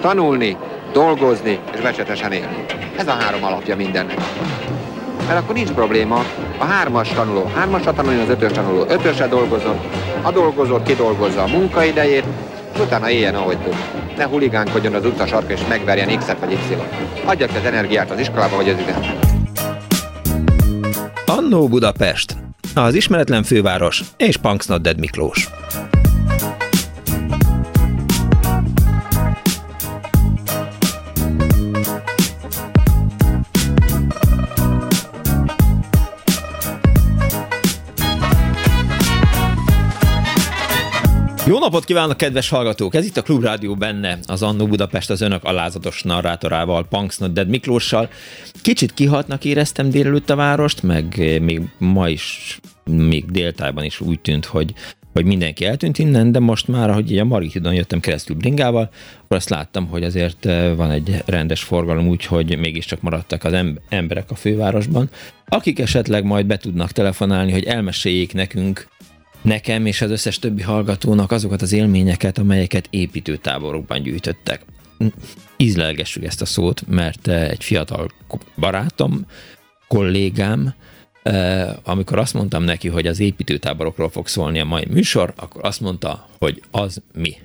Tanulni, dolgozni és becsetesen élni. Ez a három alapja mindennek. Mert akkor nincs probléma. A hármas tanuló, hármasra tanulni az ötös tanuló, ötösre dolgozom, a dolgozó kidolgozza a munkaidejét, és utána éljen, ahogy tud. Ne huligánkodjon az utca sarka és megverjen X-et vagy Y-ot. Adjak az energiát az iskolába vagy az üzembe. Annó Budapest, az ismeretlen főváros és Punksnodded Miklós. Jó napot kívánok, kedves hallgatók! Ez itt a Klubrádió benne, az Annó Budapest az önök alázatos narrátorával, Punks Not Dead Miklóssal. Kicsit kihatnak éreztem délelőtt a várost, meg még ma is, még déltában is úgy tűnt, hogy hogy mindenki eltűnt innen, de most már, ahogy a Margit jöttem keresztül bringával, akkor azt láttam, hogy azért eh, van egy rendes forgalom, úgyhogy mégiscsak maradtak az emberek a fővárosban, akik esetleg majd be tudnak telefonálni, hogy elmeséljék nekünk nekem és az összes többi hallgatónak azokat az élményeket, amelyeket építőtáborokban gyűjtöttek. Ízlelgessük ezt a szót, mert eh, egy fiatal barátom, kollégám, eh, amikor azt mondtam neki, hogy az építőtáborokról fog szólni a mai műsor, akkor azt mondta, hogy az mi.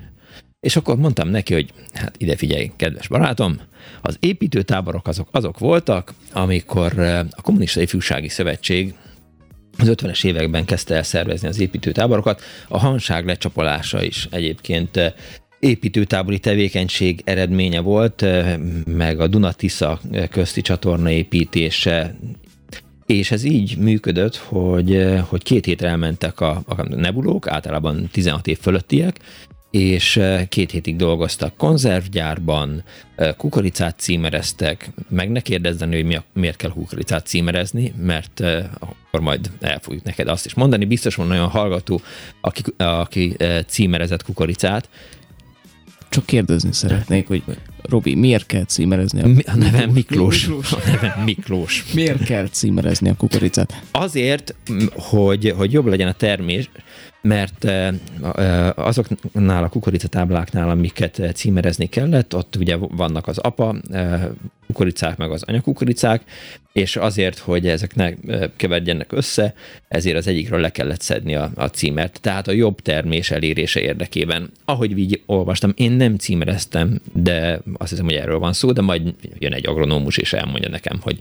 És akkor mondtam neki, hogy hát ide figyelj, kedves barátom, az építőtáborok azok, azok voltak, amikor eh, a Kommunista Ifjúsági Szövetség az 50-es években kezdte el szervezni az építőtáborokat. A hanság lecsapolása is egyébként eh, építőtábori tevékenység eredménye volt, eh, meg a Dunatisza eh, közti csatorna építése, és ez így működött, hogy, hogy két hétre elmentek a, a nebulók, általában 16 év fölöttiek, és két hétig dolgoztak konzervgyárban, kukoricát címereztek, meg ne kérdezzen, hogy mi a, miért kell kukoricát címerezni, mert akkor majd el fogjuk neked azt is mondani. Biztos van olyan hallgató, aki, aki címerezett kukoricát, csak kérdezni szeretnék, hogy Robi, miért kell címerezni a, Mi, a nevem Miklós. Miklós. A nevem Miklós. Miért kell címerezni a kukoricát? Azért, hogy, hogy jobb legyen a termés, mert azoknál a kukoricatábláknál, amiket címerezni kellett, ott ugye vannak az apa kukoricák, meg az anyakukoricák, és azért, hogy ezek ne keverjenek össze, ezért az egyikről le kellett szedni a, a címert. Tehát a jobb termés elérése érdekében. Ahogy így olvastam, én nem címereztem, de azt hiszem, hogy erről van szó, de majd jön egy agronómus és elmondja nekem, hogy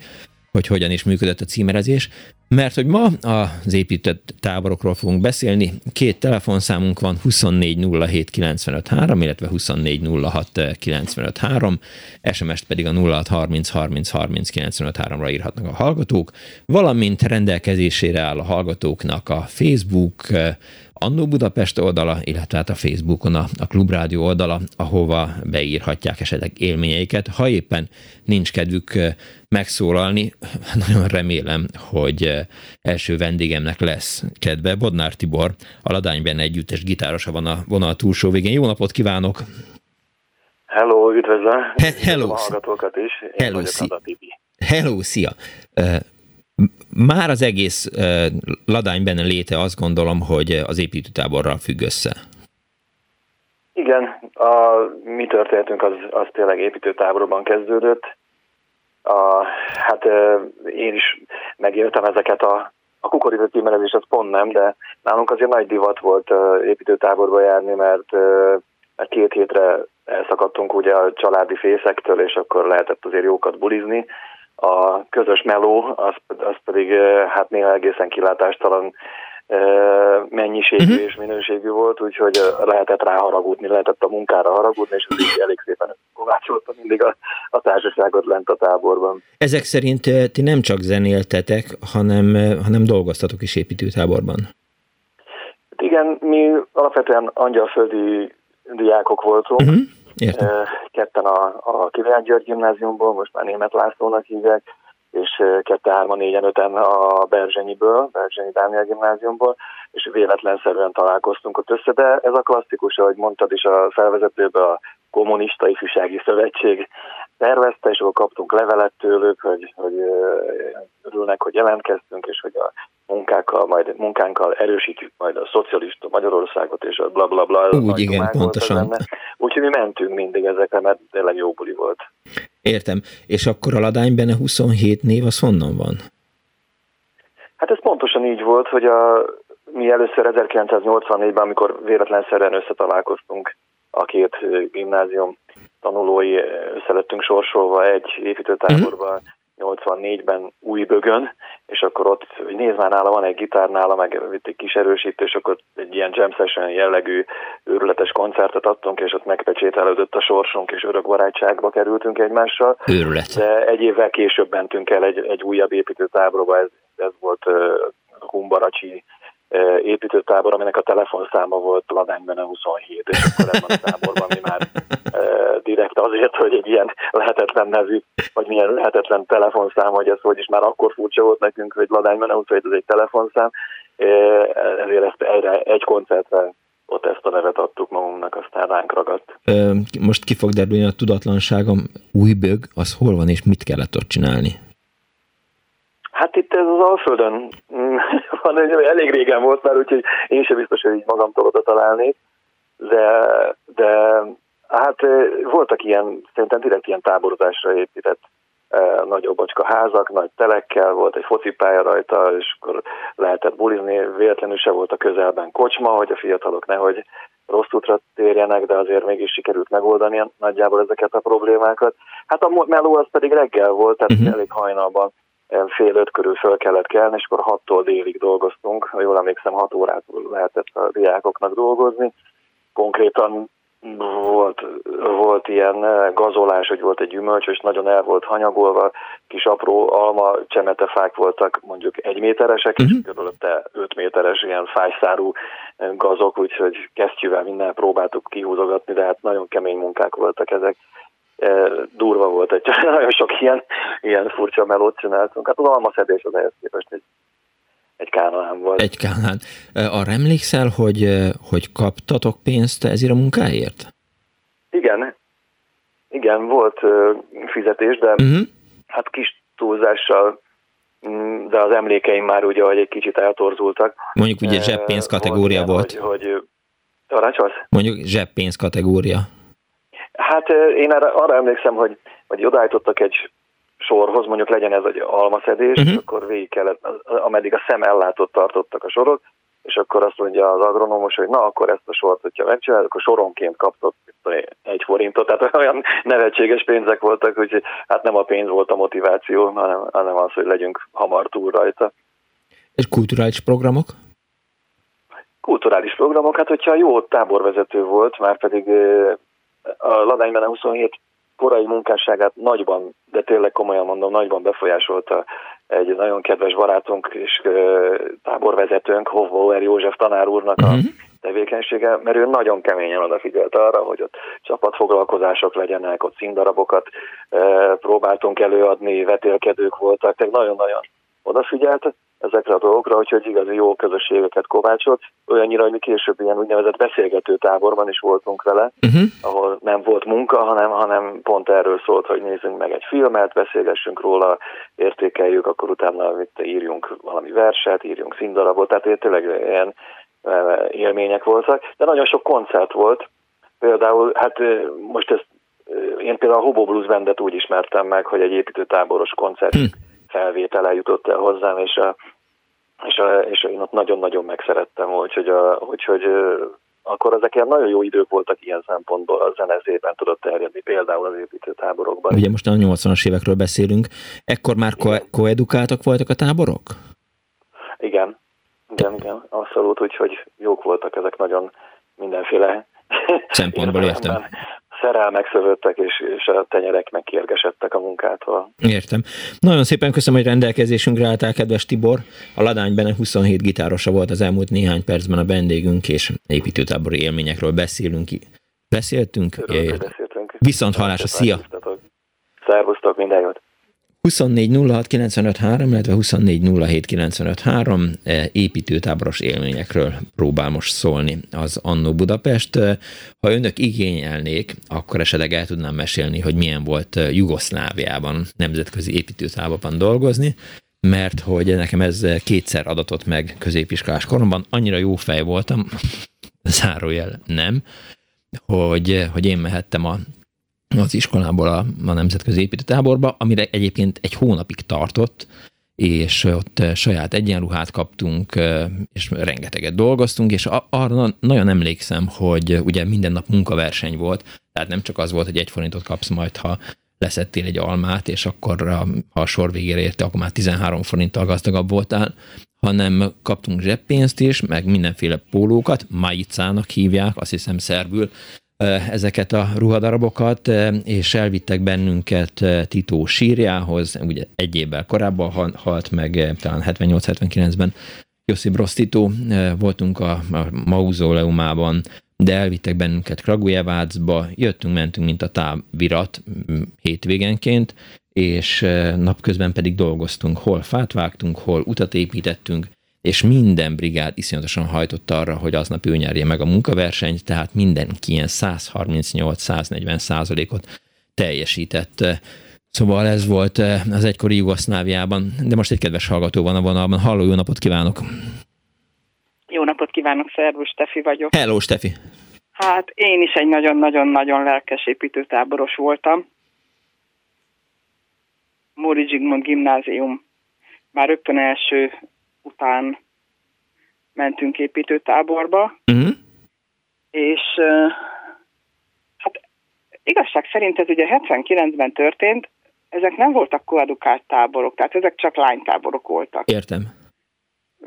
hogy hogyan is működött a címerezés, mert hogy ma az épített táborokról fogunk beszélni. Két telefonszámunk van 2407953, illetve 2406953, SMS-t pedig a 0630 ra írhatnak a hallgatók, valamint rendelkezésére áll a hallgatóknak a Facebook, Annó Budapest oldala, illetve hát a Facebookon a, a Klubrádió oldala, ahova beírhatják esetleg élményeiket. Ha éppen nincs kedvük megszólalni, nagyon remélem, hogy első vendégemnek lesz kedve. Bodnár Tibor, a Ladányben együttes gitárosa van a vonal túlsó végén. Jó napot kívánok! Hello, üdvözlöm! He- hello! A hallgatókat is. Én hello, szia! Hello, szia! Már az egész uh, ladány benne léte azt gondolom, hogy az építőtáborral függ össze. Igen, a mi történetünk az, az tényleg építőtáborban kezdődött. A, hát én is megéltem ezeket a, a kukorica címerezés, az pont nem, de nálunk azért nagy divat volt építőtáborba járni, mert két hétre elszakadtunk ugye a családi fészektől, és akkor lehetett azért jókat bulizni. A közös meló, az, az pedig hát néha egészen kilátástalan mennyiségű uh-huh. és minőségű volt, úgyhogy lehetett rá haragudni, lehetett a munkára haragudni, és ez így elég szépen kovácsolta mindig a, a társaságot lent a táborban. Ezek szerint ti nem csak zenéltetek, hanem, hanem dolgoztatok is építőtáborban. Hát igen, mi alapvetően angyalföldi diákok voltunk, uh-huh. Értem. Ketten a, a Király György gimnáziumból, most már német Lászlónak hívják, és kette hárman, négyen, öten a Berzsenyiből, Berzsenyi Dániel gimnáziumból, és véletlenszerűen találkoztunk ott össze, de ez a klasszikus, ahogy mondtad is a felvezetőben, a kommunista ifjúsági szövetség tervezte, és akkor kaptunk levelet tőlük, hogy, hogy örülnek, hogy jelentkeztünk, és hogy a munkákkal, majd munkánkkal erősítjük majd a szocialista Magyarországot, és a bla bla bla. Úgy, igen, pontosan. Úgyhogy mi mentünk mindig ezekre, mert tényleg jó buli volt. Értem. És akkor a Ladány benne 27 név, az honnan van? Hát ez pontosan így volt, hogy a, mi először 1984-ben, amikor véletlenszerűen összetalálkoztunk a két gimnázium tanulói, összelettünk sorsolva egy építőtáborban, uh-huh. 84-ben Újbögön, és akkor ott, hogy nézd már nála, van egy gitár nála, meg egy kis erősítő, és akkor egy ilyen jam session jellegű őrületes koncertet adtunk, és ott megpecsételődött a sorsunk, és örök barátságba kerültünk egymással. Őrület. De egy évvel később mentünk el egy, egy újabb építőtáborba, ez, ez volt uh, Humbaracsi építőtábor, aminek a telefonszáma volt Ladányben a 27, és akkor ebben a táborban mi már direkt azért, hogy egy ilyen lehetetlen nevű, vagy milyen lehetetlen telefonszám, hogy ez hogy is már akkor furcsa volt nekünk, hogy Ladányben a 27 ez egy telefonszám, ezért ezt egyre, egy koncertre ott ezt a nevet adtuk magunknak, aztán ránk ragadt. Most ki fog derülni a tudatlanságom, új bög, az hol van és mit kellett ott csinálni? Hát itt ez az Alföldön van, elég régen volt már, úgyhogy én sem biztos, hogy így magamtól oda találnék, de, de hát voltak ilyen, szerintem direkt ilyen táborozásra épített nagyobb bocska házak, nagy telekkel, volt egy focipálya rajta, és akkor lehetett bulizni, véletlenül se volt a közelben kocsma, hogy a fiatalok nehogy rossz útra térjenek, de azért mégis sikerült megoldani nagyjából ezeket a problémákat. Hát a meló az pedig reggel volt, tehát uh-huh. elég hajnalban fél öt körül föl kellett kelni, és akkor hattól délig dolgoztunk. Ha jól emlékszem, hat órát lehetett a diákoknak dolgozni. Konkrétan volt, volt ilyen gazolás, hogy volt egy gyümölcs, és nagyon el volt hanyagolva, kis apró alma csemetefák voltak, mondjuk egy méteresek, uh-huh. és mhm. körülötte öt méteres ilyen fájszárú gazok, úgyhogy kesztyűvel minden próbáltuk kihúzogatni, de hát nagyon kemény munkák voltak ezek durva volt, egy nagyon sok ilyen, ilyen furcsa melót csináltunk. Hát az almaszedés az ehhez képest egy, egy kánalán volt. Egy kánalán. Arra emlékszel, hogy, hogy kaptatok pénzt ezért a munkáért? Igen. Igen, volt fizetés, de uh-huh. hát kis túlzással mm, de az emlékeim már ugye, hogy egy kicsit eltorzultak. Mondjuk ugye zseppénz kategória volt. volt. Hogy, hogy, Mondjuk zseppénz kategória. Hát én arra, arra emlékszem, hogy, hogy odaállítottak egy sorhoz, mondjuk legyen ez egy almaszedés, uh-huh. akkor végig kellett, ameddig a szem ellátott tartottak a sorok, és akkor azt mondja az agronomos, hogy na, akkor ezt a sort, hogyha megcsináljuk, akkor soronként kaptott egy forintot, tehát olyan nevetséges pénzek voltak, hogy hát nem a pénz volt a motiváció, hanem, hanem az, hogy legyünk hamar túl rajta. És kulturális programok? Kulturális programok, hát hogyha jó táborvezető volt, már pedig a Ladányben 27 korai munkásságát nagyban, de tényleg komolyan mondom, nagyban befolyásolta egy nagyon kedves barátunk és táborvezetőnk, Hofbauer József tanár úrnak a uh-huh. tevékenysége, mert ő nagyon keményen odafigyelt arra, hogy ott csapatfoglalkozások legyenek, ott színdarabokat próbáltunk előadni, vetélkedők voltak, tehát nagyon-nagyon odafigyelt ezekre a dolgokra, úgyhogy igazi jó közösségeket kovácsolt. Olyannyira, hogy mi később ilyen úgynevezett beszélgető táborban is voltunk vele, uh-huh. ahol nem volt munka, hanem, hanem pont erről szólt, hogy nézzünk meg egy filmet, beszélgessünk róla, értékeljük, akkor utána mit írjunk valami verset, írjunk színdarabot, tehát tényleg ilyen e, élmények voltak. De nagyon sok koncert volt, például, hát e, most ezt e, én például a Hobo Blues Bandet úgy ismertem meg, hogy egy építőtáboros koncert hmm. felvétele jutott el hozzám, és a és, és én ott nagyon-nagyon megszerettem, úgyhogy, a, úgyhogy akkor ezek ilyen nagyon jó idők voltak ilyen szempontból, a zenezében tudott terjedni, például az építőtáborokban. Ugye most a 80-as évekről beszélünk, ekkor már ko- koedukáltak voltak a táborok? Igen, igen, igen, abszolút, úgyhogy jók voltak ezek nagyon mindenféle szempontból értem szerelmek szövöttek, és, és a tenyerek megkérgesedtek a munkától. Értem. Nagyon szépen köszönöm, hogy rendelkezésünkre álltál, kedves Tibor. A Ladány benne 27 gitárosa volt az elmúlt néhány percben a vendégünk, és építőtábori élményekről beszélünk. Beszéltünk? Örülök, beszéltünk. Viszont hallásra, szia! Szervusztok, minden jót! 24 06 illetve 24 e, építőtáboros élményekről próbál most szólni az Annó Budapest. E, ha önök igényelnék, akkor esetleg el tudnám mesélni, hogy milyen volt e, Jugoszláviában nemzetközi építőtáborban dolgozni, mert hogy nekem ez kétszer adatott meg középiskolás koromban, annyira jó fej voltam, zárójel nem, hogy, hogy én mehettem a az iskolából a, a Nemzetközi Építőtáborba, amire egyébként egy hónapig tartott, és ott saját egyenruhát kaptunk, és rengeteget dolgoztunk, és arra nagyon emlékszem, hogy ugye minden nap munkaverseny volt, tehát nem csak az volt, hogy egy forintot kapsz majd, ha leszettél egy almát, és akkor ha a sor végére érte, akkor már 13 forinttal gazdagabb voltál, hanem kaptunk zseppénzt is, meg mindenféle pólókat, maicának hívják, azt hiszem szerbül, ezeket a ruhadarabokat, és elvittek bennünket Tito sírjához, ugye egy évvel korábban halt meg, talán 78-79-ben Josip Broz Tito, voltunk a, a mauzóleumában, de elvittek bennünket Kragujevácba, jöttünk, mentünk, mint a távirat hétvégenként, és napközben pedig dolgoztunk, hol fát vágtunk, hol utat építettünk, és minden brigád iszonyatosan hajtott arra, hogy aznap ő nyerje meg a munkaversenyt, tehát mindenki ilyen 138-140 százalékot teljesített. Szóval ez volt eh, az egykori Jugoszláviában, de most egy kedves hallgató van a vonalban. Halló, jó napot kívánok! Jó napot kívánok, szervus, Stefi vagyok. Hello, Stefi! Hát én is egy nagyon-nagyon-nagyon lelkes építőtáboros voltam. Móri Zsigmond gimnázium. Már rögtön első után mentünk építőtáborba, uh-huh. és hát igazság szerint ez ugye 79-ben történt, ezek nem voltak koedukált táborok, tehát ezek csak lánytáborok voltak. Értem.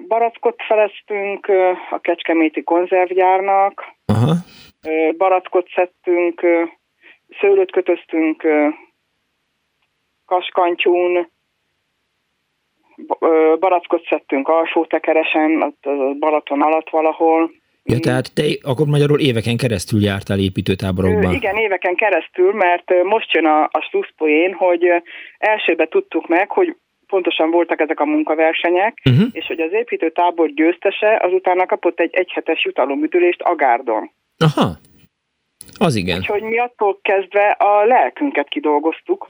Barackot feleztünk a Kecskeméti konzervgyárnak, Aha. barackot szedtünk, szőlőt kötöztünk Kaskantyún, barackot szedtünk alsó tekeresen, a Balaton alatt valahol. Ja, tehát te akkor magyarul éveken keresztül jártál építőtáborokban? Igen, éveken keresztül, mert most jön a, a slusszpoén, hogy elsőbe tudtuk meg, hogy pontosan voltak ezek a munkaversenyek, uh-huh. és hogy az építőtábor győztese azutána kapott egy egyhetes jutalomüdülést Agárdon. Aha, az igen. Úgyhogy mi attól kezdve a lelkünket kidolgoztuk,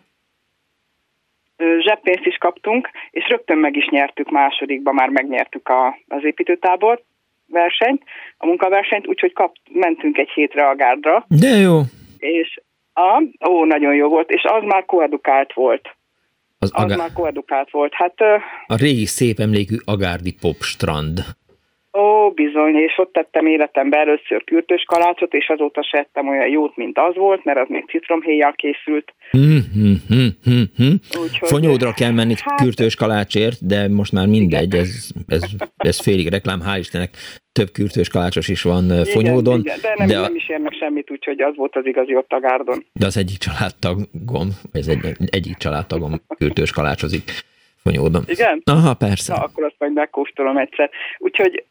zseppénzt is kaptunk, és rögtön meg is nyertük másodikba, már megnyertük a, az építőtábor versenyt, a munkaversenyt, úgyhogy kap, mentünk egy hétre a gárdra. De jó. És a, ó, nagyon jó volt, és az már koedukált volt. Az, az agá... már koedukált volt. Hát, a régi szép emlékű Agárdi Pop strand. Ó, bizony, és ott tettem életemben először kürtős kalácsot, és azóta se ettem olyan jót, mint az volt, mert az még citromhéjjal készült. Úgyhogy, Fonyódra kell menni hát, kürtős kalácsért, de most már mindegy, ez, ez, ez félig reklám, hál' Istennek több kürtős kalácsos is van igen, Fonyódon. Igen, de nem, de a... nem is érnek semmit, úgyhogy az volt az igazi ott a gárdon. De az egyik családtagom, ez egy, egyik családtagom kürtős kalácsozik. Fonyódon. Igen? Aha, persze. Na, akkor azt majd megkóstolom egyszer. Úgyhogy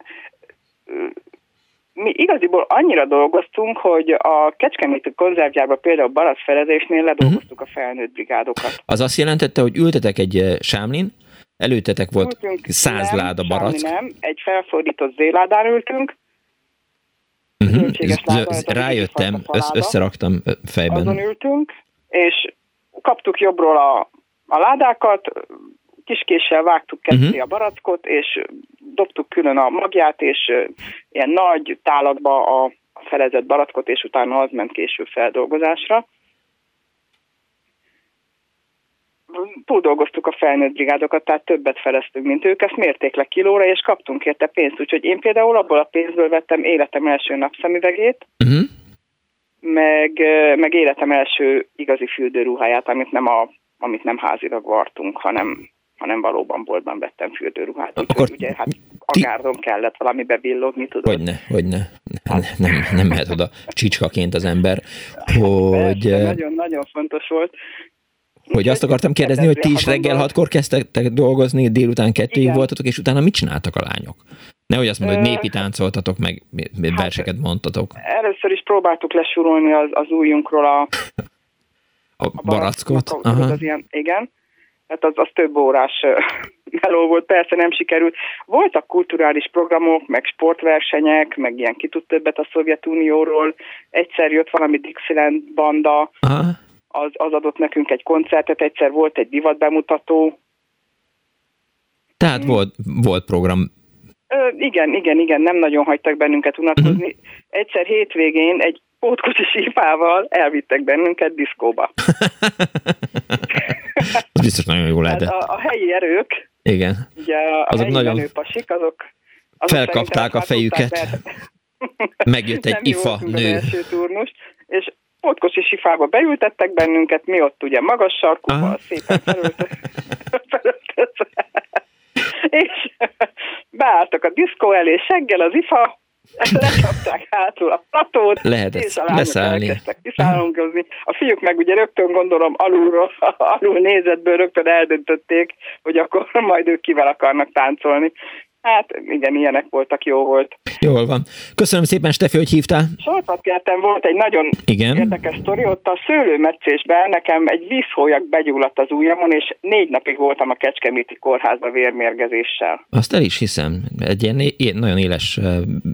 mi igaziból annyira dolgoztunk, hogy a Kecskeméti konzervgyárban például balaszfelezésnél ledolgoztuk uh-huh. a felnőtt brigádokat. Az azt jelentette, hogy ültetek egy sámlin, előtetek volt ültünk, száz nem, láda barack. Nem, egy felfordított zéládán ültünk, uh-huh. Rájöttem, össz, összeraktam fejben. Azon ültünk, és kaptuk jobbról a, a ládákat, kiskéssel vágtuk ketté uh-huh. a barackot, és dobtuk külön a magját, és ilyen nagy tálatba a felezett barackot, és utána az ment később feldolgozásra. Túldolgoztuk a felnőtt brigádokat, tehát többet feleztünk, mint ők, ezt mérték le kilóra, és kaptunk érte pénzt, úgyhogy én például abból a pénzből vettem életem első napszemüvegét, uh-huh. meg, meg életem első igazi fürdőruháját, amit nem, a, amit nem házilag vartunk, hanem hanem valóban boltban vettem fürdőruhát. Akkor ugye hát ti... kellett valami bevillogni, tudod. Hogyne, hogyne. Nem, nem, nem mehet oda csicskaként az ember, hogy... Nagyon-nagyon fontos volt. Hogy azt akartam kérdezni, hogy ti is reggel hatkor kezdtek dolgozni, délután kettőig voltatok, és utána mit csináltak a lányok? Nehogy azt mondod, hogy népi táncoltatok, meg hát, verseket mondtatok. Először is próbáltuk lesúrolni az, az újunkról a, a, a barackot. A, az ilyen, igen tehát az, az több órás meló volt, persze nem sikerült. Voltak kulturális programok, meg sportversenyek, meg ilyen ki tud többet a Szovjetunióról. Egyszer jött valami Dixieland banda, az, az adott nekünk egy koncertet, egyszer volt egy divat bemutató. Tehát hmm. volt, volt program. Ö, igen, igen, igen, nem nagyon hagytak bennünket unatkozni. Hmm. Egyszer hétvégén egy pótkocsi sípával elvittek bennünket diszkóba. Az biztos nagyon jó lehetett. A, a helyi erők, Igen. ugye a azok helyi nagyon... pasik, azok, azok felkapták a fejüket. Mert... Megjött egy ifa nő. Első turnus, és pótkocsi sifába beültettek bennünket, mi ott ugye magas sarkuba, szépen felöltözve. és beálltak a diszkó elé, seggel az ifa, lecsapták hátul a platót, Lehet lányok leszállni. elkezdtek kiszállonkozni. A fiúk meg ugye rögtön gondolom alulról, alul nézetből rögtön eldöntötték, hogy akkor majd ők kivel akarnak táncolni. Hát igen, ilyenek voltak, jó volt. Jól van. Köszönöm szépen, Stefi, hogy hívtál. kertem volt egy nagyon igen. érdekes sztori. Ott a szőlőmetszésben nekem egy vízhólyak begyulladt az ujjamon, és négy napig voltam a Kecskeméti kórházba vérmérgezéssel. Azt el is hiszem. Egy ilyen, ilyen nagyon éles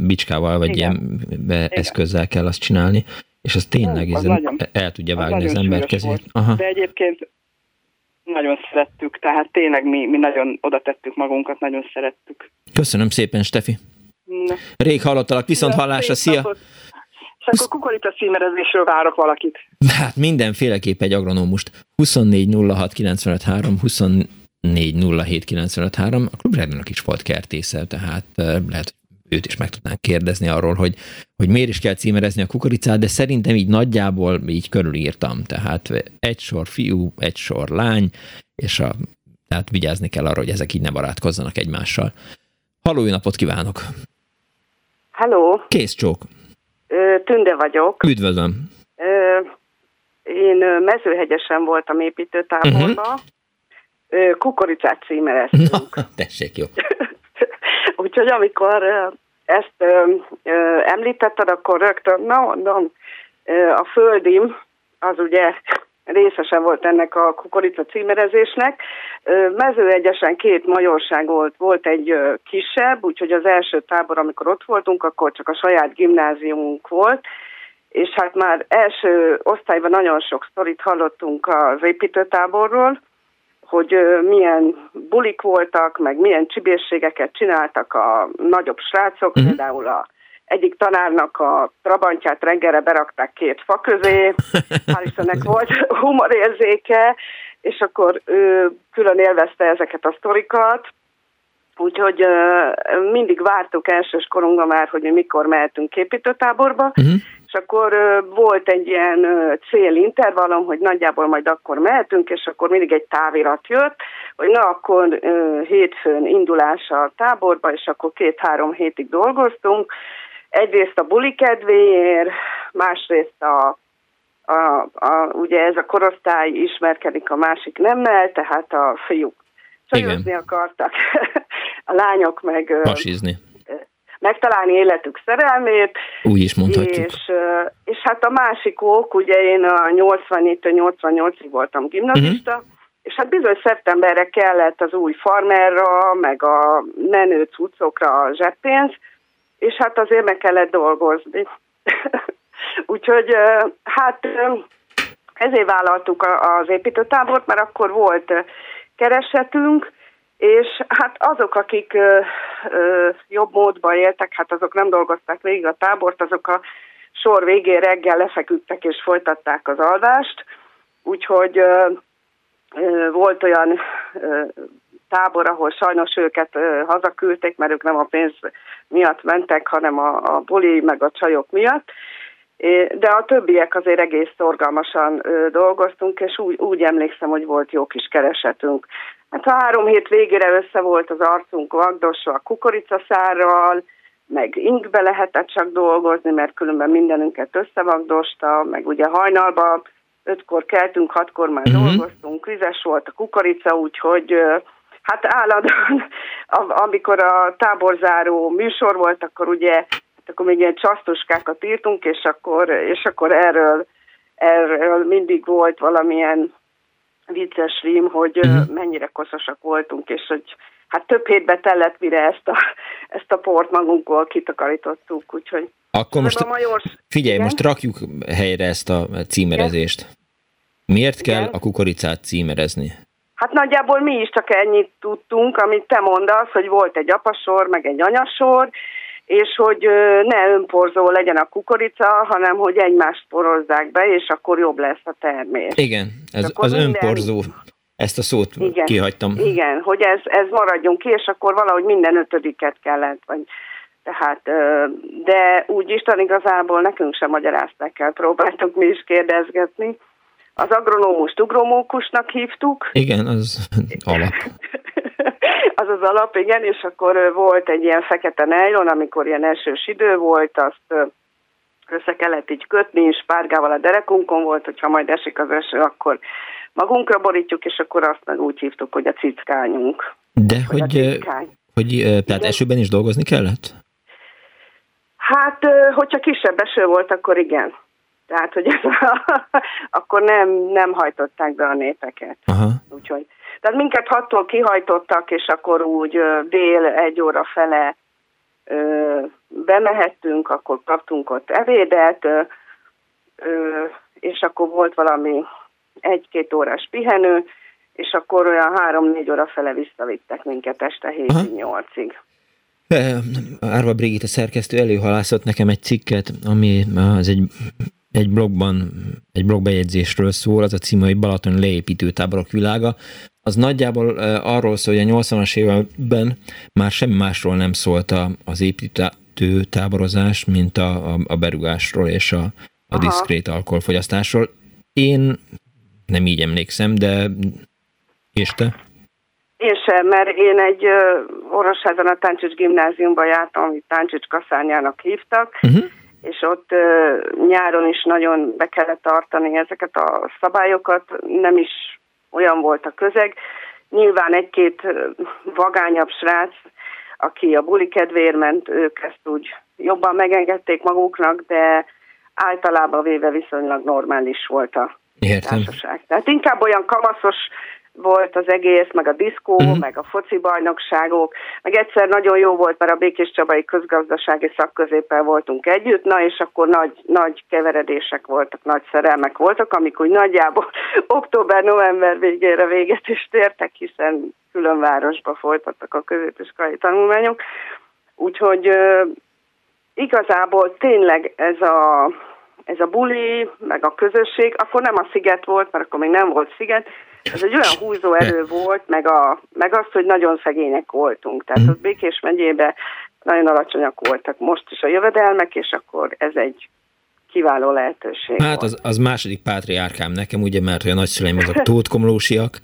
bicskával, vagy igen. ilyen eszközzel kell azt csinálni. És az tényleg az, az nagyon, el tudja vágni az, az ember kezét. Aha. De egyébként nagyon szerettük, tehát tényleg mi, mi nagyon oda tettük magunkat, nagyon szerettük. Köszönöm szépen, Stefi. Na. Rég hallottalak, viszont hallásra, szia! Napot. És akkor kukorica címerezésről várok valakit. Hát mindenféleképp egy agronómust. 24 06 95 3, 24 07 95 3. A Klubrádiónak is volt kertésze, tehát lehet, őt is meg tudnánk kérdezni arról, hogy, hogy miért is kell címerezni a kukoricát, de szerintem így nagyjából így körülírtam. Tehát egy sor fiú, egy sor lány, és a, tehát vigyázni kell arra, hogy ezek így ne barátkozzanak egymással. Halló, napot kívánok! Halló! Kész csók! Tünde vagyok. Üdvözlöm! Én mezőhegyesen voltam építőtáborban. Uh-huh. Kukoricát címereztünk. Na, tessék, jó. Úgyhogy amikor ezt ö, ö, említetted, akkor rögtön, na mondom, a földim, az ugye részesen volt ennek a kukorica címerezésnek. Mezőegyesen két majorság volt, volt egy kisebb, úgyhogy az első tábor, amikor ott voltunk, akkor csak a saját gimnáziumunk volt, és hát már első osztályban nagyon sok sztorit hallottunk az építőtáborról, hogy milyen bulik voltak, meg milyen csibészségeket csináltak a nagyobb srácok, uh-huh. például a egyik tanárnak a trabantját reggelre berakták két fa közé, hál' Istennek volt humorérzéke, és akkor ő külön élvezte ezeket a sztorikat, úgyhogy uh, mindig vártuk elsős korunkban már, hogy mi mikor mehetünk képítőtáborba, uh-huh és akkor volt egy ilyen célintervallum, hogy nagyjából majd akkor mehetünk, és akkor mindig egy távirat jött, hogy na akkor hétfőn indulás a táborba, és akkor két-három hétig dolgoztunk. Egyrészt a buli kedvéért, másrészt a a, a, ugye ez a korosztály ismerkedik a másik nemmel, tehát a fiúk. Csajozni akartak, a lányok meg... Pasizni megtalálni életük szerelmét. Úgy is mondhatjuk. És, és hát a másik ok, ugye én a 84-től 88-ig voltam gimnazista, uh-huh. és hát bizony szeptemberre kellett az új farmerra, meg a menő cuccokra a zseppénz, és hát azért meg kellett dolgozni. Úgyhogy hát ezért vállaltuk az építőtábort, mert akkor volt keresetünk, és hát azok, akik ö, ö, jobb módban éltek, hát azok nem dolgozták végig a tábort, azok a sor végén reggel lefeküdtek és folytatták az alvást, úgyhogy ö, ö, volt olyan ö, tábor, ahol sajnos őket ö, hazaküldték, mert ők nem a pénz miatt mentek, hanem a, a buli meg a csajok miatt, de a többiek azért egész szorgalmasan dolgoztunk, és úgy, úgy emlékszem, hogy volt jó kis keresetünk. Hát a három hét végére össze volt az arcunk vagdosva a kukoricaszárral, meg inkbe lehetett csak dolgozni, mert különben mindenünket összevagdosta, meg ugye hajnalban ötkor keltünk, hatkor már uh-huh. dolgoztunk, vizes volt a kukorica, úgyhogy hát állandóan, amikor a táborzáró műsor volt, akkor ugye, hát akkor még ilyen csasztuskákat írtunk, és akkor, és akkor erről, erről mindig volt valamilyen vicces rím, hogy uh-huh. mennyire koszosak voltunk, és hogy hát több hétbe tellett, mire ezt a, ezt a port magunkból kitakarítottuk, úgyhogy akkor most, major... figyelj, igen? most rakjuk helyre ezt a címerezést. Miért igen? kell a kukoricát címerezni? Hát nagyjából mi is csak ennyit tudtunk, amit te mondasz, hogy volt egy apasor, meg egy anyasor, és hogy ne önporzó legyen a kukorica, hanem hogy egymást porozzák be, és akkor jobb lesz a termés. Igen, ez az minden... önporzó, ezt a szót igen, kihagytam. Igen, hogy ez, ez maradjon ki, és akkor valahogy minden ötödiket kellett, vagy tehát, de úgy Isten igazából nekünk sem magyarázták el, próbáltuk mi is kérdezgetni. Az agronómust ugromókusnak hívtuk. Igen, az alap. az az alap, igen, és akkor volt egy ilyen fekete nejlon, amikor ilyen esős idő volt, azt össze kellett így kötni, és párgával a derekunkon volt, hogyha majd esik az eső, akkor magunkra borítjuk, és akkor azt meg úgy hívtuk, hogy a cickányunk. De hogy, hogy, hogy tehát esőben is dolgozni kellett? Hát, hogyha kisebb eső volt, akkor igen. Tehát, hogy akkor nem, nem hajtották be a népeket. Aha. Úgyhogy, tehát minket hattól kihajtottak, és akkor úgy dél egy óra fele bemehettünk, akkor kaptunk ott evédet, és akkor volt valami egy-két órás pihenő, és akkor olyan három-négy óra fele visszavittek minket este 7-8-ig. Árva Brigitte szerkesztő előhalászott nekem egy cikket, ami az egy, egy blogban, egy blogbejegyzésről szól, az a címe, hogy Balaton leépítőtáborok világa. Az nagyjából arról szól, hogy a 80-as években már semmi másról nem szólt az építő táborozás, mint a, a, a berugásról és a, a diszkrét alkoholfogyasztásról. Én nem így emlékszem, de és te? Én sem, mert én egy Orosházan a Táncsics gimnáziumban jártam, amit Táncsics kaszányának hívtak, uh-huh. és ott uh, nyáron is nagyon be kellett tartani ezeket a szabályokat, nem is olyan volt a közeg. Nyilván egy-két vagányabb srác, aki a buli kedvéért ment, ők ezt úgy jobban megengedték maguknak, de általában véve viszonylag normális volt a Értem. társaság. Tehát inkább olyan kamaszos volt az egész, meg a diszkó, uh-huh. meg a foci bajnokságok, meg egyszer nagyon jó volt, mert a Békés Csabai Közgazdasági Szakközéppel voltunk együtt, na és akkor nagy, nagy keveredések voltak, nagy szerelmek voltak, amik úgy nagyjából október-november végére véget is tértek, hiszen külön városba folytattak a középiskolai tanulmányok. Úgyhogy uh, igazából tényleg ez a ez a buli, meg a közösség, akkor nem a sziget volt, mert akkor még nem volt sziget, ez egy olyan húzó erő volt, meg, a, meg az, hogy nagyon szegények voltunk. Tehát ott Békés megyében nagyon alacsonyak voltak most is a jövedelmek, és akkor ez egy kiváló lehetőség Hát volt. az, az második pátriárkám nekem, ugye, mert a nagyszüleim azok tótkomlósiak,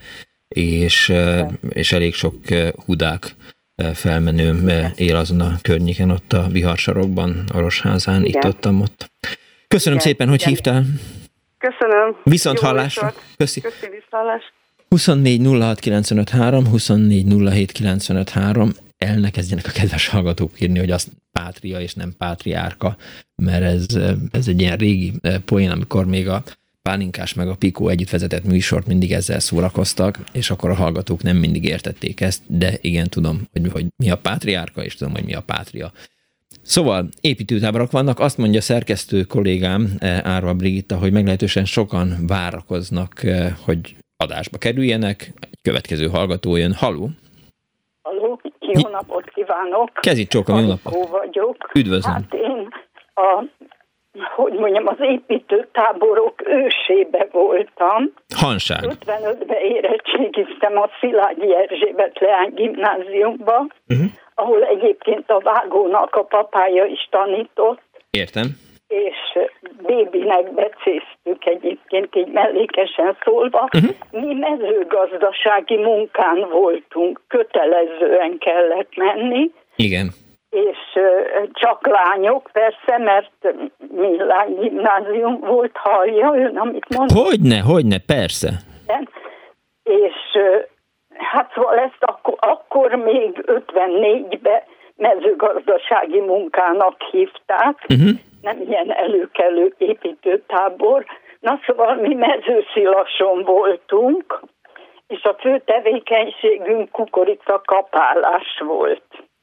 és, és elég sok hudák felmenő él azon a környéken, ott a viharsarokban, Orosházán, itt ott, ott. Köszönöm Igen. szépen, hogy Igen. hívtál. Köszönöm. Viszont Jó hallásra. Köszi. Köszi, viszont 24 06 953, 24 07 953, elnekezdjenek a kedves hallgatók írni, hogy az pátria és nem pátriárka, mert ez, ez egy ilyen régi poén, amikor még a Pálinkás meg a Pikó együtt vezetett műsort mindig ezzel szórakoztak, és akkor a hallgatók nem mindig értették ezt, de igen, tudom, hogy, hogy mi a pátriárka, és tudom, hogy mi a pátria. Szóval építőtáborok vannak, azt mondja szerkesztő kollégám eh, Árva Brigitta, hogy meglehetősen sokan várakoznak, eh, hogy adásba kerüljenek. Egy következő hallgató jön. Haló! Haló, jó napot kívánok! Kezit csókom, jó napot! vagyok. Üdvözlöm! Hát én a hogy mondjam, az építőtáborok ősébe voltam. Hanság. 55-ben érettségiztem a Szilágyi Erzsébet Leány gimnáziumba, uh-huh ahol egyébként a vágónak a papája is tanított. Értem. És bébinek becéztük egyébként, így mellékesen szólva. Uh-huh. Mi mezőgazdasági munkán voltunk, kötelezően kellett menni. Igen. És csak lányok, persze, mert mi lánygimnázium volt, hallja ön, amit mondtam. Hogyne, hogyne, persze. És Hát szóval ezt akkor, akkor még 54-ben mezőgazdasági munkának hívták, uh-huh. nem ilyen előkelő építőtábor. Na szóval mi mezőszilason voltunk, és a fő tevékenységünk kukorica kapálás volt.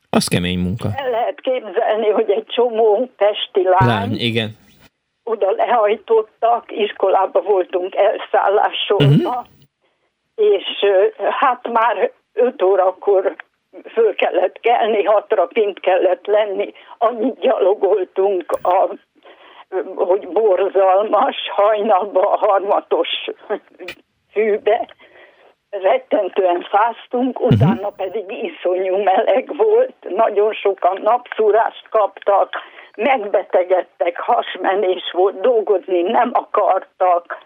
Az kemény munka. El lehet képzelni, hogy egy csomó testi lány, lány igen. oda lehajtottak, iskolába voltunk elszállásolva, uh-huh. És hát már öt órakor föl kellett kelni, hatra kint kellett lenni, annyit gyalogoltunk a hogy borzalmas, hajnalba a harmatos fűbe, rettentően fáztunk, mhm. utána pedig iszonyú meleg volt, nagyon sokan napszúrást kaptak, megbetegedtek, hasmenés volt, dolgozni nem akartak,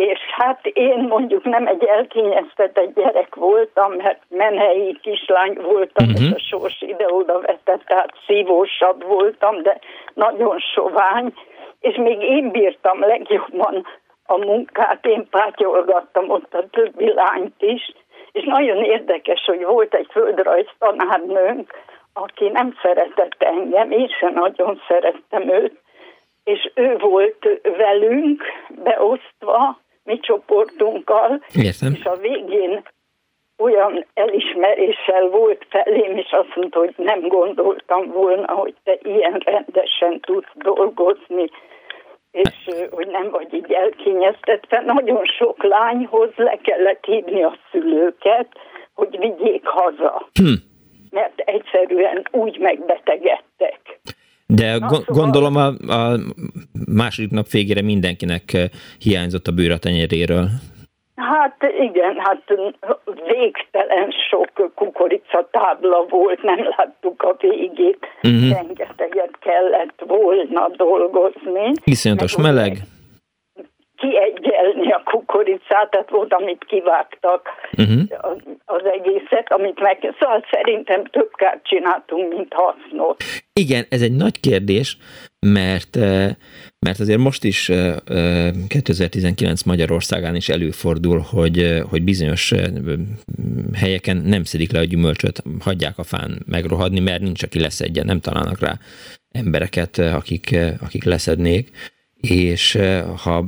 és hát én mondjuk nem egy elkényeztetett gyerek voltam, mert menhelyi kislány voltam, uh-huh. és a sors ide-oda vetett, tehát szívósabb voltam, de nagyon sovány, és még én bírtam legjobban a munkát, én pátyolgattam ott a többi lányt is, és nagyon érdekes, hogy volt egy földrajz tanárnőnk, aki nem szeretett engem, én sem nagyon szerettem őt, és ő volt velünk beosztva, mi csoportunkkal, Értem. és a végén olyan elismeréssel volt felém, és azt mondta, hogy nem gondoltam volna, hogy te ilyen rendesen tudsz dolgozni, és hogy nem vagy így elkényeztetve. Nagyon sok lányhoz le kellett hívni a szülőket, hogy vigyék haza. Hm. Mert egyszerűen úgy megbetegedtek. De Na, go- szóval... gondolom a, a második nap végére mindenkinek hiányzott a bőr a tenyeréről. Hát igen, hát végtelen sok kukorica tábla volt, nem láttuk a végét, uh-huh. rengeteget kellett volna dolgozni. Iszonyatos meleg. Kiegyelni a kukoricát, tehát volt, amit kivágtak uh-huh. az, egészet, amit meg... Szóval szerintem több kárt csináltunk, mint hasznot. Igen, ez egy nagy kérdés, mert mert azért most is 2019 Magyarországán is előfordul, hogy, hogy bizonyos helyeken nem szedik le a gyümölcsöt, hagyják a fán megrohadni, mert nincs, aki leszedje, nem találnak rá embereket, akik, akik leszednék és ha,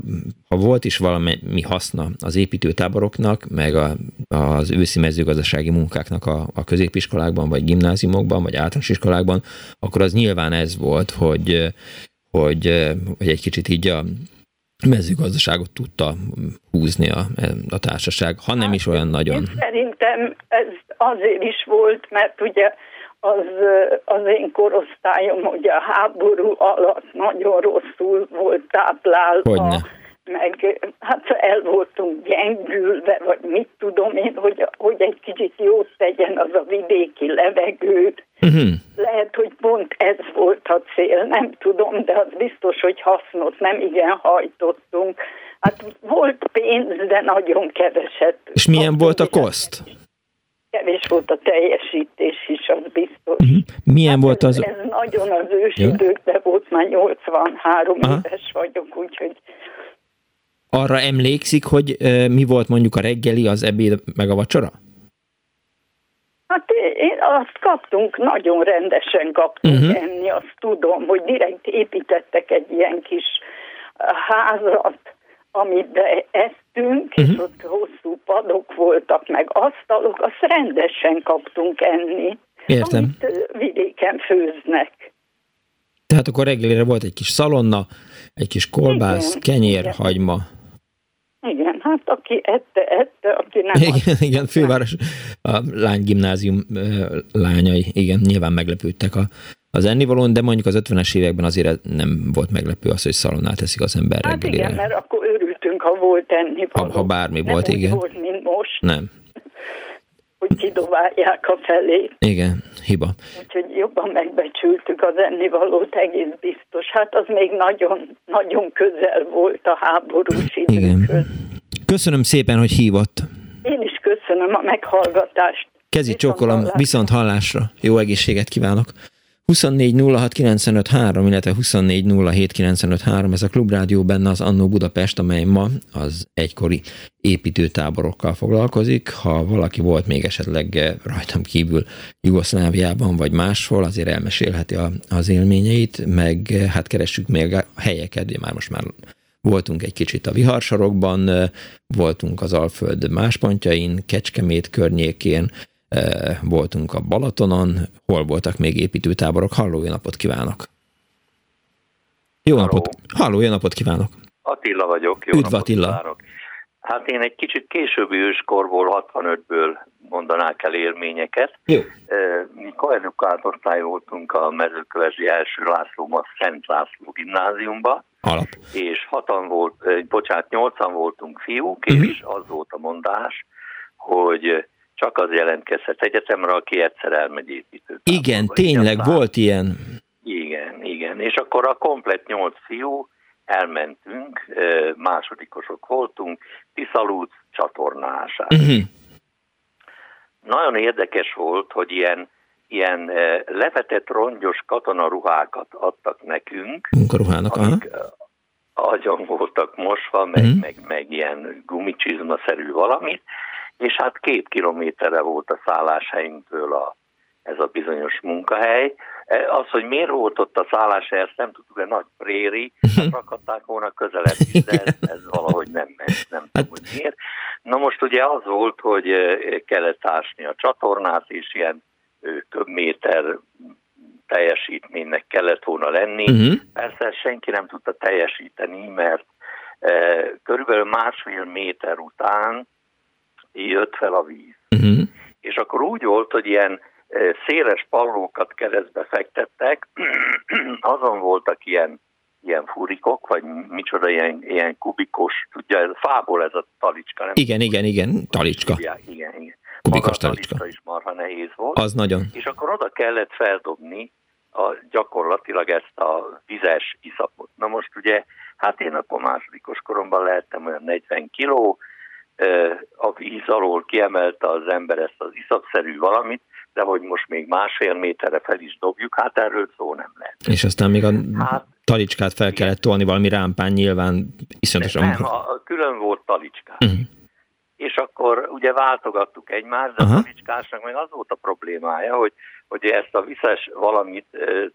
ha volt is valami haszna az építőtáboroknak, meg a, az őszi mezőgazdasági munkáknak a, a középiskolákban, vagy gimnáziumokban, vagy általános iskolákban, akkor az nyilván ez volt, hogy hogy, hogy egy kicsit így a mezőgazdaságot tudta húzni a, a társaság, ha nem is olyan nagyon. Én szerintem ez azért is volt, mert ugye az, az én korosztályom ugye a háború alatt nagyon rosszul volt táplálva. Hogyne meg hát el voltunk gyengülve, vagy mit tudom én, hogy, hogy egy kicsit jót tegyen az a vidéki levegő. Uh-huh. Lehet, hogy pont ez volt a cél, nem tudom, de az biztos, hogy hasznot nem igen hajtottunk. Hát volt pénz, de nagyon keveset. És milyen volt a koszt? Kevés volt a teljesítés is, az biztos. Uh-huh. Milyen hát volt ez, az? Ez nagyon az ősidőkben volt, már 83 Aha. éves vagyok, úgyhogy arra emlékszik, hogy mi volt mondjuk a reggeli, az ebéd, meg a vacsora? Hát én azt kaptunk, nagyon rendesen kaptunk uh-huh. enni, azt tudom, hogy direkt építettek egy ilyen kis házat, amit eztünk, uh-huh. és mhm. ott hosszú padok voltak, meg asztalok, azt rendesen kaptunk enni. Értem. Amit vidéken főznek. Tehát akkor reggelire volt egy kis szalonna, egy kis kolbász, igen, kenyér, igen. hagyma. Igen, hát aki ette, ette, aki nem... Igen, igen főváros, a lánygimnázium lányai, igen, nyilván meglepődtek a, az ennivalón, de mondjuk az 50-es években azért nem volt meglepő az, hogy szalonnát teszik az ember hát reggelire. igen, mert akkor örültünk, ha volt ennivaló. Ha, ha bármi nem volt, igen. volt, mint most. Nem. hogy kidobálják a felé. Igen, hiba. Úgyhogy jobban megbecsültük az ennivalót, egész biztos. Hát az még nagyon, nagyon közel volt a háborús időkhöz. Igen. Köszönöm szépen, hogy hívott. Én is köszönöm a meghallgatást. Kezi csókolom, viszont hallásra. Jó egészséget kívánok. 24 illetve 24 ez a Klubrádió benne az Annó Budapest, amely ma az egykori építőtáborokkal foglalkozik. Ha valaki volt még esetleg rajtam kívül Jugoszláviában vagy máshol, azért elmesélheti a, az élményeit, meg hát keressük még a helyeket, ugye már most már voltunk egy kicsit a viharsarokban, voltunk az Alföld más pontjain, Kecskemét környékén, voltunk a Balatonon, hol voltak még építőtáborok. Halló, jó napot kívánok! Jó Halló. napot! Halló, jó napot kívánok! Attila vagyok, jó Üdv napot Attila! Kívánok. Hát én egy kicsit későbbi őskorból, 65-ből mondanák el élményeket. Jó. Mi koedukált osztály voltunk a mezőkövesi első László, Szent László gimnáziumba. Alap. És hatan volt, bocsánat, nyolcan voltunk fiúk, uh-huh. és az volt a mondás, hogy csak az jelentkezhet egyetemre, aki egyszer elmegy építő. Igen, tényleg igen, volt ilyen. Igen, igen. És akkor a komplet nyolc fiú elmentünk, másodikosok voltunk, Tiszalúc csatornását. Uh-huh. Nagyon érdekes volt, hogy ilyen, ilyen levetett rongyos katonaruhákat adtak nekünk. Munkaruhának, amik aha. agyon voltak mosva, meg, uh-huh. meg, meg ilyen gumicsizma-szerű valamit, és hát két kilométerre volt a szálláshelyünktől a, ez a bizonyos munkahely. E, az, hogy miért volt ott a szálláshely, ezt nem tudtuk, de nagy préri, rakhatták volna közelebb is, de ez, ez valahogy nem ment, nem hát... tudom, hogy miért. Na most ugye az volt, hogy e, kellett ásni a csatornát, és ilyen köbméter teljesítménynek kellett volna lenni. Uh-huh. Persze senki nem tudta teljesíteni, mert e, körülbelül másfél méter után jött fel a víz. Uh-huh. És akkor úgy volt, hogy ilyen e, széles pallókat keresztbe fektettek, azon voltak ilyen, ilyen furikok, vagy micsoda, ilyen, ilyen kubikos, tudja, ez fából ez a talicska. Nem igen, igen, igen, talicska. Igen, igen. igen. Kubikos talicska. talicska is marha nehéz volt. Az nagyon. És akkor oda kellett feldobni a, gyakorlatilag ezt a vizes iszapot. Na most ugye, hát én akkor másodikos koromban lehettem olyan 40 kiló, a víz alól kiemelte az ember ezt az iszapszerű valamit, de hogy most még másfél méterre fel is dobjuk, hát erről szó nem lehet. És aztán még a hát, talicskát fel kellett tolni valami rámpán, nyilván iszonyatosan. Nem, a, külön volt talicskát. Uh-huh és akkor ugye váltogattuk egymást, de Aha. a talicskásnak meg az volt a problémája, hogy, hogy ezt a viszes valamit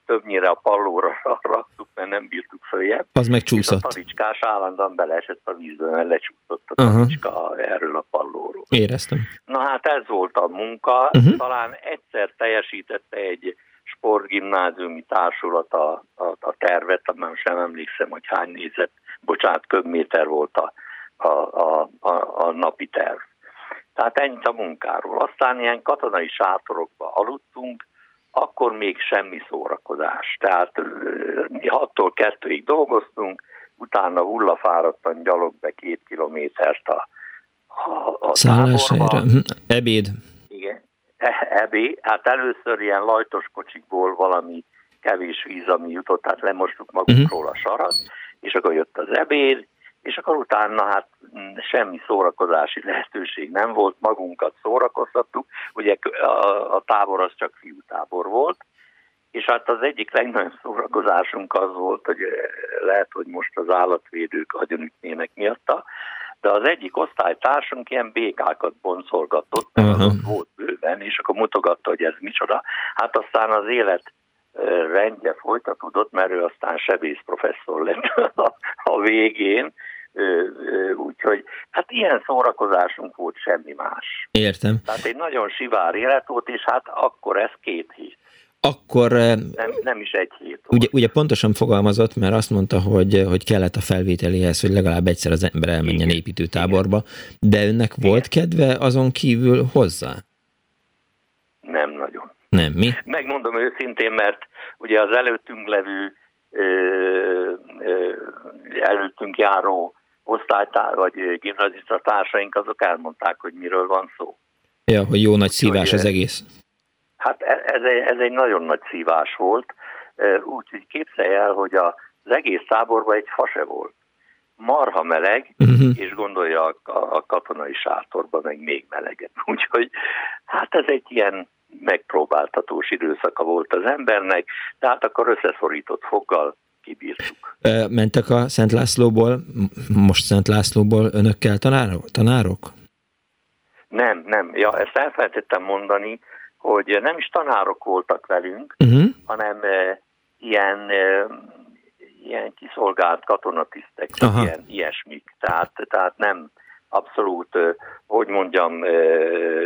többnyire a pallóra raktuk, mert nem bírtuk följebb. Az megcsúszott. És a talicskás állandóan beleesett a vízbe, mert lecsúszott a talicska Aha. erről a pallóról. Éreztem. Na hát ez volt a munka. Uh-huh. Talán egyszer teljesítette egy sportgimnáziumi társulat a, a, a tervet, nem sem emlékszem, hogy hány nézett, bocsánat, köbméter volt a a, a, a, a napi terv. Tehát ennyit a munkáról. Aztán ilyen katonai sátorokba aludtunk, akkor még semmi szórakozás. Tehát mi 6-tól 2-ig dolgoztunk, utána hullafáradtan gyalog be két kilométert a, a, a táborba. Mhm. Ebéd. Igen, e, ebéd. Hát először ilyen lajtos kocsikból valami kevés víz, ami jutott, tehát lemostuk magunkról uh-huh. a sarat, és akkor jött az ebéd, és akkor utána hát mm, semmi szórakozási lehetőség nem volt, magunkat szórakoztattuk, ugye a, a tábor az csak fiútábor volt, és hát az egyik legnagyobb szórakozásunk az volt, hogy eh, lehet, hogy most az állatvédők agyonütnének miatta, de az egyik osztálytársunk ilyen békákat boncolgatott, mert uh-huh. volt bőven, és akkor mutogatta, hogy ez micsoda. Hát aztán az élet rendje folytatódott, mert ő aztán sebész professzor lett a, a végén, úgyhogy hát ilyen szórakozásunk volt semmi más. Értem. Tehát egy nagyon sivár élet volt, és hát akkor ez két hét. Akkor... Nem, nem is egy hét. Ugye, ugye pontosan fogalmazott, mert azt mondta, hogy, hogy kellett a felvételéhez, hogy legalább egyszer az ember elmenjen Igen. építőtáborba, de önnek volt Igen. kedve azon kívül hozzá? Nem nagyon. Nem, mi? Megmondom őszintén, mert ugye az előttünk levő ö, ö, előttünk járó osztálytár vagy gimnazista társaink, azok elmondták, hogy miről van szó. Ja, hogy jó nagy szívás az egész. Hát e, ez egy, ez egy nagyon nagy szívás volt, úgyhogy képzelj el, hogy az egész táborban egy fase volt. Marha meleg, uh-huh. és gondolja a, a katonai sátorban meg még melegebb. Úgyhogy hát ez egy ilyen megpróbáltatós időszaka volt az embernek, tehát akkor összeszorított foggal kibírtuk. Mentek a Szent Lászlóból, most Szent Lászlóból önökkel tanárok? tanárok? Nem, nem. Ja, ezt elfelejtettem mondani, hogy nem is tanárok voltak velünk, uh-huh. hanem e, ilyen, e, ilyen kiszolgált katonatisztek, ilyen, ilyesmik. Tehát, tehát nem abszolút, hogy mondjam,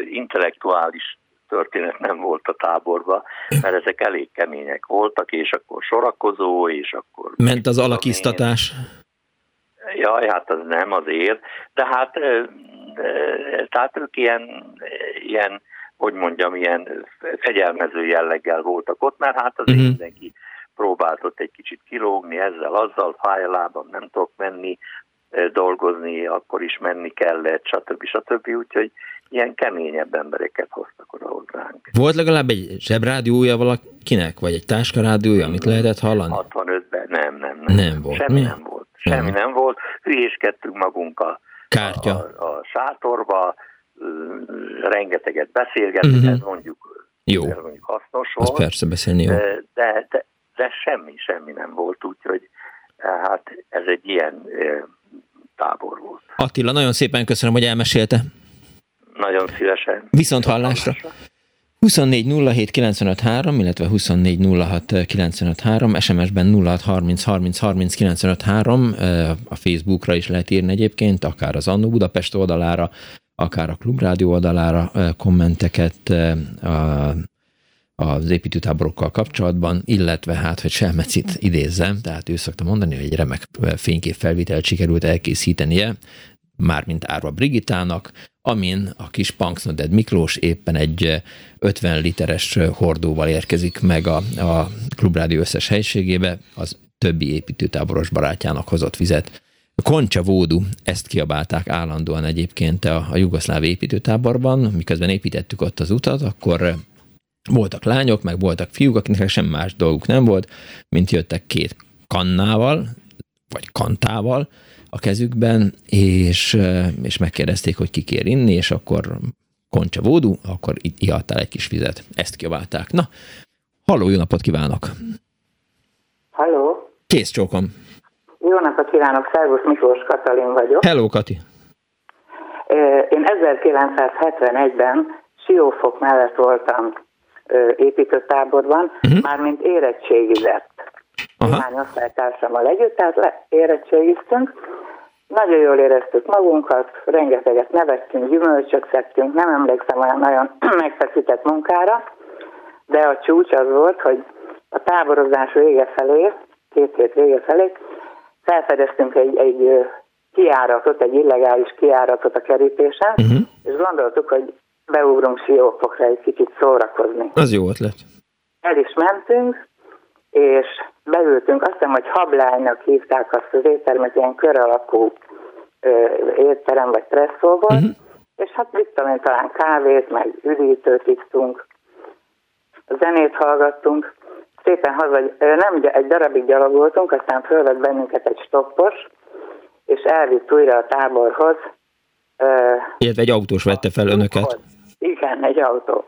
intellektuális történet nem volt a táborban, mert ezek elég kemények voltak, és akkor sorakozó, és akkor... Ment az alakiztatás? Jaj, hát az nem azért, de hát tehát ők ilyen, ilyen hogy mondjam, ilyen fegyelmező jelleggel voltak ott, mert hát az uh-huh. mindenki próbált ott egy kicsit kilógni ezzel, azzal, fáj a lábam, nem tudok menni, dolgozni, akkor is menni kellett, stb. stb. Úgyhogy ilyen keményebb embereket hoztak oda hozzánk. Volt legalább egy zsebrádiója valakinek, vagy egy táskarádiója, amit lehetett hallani? 65-ben nem, nem, nem. Nem volt. Semmi Mi? nem volt. Semmi nem, nem volt. Hülyéskedtünk magunk a, Kártya. a, a sátorba, rengeteget beszélgetni, uh-huh. ez mondjuk, jó. ez mondjuk hasznos volt. Az persze beszélni jó. De, de, de, de semmi, semmi nem volt, úgyhogy hát ez egy ilyen tábor volt. Attila, nagyon szépen köszönöm, hogy elmesélte. Nagyon szívesen. Viszont hallásra. 24 07 illetve 24 06 SMS-ben 06 30 30 30 95 3, a Facebookra is lehet írni egyébként, akár az Annó Budapest oldalára, akár a Klubrádió oldalára kommenteket a, az építőtáborokkal kapcsolatban, illetve hát, hogy Selmecit idézzem, tehát ő szokta mondani, hogy egy remek fényképfelvételt sikerült elkészítenie, mármint Árva Brigitának, amin a kis Punksnoded Miklós éppen egy 50 literes hordóval érkezik meg a, a Klubrádió összes helységébe, az többi építőtáboros barátjának hozott vizet. Koncsa Vódu, ezt kiabálták állandóan egyébként a, a jugoszláv építőtáborban, miközben építettük ott az utat, akkor voltak lányok, meg voltak fiúk, akiknek sem más dolguk nem volt, mint jöttek két kannával, vagy kantával a kezükben, és, és megkérdezték, hogy ki kér inni, és akkor Koncsa Vódu, akkor ihattál egy kis vizet. Ezt kiabálták. Na, halló, jó napot kívánok! Halló! Kész csókom! Jó napot kívánok, Szervusz Miklós Katalin vagyok. Hello, Kati. Én 1971-ben Siófok mellett voltam építőtáborban, uh-huh. mármint érettségizett. Néhány osztálytársammal együtt, tehát le, érettségiztünk. Nagyon jól éreztük magunkat, rengeteget nevettünk, gyümölcsök szedtünk, nem emlékszem olyan nagyon megfeszített munkára, de a csúcs az volt, hogy a táborozás vége felé, két hét vége felé, felfedeztünk egy, egy kiáratot, egy illegális kiáratot a kerítésen, uh-huh. és gondoltuk, hogy beugrunk siófokra egy kicsit szórakozni. Az jó ötlet. El is mentünk, és beültünk, azt hiszem, hogy hablánynak hívták azt az éttermet, ilyen kör alakú étterem vagy presszó volt, uh-huh. és hát mit tudom én, talán kávét, meg üdítőt ittunk, zenét hallgattunk, szépen haza, nem egy darabig gyalogoltunk, aztán fölvett bennünket egy stoppos, és elvitt újra a táborhoz. Illetve egy autós vette fel önöket. Igen, egy autó.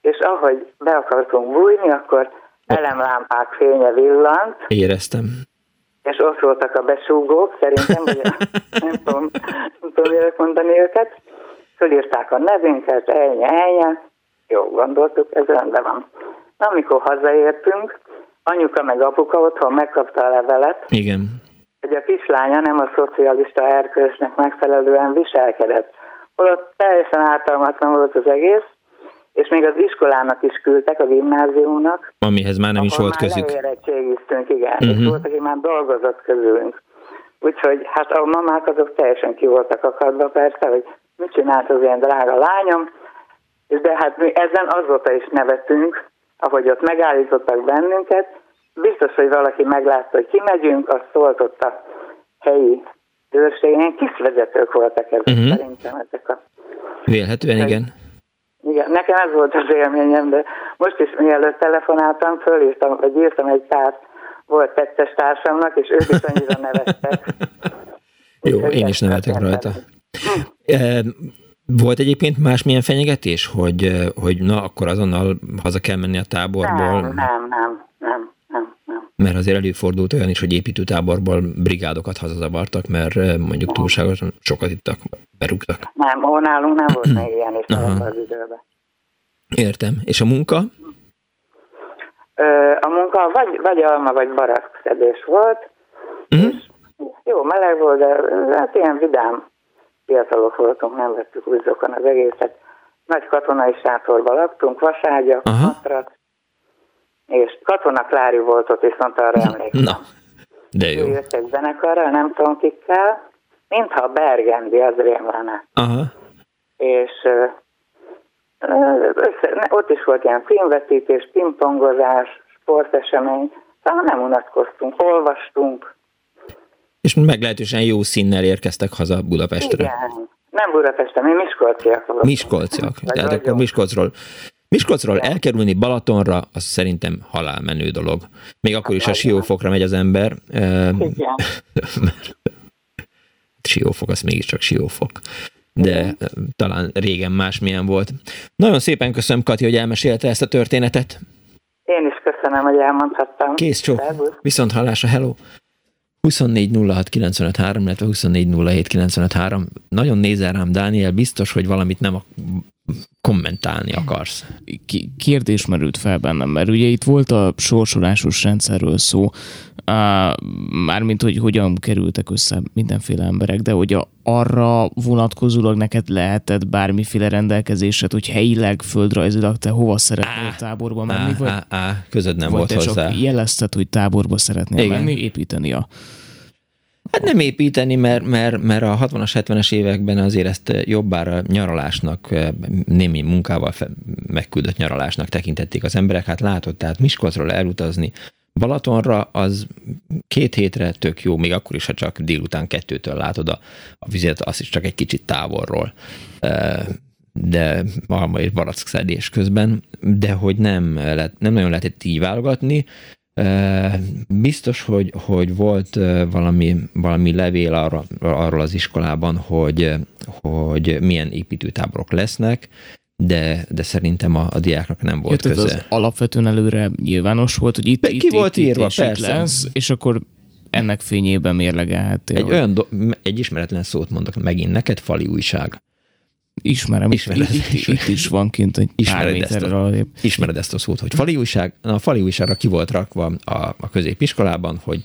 És ahogy be akartunk bújni, akkor elemlámpák fénye villant. Éreztem. És ott voltak a besúgók, szerintem, vagy nem tudom, nem tudom mondani őket. Fölírták a nevünket, elnye, elnye. Jó, gondoltuk, ez rendben van. Amikor hazaértünk, anyuka meg apuka otthon megkapta a levelet. Igen. Hogy a kislánya nem a szocialista erkölcsnek megfelelően viselkedett. Holott teljesen ártalmatlan volt az egész, és még az iskolának is küldtek, a gimnáziumnak. Amihez már nem is volt már közük. Leérettségiztünk, igen, uh-huh. és volt, aki már dolgozott közülünk. Úgyhogy hát a mamák azok teljesen ki voltak akadva persze, hogy mit csinált az ilyen drága lányom, de hát mi ezen azóta is nevetünk, ahogy ott megállítottak bennünket, biztos, hogy valaki meglátta, hogy kimegyünk, azt szólt ott a helyi őrség, ilyen kis vezetők voltak ezek uh-huh. szerintem ezek a... Vélhetően, igen. Igen, nekem ez volt az élményem, de most is mielőtt telefonáltam, fölírtam, vagy írtam egy párt volt tettes társamnak, és ők is annyira nevettek. Jó, én is nevetek rajta. Volt egyébként másmilyen fenyegetés, hogy, hogy na, akkor azonnal haza kell menni a táborból? Nem, nem, nem, nem, nem. Mert azért előfordult olyan is, hogy építőtáborból brigádokat hazazavartak, mert mondjuk túlságosan sokat ittak, berúgtak. Nem, ó, nálunk nem volt még ilyen is az időben. Értem. És a munka? a munka vagy, vagy alma, vagy szedés volt, és jó, meleg volt, de hát ilyen vidám fiatalok voltunk, nem vettük úgy az egészet. Nagy katonai sátorban laktunk, vaságyak, matrac, és Katona Klári volt ott, viszont arra emlékszem. Na, de jó. Jöttek zenekarral, nem tudom kikkel, mintha Bergendi, az rém lenne. Aha. És össze, ott is volt ilyen filmvetítés, pingpongozás, sportesemény, szóval nem unatkoztunk, olvastunk. És meglehetősen jó színnel érkeztek haza Budapestre. Igen, nem Budapesten, mi Miskolciak vagyok. Miskolciak, tehát akkor Miskolcról. Miskolcról elkerülni Balatonra, az szerintem halálmenő dolog. Még akkor is, ha siófokra megy az ember. Igen. siófok, az mégiscsak siófok de talán régen másmilyen volt. Nagyon szépen köszönöm, Kati, hogy elmesélte ezt a történetet. Én is köszönöm, hogy elmondhattam. Kész csók. Viszont hallásra, hello. 24 06 95 3, illetve 24 07 95 3. Nagyon nézel rám, Dániel, biztos, hogy valamit nem kommentálni akarsz. Kérdés merült fel bennem, mert ugye itt volt a sorsolásos rendszerről szó, mármint, hogy hogyan kerültek össze mindenféle emberek, de hogy a, arra vonatkozólag neked lehetett bármiféle rendelkezésed, hogy helyileg, földrajzilag te hova szeretnél táborba menni, vagy, á, á, közöd nem vagy volt te hozzá. csak jelezted, hogy táborba szeretnél Igen. menni, építeni a Hát nem építeni, mert, mert, mert a 60-as, 70-es években azért ezt jobbára nyaralásnak, némi munkával megküldött nyaralásnak tekintették az emberek. Hát látod, tehát Miskolcról elutazni Balatonra az két hétre tök jó, még akkor is, ha csak délután kettőtől látod a, a vizet, az is csak egy kicsit távolról de alma és barack szedés közben, de hogy nem, lehet, nem nagyon lehetett így válogatni, Biztos, hogy, hogy volt valami, valami levél arra, arról az iskolában, hogy, hogy milyen építőtáborok lesznek, de, de szerintem a, a diáknak nem volt ja, köze. Az alapvetően előre nyilvános volt, hogy itt, Ki itt, volt itt, írva, itt, persze. Lesz, és akkor ennek fényében mérlegelhettél. Egy olyan, do, egy ismeretlen szót mondok megint neked, fali újság. Ismerem, Ismered, itt, itt, itt, is van kint egy ismered ezt, a, ismered ezt a szót, hogy fali újság, a fali újságra ki volt rakva a, a középiskolában, hogy,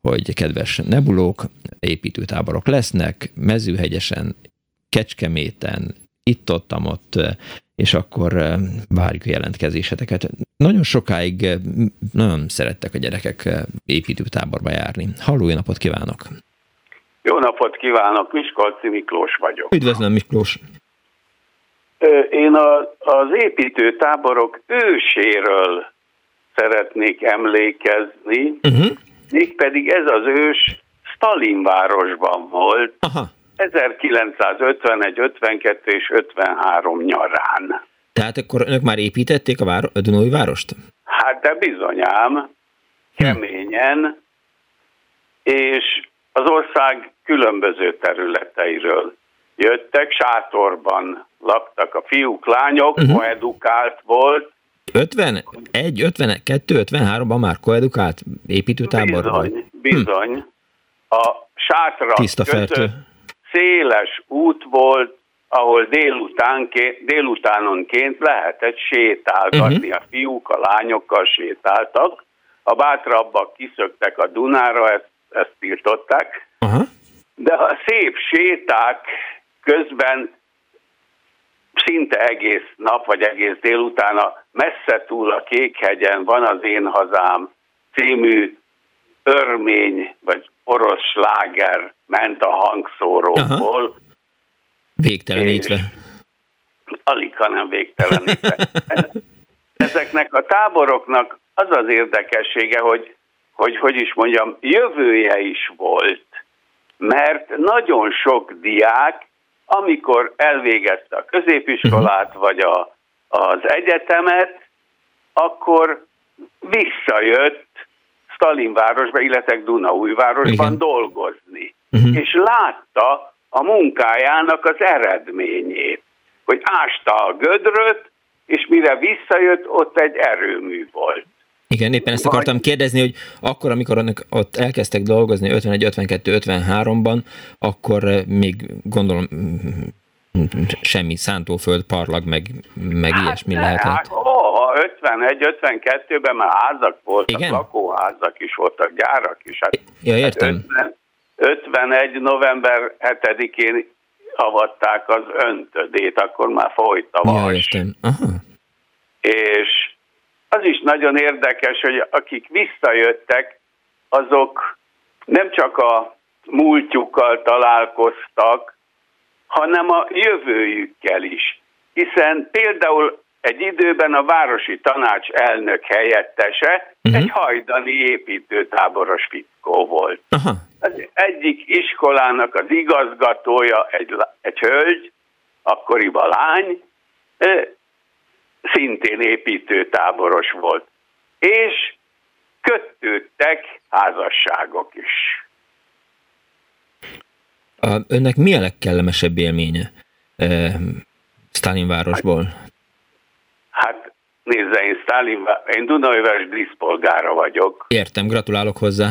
hogy kedves nebulók, építőtáborok lesznek, mezőhegyesen, Kecskeméten, itt-ott, ott, és akkor eh, várjuk a jelentkezéseteket. Nagyon sokáig eh, nagyon szerettek a gyerekek eh, építőtáborba járni. Halló, jó napot kívánok! Jó napot kívánok, Miskolci Miklós vagyok. Üdvözlöm, Miklós! Én a, az építőtáborok őséről szeretnék emlékezni, uh-huh. mégpedig ez az ős Stalinvárosban volt, Aha. 1951, 52 és 53 nyarán. Tehát akkor önök már építették a, váro- a Dunói várost? Hát de bizonyám, keményen, és az ország különböző területeiről jöttek, sátorban laktak a fiúk, lányok, uh-huh. koedukált volt. 51, 52, 53-ban már koedukált építőtábor bizony? Bizony, hm. A sátra Tiszta széles út volt, ahol délután, délutánonként lehetett sétálgatni. Uh-huh. A fiúk a lányokkal sétáltak, a bátrabbak kiszöktek a Dunára, ezt, ezt tiltották, uh-huh. de a szép séták közben szinte egész nap, vagy egész délután a messze túl a Kékhegyen van az én hazám című örmény, vagy orosz sláger ment a hangszóróból. Aha. Végtelenítve. Alig, hanem végtelenítve. Ezeknek a táboroknak az az érdekessége, hogy, hogy hogy is mondjam, jövője is volt, mert nagyon sok diák amikor elvégezte a középiskolát, uh-huh. vagy a, az egyetemet, akkor visszajött Stalinvárosba, illetve Dunaújvárosban Igen. dolgozni. Uh-huh. És látta a munkájának az eredményét, hogy ásta a gödröt, és mire visszajött, ott egy erőmű volt. Igen, éppen ezt akartam kérdezni, hogy akkor, amikor önök ott elkezdtek dolgozni 51, 52, 53-ban, akkor eh, még gondolom mm, semmi szántóföld, parlag, meg, meg hát, ilyesmi lehetett. Hát, ó, abban 51-52-ben már házak voltak, Igen? lakóházak is voltak, gyárak is. Hát, ja, értem. 50, 51. november 7-én avatták az öntödét, akkor már folyt a vas. Ja, értem. Aha. És az is nagyon érdekes, hogy akik visszajöttek, azok nem csak a múltjukkal találkoztak, hanem a jövőjükkel is. Hiszen például egy időben a városi tanács elnök helyettese uh-huh. egy hajdani építőtáboros fickó volt. Aha. Az egyik iskolának az igazgatója egy, egy hölgy, akkoriban lány, szintén építőtáboros volt. És kötődtek házasságok is. A, önnek mi a legkellemesebb élménye e, Stalinvárosból? Hát nézze, én, Stalin, én Dunajöves díszpolgára vagyok. Értem, gratulálok hozzá.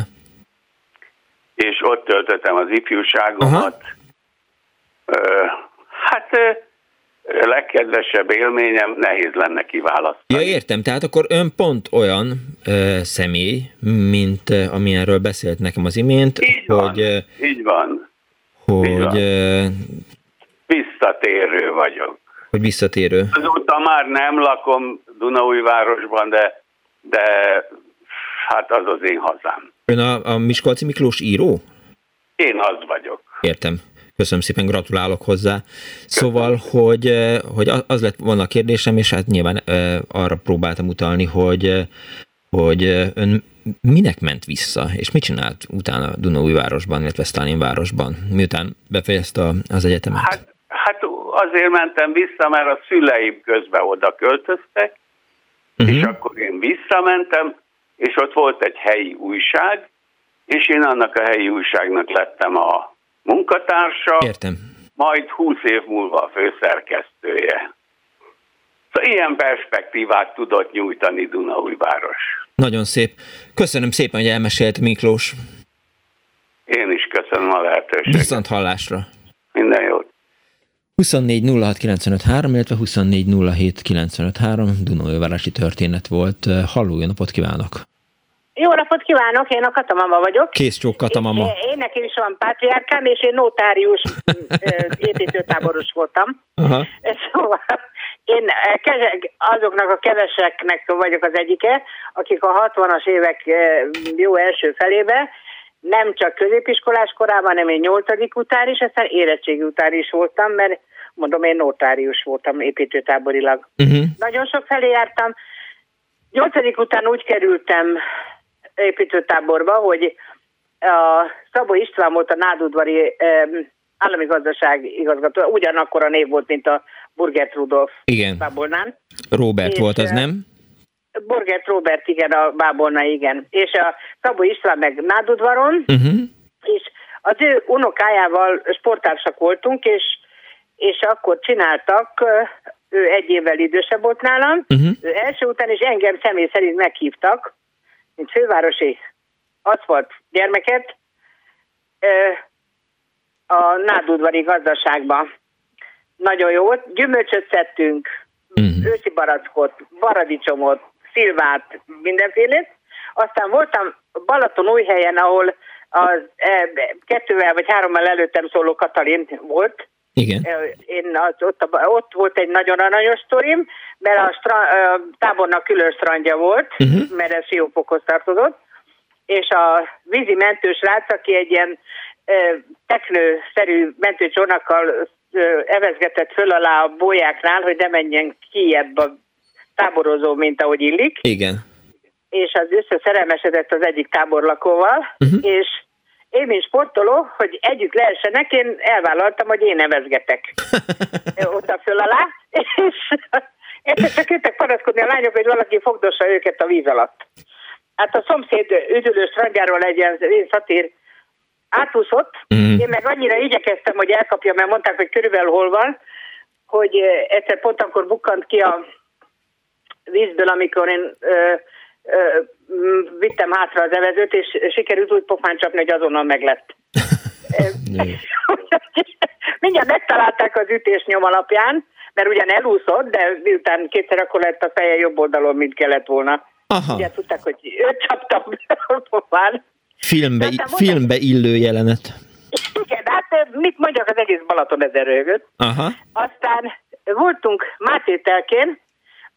És ott töltöttem az ifjúságomat. Aha. hát legkedvesebb élményem, nehéz lenne kiválasztani. Ja, értem, tehát akkor ön pont olyan ö, személy, mint ö, amilyenről beszélt nekem az imént, így hogy... Van, ö, így van. Hogy... Így van. Ö, visszatérő vagyok. Hogy visszatérő. Azóta már nem lakom Dunaújvárosban, de, de hát az az én hazám. Ön a, a Miskolci Miklós író? Én az vagyok. Értem. Köszönöm szépen, gratulálok hozzá. Szóval, hogy, eh, hogy az lett volna a kérdésem, és hát nyilván eh, arra próbáltam utalni, hogy, eh, hogy ön minek ment vissza, és mit csinált utána Dunaújvárosban, illetve városban, miután befejezte az egyetemet? Hát, hát azért mentem vissza, mert a szüleim közben oda költöztek, uh-huh. és akkor én visszamentem, és ott volt egy helyi újság, és én annak a helyi újságnak lettem a munkatársa, Értem. majd 20 év múlva a főszerkesztője. Szóval ilyen perspektívát tudott nyújtani Dunaújváros. Nagyon szép. Köszönöm szépen, hogy elmesélt Miklós. Én is köszönöm a lehetőséget. Viszont hallásra. Minden jót. 24 06 illetve 24 07 Dunaújvárosi történet volt. Halló, jó napot kívánok! Jó napot kívánok, én a Katamama vagyok. Kész csók Katamama. Én, én nekem is van pátriárkám, és én notárius építőtáboros voltam. Aha. Szóval én azoknak a keveseknek vagyok az egyike, akik a 60-as évek jó első felébe nem csak középiskolás korában, hanem én nyolcadik után is, aztán érettségi után is voltam, mert mondom, én notárius voltam építőtáborilag. Uh-huh. Nagyon sok felé jártam. Nyolcadik után úgy kerültem építőtáborba, hogy a Szabó István volt a nádudvari állami gazdaság igazgató, ugyanakkor a név volt, mint a Burgert Rudolf igen. Bábolnán. Robert és volt az, nem? Burgert Robert, igen, a Bábolna, igen. És a Szabó István meg Nádudvaron, uh-huh. és az ő unokájával sportársak voltunk, és, és akkor csináltak, ő egy évvel idősebb volt nálam, uh-huh. ő első után, és engem személy szerint meghívtak, mint fővárosi aszfalt gyermeket a nádudvari gazdaságban. Nagyon jó volt. Gyümölcsöt szedtünk, uh-huh. őszi barackot, paradicsomot, szilvát, mindenfélét. Aztán voltam Balaton új helyen, ahol az e, kettővel vagy hárommal előttem szóló Katalin volt. Igen. Én az, ott, ott volt egy nagyon aranyos sztorim, mert a, stra, tábornak külön strandja volt, uh-huh. mert ez Siófokhoz tartozott, és a vízi mentős rác, aki egy ilyen teknőszerű mentőcsónakkal evezgetett föl alá a bolyáknál, hogy ne menjen kiebb a táborozó, mint ahogy illik. Igen. És az összeszerelmesedett az egyik táborlakóval, uh-huh. és én, mint sportoló, hogy együtt lehessenek, én elvállaltam, hogy én nevezgetek ott a föl alá, és egyszer csak jöttek panaszkodni a lányok, hogy valaki fogdossa őket a víz alatt. Hát a szomszéd üdülő strandjáról egy ilyen szatír átúszott, mm. én meg annyira igyekeztem, hogy elkapja, mert mondták, hogy körülbelül hol van, hogy egyszer pont akkor bukkant ki a vízből, amikor én ö, ö, vittem hátra az evezőt, és sikerült úgy pofán csapni, hogy azonnal meglett. mindjárt megtalálták az ütés nyom alapján, mert ugyan elúszott, de miután kétszer akkor lett a feje jobb oldalon, mint kellett volna. Aha. Ugye tudták, hogy őt csaptam pofán. Filmbe, filmbe illő jelenet. Igen, hát mit mondjak, az egész Balaton ezer rögött. Aha. Aztán voltunk Mátételkén,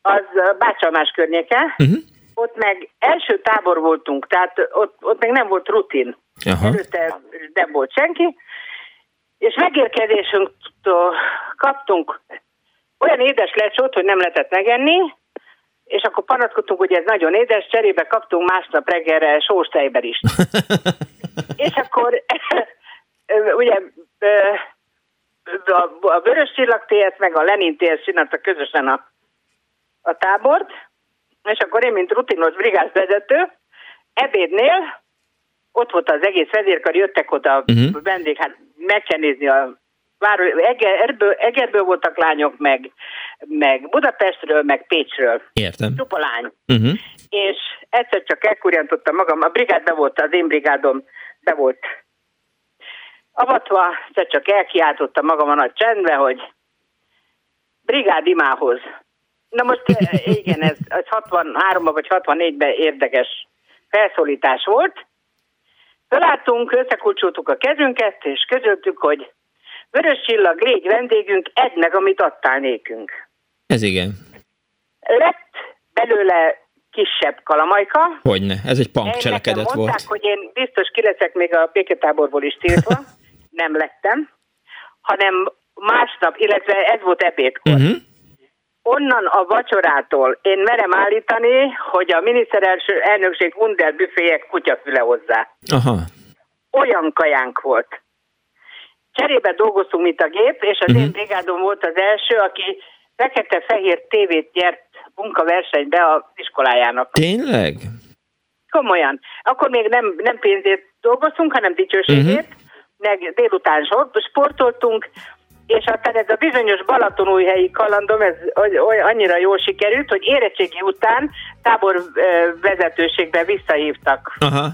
az Bácsalmás környéke, uh-huh. Ott meg első tábor voltunk, tehát ott, ott meg nem volt rutin. Aha. Előtte nem volt senki, és megérkezésünktől kaptunk olyan édes lecsót, hogy nem lehetett megenni, és akkor panaszkodtunk, hogy ez nagyon édes, cserébe kaptunk másnap reggelre sós is. és akkor ugye a, a Vörös Csillag meg a Lenin TS csinálta közösen a, a tábort, és akkor én, mint rutinos vezető, ebédnél ott volt az egész vezérkar, jöttek oda uh-huh. vendég, hát meg kell nézni a város, Egerből, Egerből voltak lányok, meg, meg Budapestről, meg Pécsről. Értem. Csupa lány. Uh-huh. És egyszer csak elkurjantottam magam, a brigád be volt, az én brigádom be volt avatva, egyszer csak elkiáltottam magam a nagy csendbe, hogy brigád imához. Na most eh, igen, ez, ez 63-ban vagy 64-ben érdekes felszólítás volt. Felálltunk, összekulcsoltuk a kezünket, és közöltük, hogy Vörös csillag, légy vendégünk, edd meg, amit adtál nékünk. Ez igen. Lett belőle kisebb kalamajka. Hogyne, ez egy punk cselekedet mondták, volt. hogy én biztos ki leszek még a béketáborból is tiltva, nem lettem, hanem másnap, illetve ez volt ebédkor. Uh-huh. Onnan a vacsorától én merem állítani, hogy a miniszterelső elnökség Wunder büféjek kutyafüle hozzá. Aha. Olyan kajánk volt cserébe dolgoztunk, mint a gép, és az uh-huh. én brigádom volt az első, aki fekete-fehér tévét nyert munkaversenybe a iskolájának. Tényleg? Komolyan. Akkor még nem, nem pénzért dolgoztunk, hanem dicsőségért, uh-huh. meg délután sportoltunk, és aztán ez a bizonyos Balatonújhelyi kalandom, ez annyira jól sikerült, hogy érettségi után tábor vezetőségbe visszahívtak. Aha.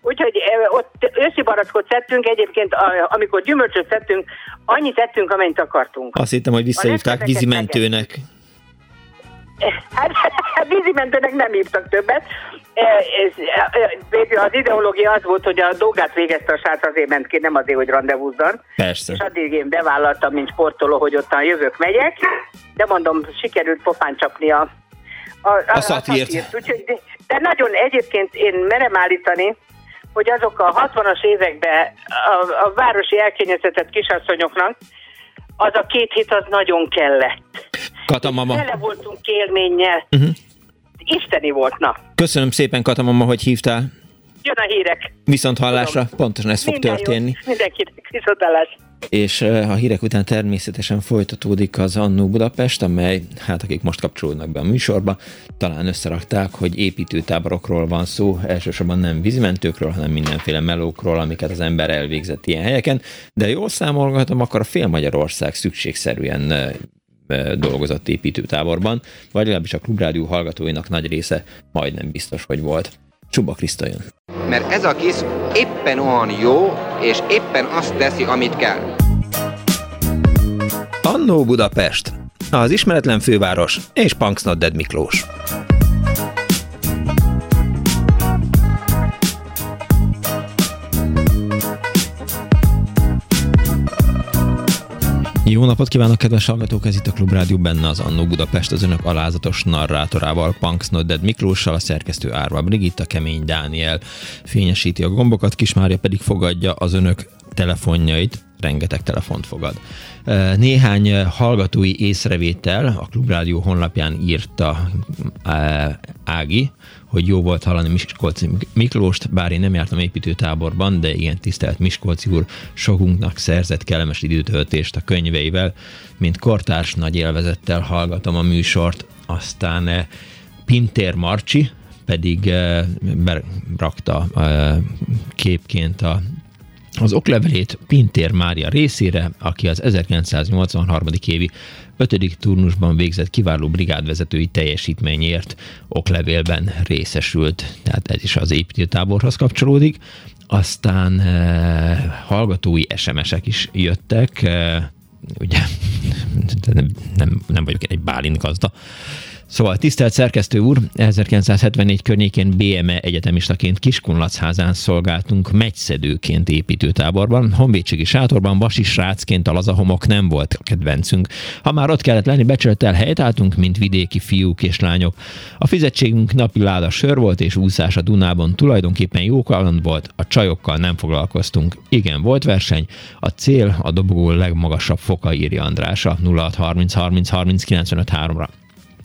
Úgyhogy ott őszi barackot szedtünk, egyébként amikor gyümölcsöt szedtünk, annyit tettünk, amennyit akartunk. Azt hittem, hogy visszahívták vízimentőnek. Hát, vízimentőnek nem hívtak többet. Az ideológia az volt, hogy a dolgát végezte a srác, azért ment ki, nem azért, hogy rendezvúzzon. Persze. És addig én bevállaltam, mint sportoló, hogy ottan jövök, megyek. De mondom, sikerült pofán csapni a, a, a, a szatírt. A. Úgyhogy, de, de nagyon egyébként én merem állítani, hogy azok a 60-as években a, a városi elkényeztetett kisasszonyoknak az a két hét az nagyon kellett. Katamama. Tele voltunk élménnyel. Uh-huh. Isteni volt, na. Köszönöm szépen, Katamama, hogy hívtál. Jön a hírek. Viszont hallásra, Tudom. pontosan ez fog Minden történni. Jó. Mindenkinek viszont hallás és a hírek után természetesen folytatódik az Annó Budapest, amely, hát akik most kapcsolódnak be a műsorba, talán összerakták, hogy építőtáborokról van szó, elsősorban nem vízimentőkről, hanem mindenféle melókról, amiket az ember elvégzett ilyen helyeken, de jól számolgatom, akkor a fél Magyarország szükségszerűen dolgozott építőtáborban, vagy legalábbis a Klubrádió hallgatóinak nagy része majdnem biztos, hogy volt. Csuba Kriszta jön. Mert ez a kis éppen olyan jó, és éppen azt teszi, amit kell. Annó Budapest, az ismeretlen főváros és Punksnodded Miklós. Jó napot kívánok, kedves hallgatók! Ez itt a Klubrádió benne az Annó Budapest az önök alázatos narrátorával, Punks Nodded Miklóssal, a szerkesztő Árva Brigitta, Kemény Dániel fényesíti a gombokat, Kismária pedig fogadja az önök telefonjait, rengeteg telefont fogad. Néhány hallgatói észrevétel a Klubrádió honlapján írta Ági, hogy jó volt hallani Miskolci Miklóst, bár én nem jártam építőtáborban, de igen, tisztelt Miskolci úr, sokunknak szerzett kellemes időtöltést a könyveivel, mint kortárs nagy élvezettel hallgatom a műsort, aztán Pintér Marcsi pedig berakta képként a az oklevelét Pintér Mária részére, aki az 1983. évi 5. turnusban végzett kiváló brigádvezetői teljesítményért oklevélben részesült, tehát ez is az építőtáborhoz kapcsolódik. aztán e, hallgatói SMS-ek is jöttek, e, ugye nem, nem, vagyok egy Bálint gazda, Szóval tisztelt szerkesztő úr, 1974 környékén BME egyetemistaként Kiskunlacházán szolgáltunk megyszedőként építőtáborban, honvédségi sátorban vasi srácként a lazahomok nem volt a kedvencünk. Ha már ott kellett lenni, becsülettel helytálltunk, mint vidéki fiúk és lányok. A fizetségünk napi láda sör volt és úszás a Dunában tulajdonképpen jó kaland volt, a csajokkal nem foglalkoztunk. Igen, volt verseny, a cél a dobogó legmagasabb foka írja Andrása 0630 30 30 95 3-ra.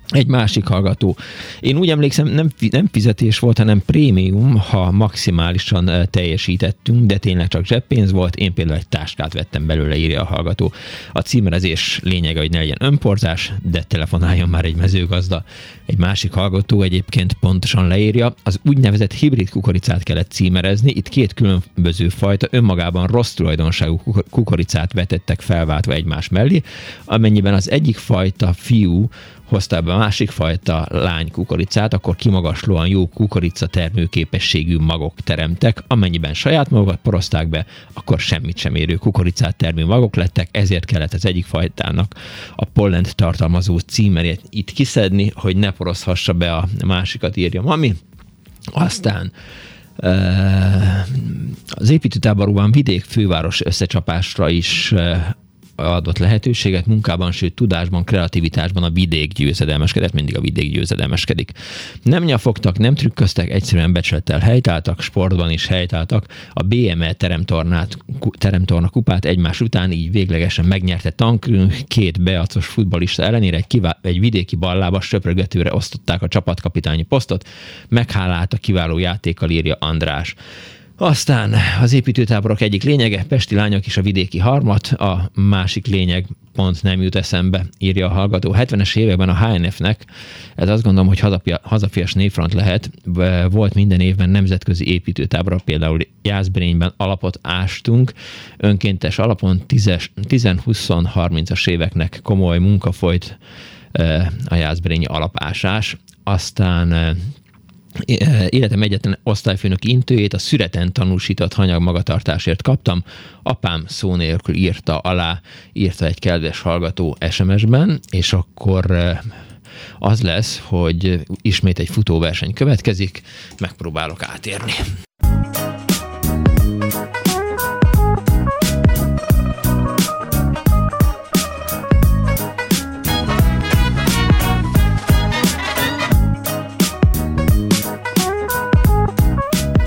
Egy másik hallgató. Én úgy emlékszem, nem, nem fizetés volt, hanem prémium, ha maximálisan teljesítettünk, de tényleg csak zseppénz volt. Én például egy táskát vettem belőle, írja a hallgató. A címerezés lényege, hogy ne legyen önporzás, de telefonáljon már egy mezőgazda. Egy másik hallgató egyébként pontosan leírja, az úgynevezett hibrid kukoricát kellett címerezni. Itt két különböző fajta önmagában rossz tulajdonságú kukoricát vetettek felváltva egymás mellé, amennyiben az egyik fajta fiú hoztál be másik fajta lány kukoricát, akkor kimagaslóan jó kukorica termőképességű magok teremtek, amennyiben saját magukat porozták be, akkor semmit sem érő kukoricát termő magok lettek, ezért kellett az egyik fajtának a pollent tartalmazó címerét itt kiszedni, hogy ne porozhassa be a másikat, írja mami. Aztán az építőtáborúban vidék főváros összecsapásra is adott lehetőséget munkában, sőt tudásban, kreativitásban a vidék győzedelmeskedett, mindig a vidék győzedelmeskedik. Nem nyafogtak, nem trükköztek, egyszerűen becsülettel helytáltak, sportban is helytáltak. A BME teremtornát, teremtorna kupát egymás után így véglegesen megnyerte tankünk, két beacos futbalista ellenére egy, kivá- egy vidéki ballába söprögetőre osztották a csapatkapitányi posztot, meghálált a kiváló játékkal írja András. Aztán az építőtáborok egyik lényege, Pesti lányok is a vidéki harmat, a másik lényeg pont nem jut eszembe, írja a hallgató. 70-es években a HNF-nek, ez azt gondolom, hogy hazafias névfront lehet, volt minden évben nemzetközi építőtábor, például Jászberényben alapot ástunk, önkéntes alapon 10-20-30-as éveknek komoly munka folyt eh, a Jászberényi alapásás, aztán életem egyetlen osztályfőnök intőjét a szüreten tanúsított hanyag magatartásért kaptam. Apám szó nélkül írta alá, írta egy kedves hallgató SMS-ben, és akkor az lesz, hogy ismét egy futóverseny következik, megpróbálok átérni.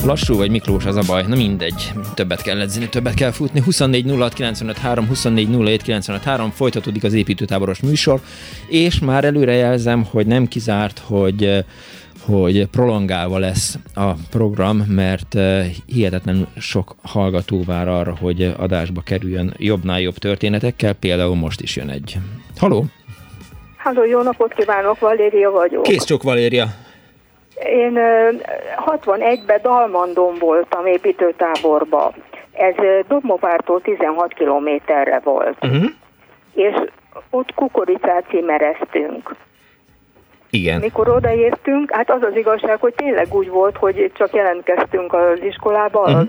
Lassú vagy Miklós, az a baj. Na mindegy. Többet kell edzeni, többet kell futni. 24 06 953, 24 folytatódik az építőtáboros műsor, és már előre jelzem, hogy nem kizárt, hogy hogy prolongálva lesz a program, mert eh, hihetetlen sok hallgató vár arra, hogy adásba kerüljön jobbnál jobb történetekkel, például most is jön egy. Haló! Halló, jó napot kívánok, Valéria vagyok. Kész csak Valéria. Én 61-ben Dalmandon voltam építőtáborba. Ez Dobmovártól 16 kilométerre volt. Uh-huh. És ott kukoricát cimereztünk. Igen. Mikor odaértünk, hát az az igazság, hogy tényleg úgy volt, hogy csak jelentkeztünk az iskolába, uh-huh. az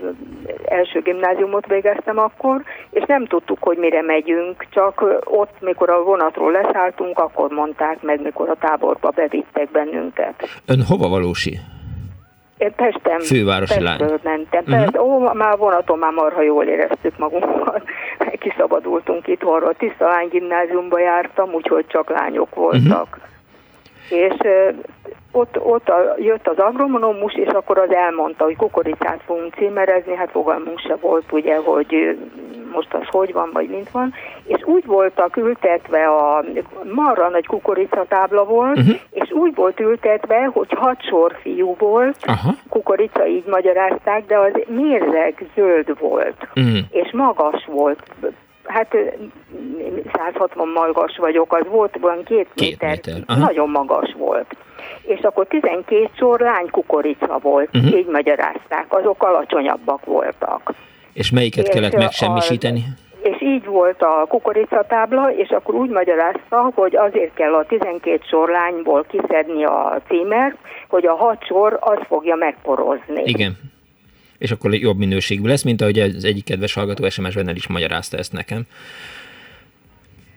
első gimnáziumot végeztem akkor, és nem tudtuk, hogy mire megyünk, csak ott, mikor a vonatról leszálltunk, akkor mondták meg, mikor a táborba bevittek bennünket. Ön hova valósi? Én Pestem. Fővárosi Pestről lány. mentem. Uh-huh. Ó, már vonaton már marha jól éreztük magunkat. Kiszabadultunk itthonról. Tiszta lány gimnáziumba jártam, úgyhogy csak lányok voltak. Uh-huh és ott, ott jött az agronomus, és akkor az elmondta, hogy kukoricát fogunk címerezni, hát fogalmunk se volt ugye, hogy most az hogy van, vagy mint van, és úgy voltak ültetve a marra nagy kukoricatábla volt, uh-huh. és úgy volt ültetve, hogy hat sor fiú volt, uh-huh. kukorica így magyarázták, de az mérzeg zöld volt, uh-huh. és magas volt, hát 160 magas vagyok, az volt van két, két méter, méter. nagyon magas volt. És akkor 12 sor lány kukorica volt, uh-huh. így magyarázták, azok alacsonyabbak voltak. És melyiket és kellett megsemmisíteni? A, és így volt a kukoricatábla, és akkor úgy magyarázta, hogy azért kell a 12 sor lányból kiszedni a címert, hogy a hat sor az fogja megporozni. Igen. És akkor jobb minőségű lesz, mint ahogy az egyik kedves hallgató SMS-ben el is magyarázta ezt nekem.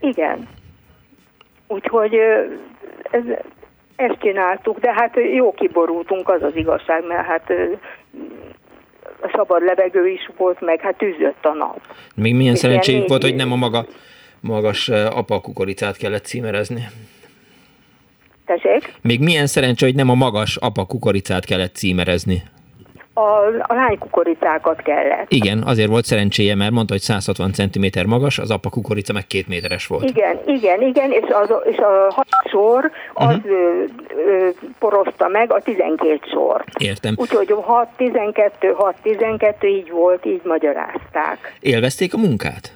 Igen. Úgyhogy ez, ezt csináltuk, de hát jó kiborultunk, az az igazság, mert hát a szabad levegő is volt, meg hát tűzött a nap. Még milyen szerencséjük volt, hogy nem a maga magas apa kukoricát kellett címerezni? Tessék? Még milyen szerencsé, hogy nem a magas apa kukoricát kellett címerezni? A, a lány kukoricákat kellett. Igen, azért volt szerencséje, mert mondta, hogy 160 cm magas, az apa kukorica meg két méteres volt. Igen, igen, igen, és, az, és a hat sor az uh-huh. ö, ö, porozta meg a 12 sor. Értem. Úgyhogy 6, 12, 6, 12, így volt, így magyarázták. Élvezték a munkát?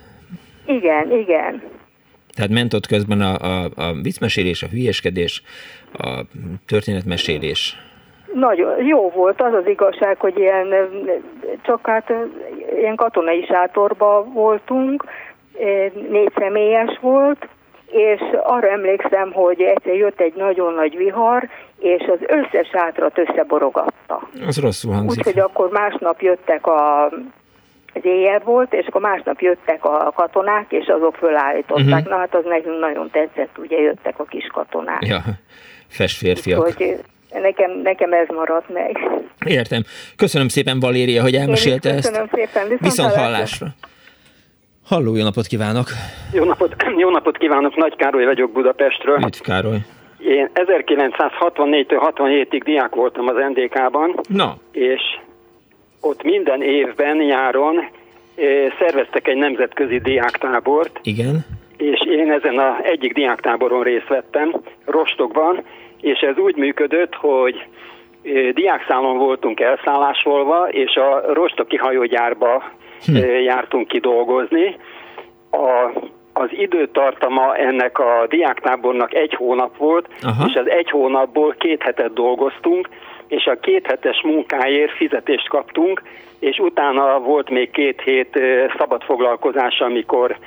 Igen, igen. Tehát ment ott közben a, a, a viccmesélés, a hülyeskedés, a történetmesélés. Nagyon jó volt, az az igazság, hogy ilyen, csak hát ilyen katonai sátorban voltunk, négy személyes volt, és arra emlékszem, hogy egyszer jött egy nagyon nagy vihar, és az összes sátrat összeborogatta. Az rosszul hangzik. Úgyhogy akkor másnap jöttek a az éjjel volt, és akkor másnap jöttek a katonák, és azok fölállították. Uh-huh. Na hát az nekünk nagyon tetszett, ugye jöttek a kis katonák. Ja, fes férfiak. Úgyhogy nekem, nekem ez maradt meg. Értem. Köszönöm szépen, Valéria, hogy elmesélte ezt. Köszönöm szépen. Viszont, Viszont hallásra. Halló, jó napot kívánok! Jó napot, jó napot kívánok, Nagy Károly vagyok Budapestről. Üdv Károly! Én 1964-től 67-ig diák voltam az NDK-ban, Na. és ott minden évben nyáron szerveztek egy nemzetközi diáktábort. Igen. És én ezen a egyik diáktáboron részt vettem, Rostokban, és ez úgy működött, hogy diákszálon voltunk elszállásolva, és a Rostoki hajógyárba hm. jártunk ki dolgozni. A, az időtartama ennek a diáktábornak egy hónap volt, Aha. és az egy hónapból két hetet dolgoztunk, és a két hetes munkáért fizetést kaptunk, és utána volt még két hét szabad foglalkozás, amikor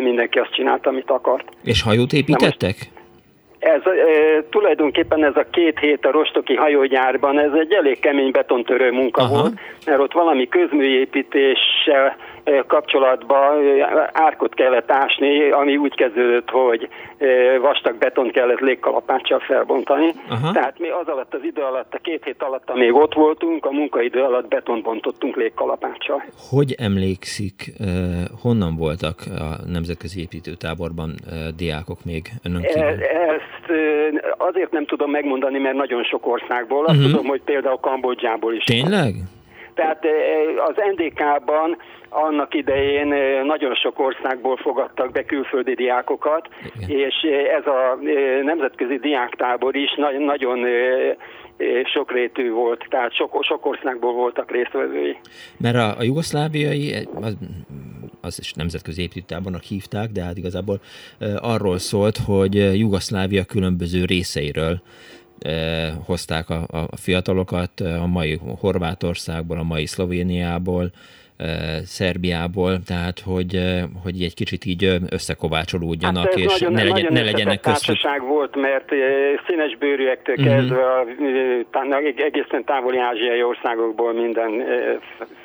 mindenki azt csinálta, amit akart. És hajót építettek? Ez e, tulajdonképpen ez a két hét a rostoki hajógyárban, ez egy elég kemény betontörő munka Aha. volt, mert ott valami közműépítéssel kapcsolatban árkot kellett ásni, ami úgy kezdődött, hogy vastag beton kellett légkalapáccsal felbontani. Aha. Tehát mi az alatt az idő alatt, a két hét alatt, amíg ott voltunk, a munkaidő alatt betont bontottunk légkalapáccsal. Hogy emlékszik, honnan voltak a Nemzetközi Építőtáborban diákok még önök kívül? Ezt azért nem tudom megmondani, mert nagyon sok országból. Azt uh-huh. tudom, hogy például Kambodzsából is. Tényleg? Tehát az NDK-ban annak idején nagyon sok országból fogadtak be külföldi diákokat, Igen. és ez a nemzetközi diáktábor is nagyon sokrétű volt, tehát sok, sok országból voltak résztvevői. Mert a, a jugoszláviai, az, az is nemzetközi építőtábornak hívták, de hát igazából arról szólt, hogy Jugoszlávia különböző részeiről hozták a, a fiatalokat, a mai Horvátországból, a mai Szlovéniából, Szerbiából, tehát hogy, hogy egy kicsit így összekovácsolódjanak, hát és nagyon, ne, legyen, ne legyenek köztük. volt, mert színes bőrűektől uh-huh. kezdve a, egészen távoli ázsiai országokból minden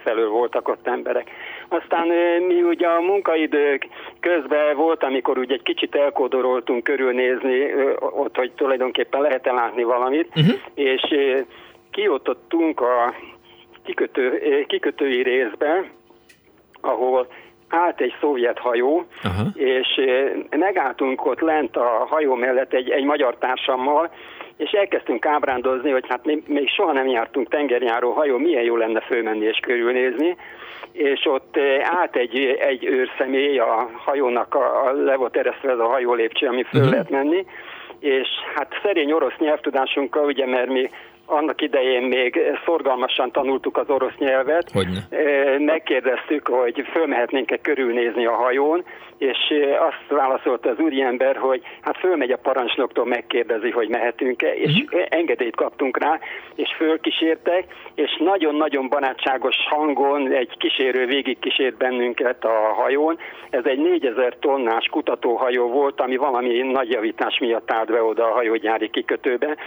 felől voltak ott emberek. Aztán mi ugye a munkaidők közben volt, amikor ugye egy kicsit elkódoroltunk körülnézni ott, hogy tulajdonképpen lehet látni valamit, uh-huh. és kijutottunk a kikötő, kikötői részbe, ahol állt egy szovjet hajó, Aha. és megálltunk ott lent a hajó mellett egy, egy magyar társammal, és elkezdtünk ábrándozni, hogy hát még, még soha nem jártunk tengerjáró hajó, milyen jó lenne fölmenni és körülnézni, és ott állt egy, egy őrszemély, a hajónak a, a le volt eresztve ez a hajó lépcső, ami föl uh-huh. lehet menni, és hát szerény orosz nyelvtudásunkkal, ugye, mert mi annak idején még szorgalmasan tanultuk az orosz nyelvet. Hogyne. Megkérdeztük, hogy fölmehetnénk-e körülnézni a hajón, és azt válaszolta az úriember, hogy hát fölmegy a parancsnoktól, megkérdezi, hogy mehetünk-e, és uh-huh. engedélyt kaptunk rá, és fölkísértek, és nagyon-nagyon barátságos hangon egy kísérő végig kísért bennünket a hajón. Ez egy 4000 tonnás kutatóhajó volt, ami valami nagy javítás miatt állt be oda a hajógyári kikötőbe.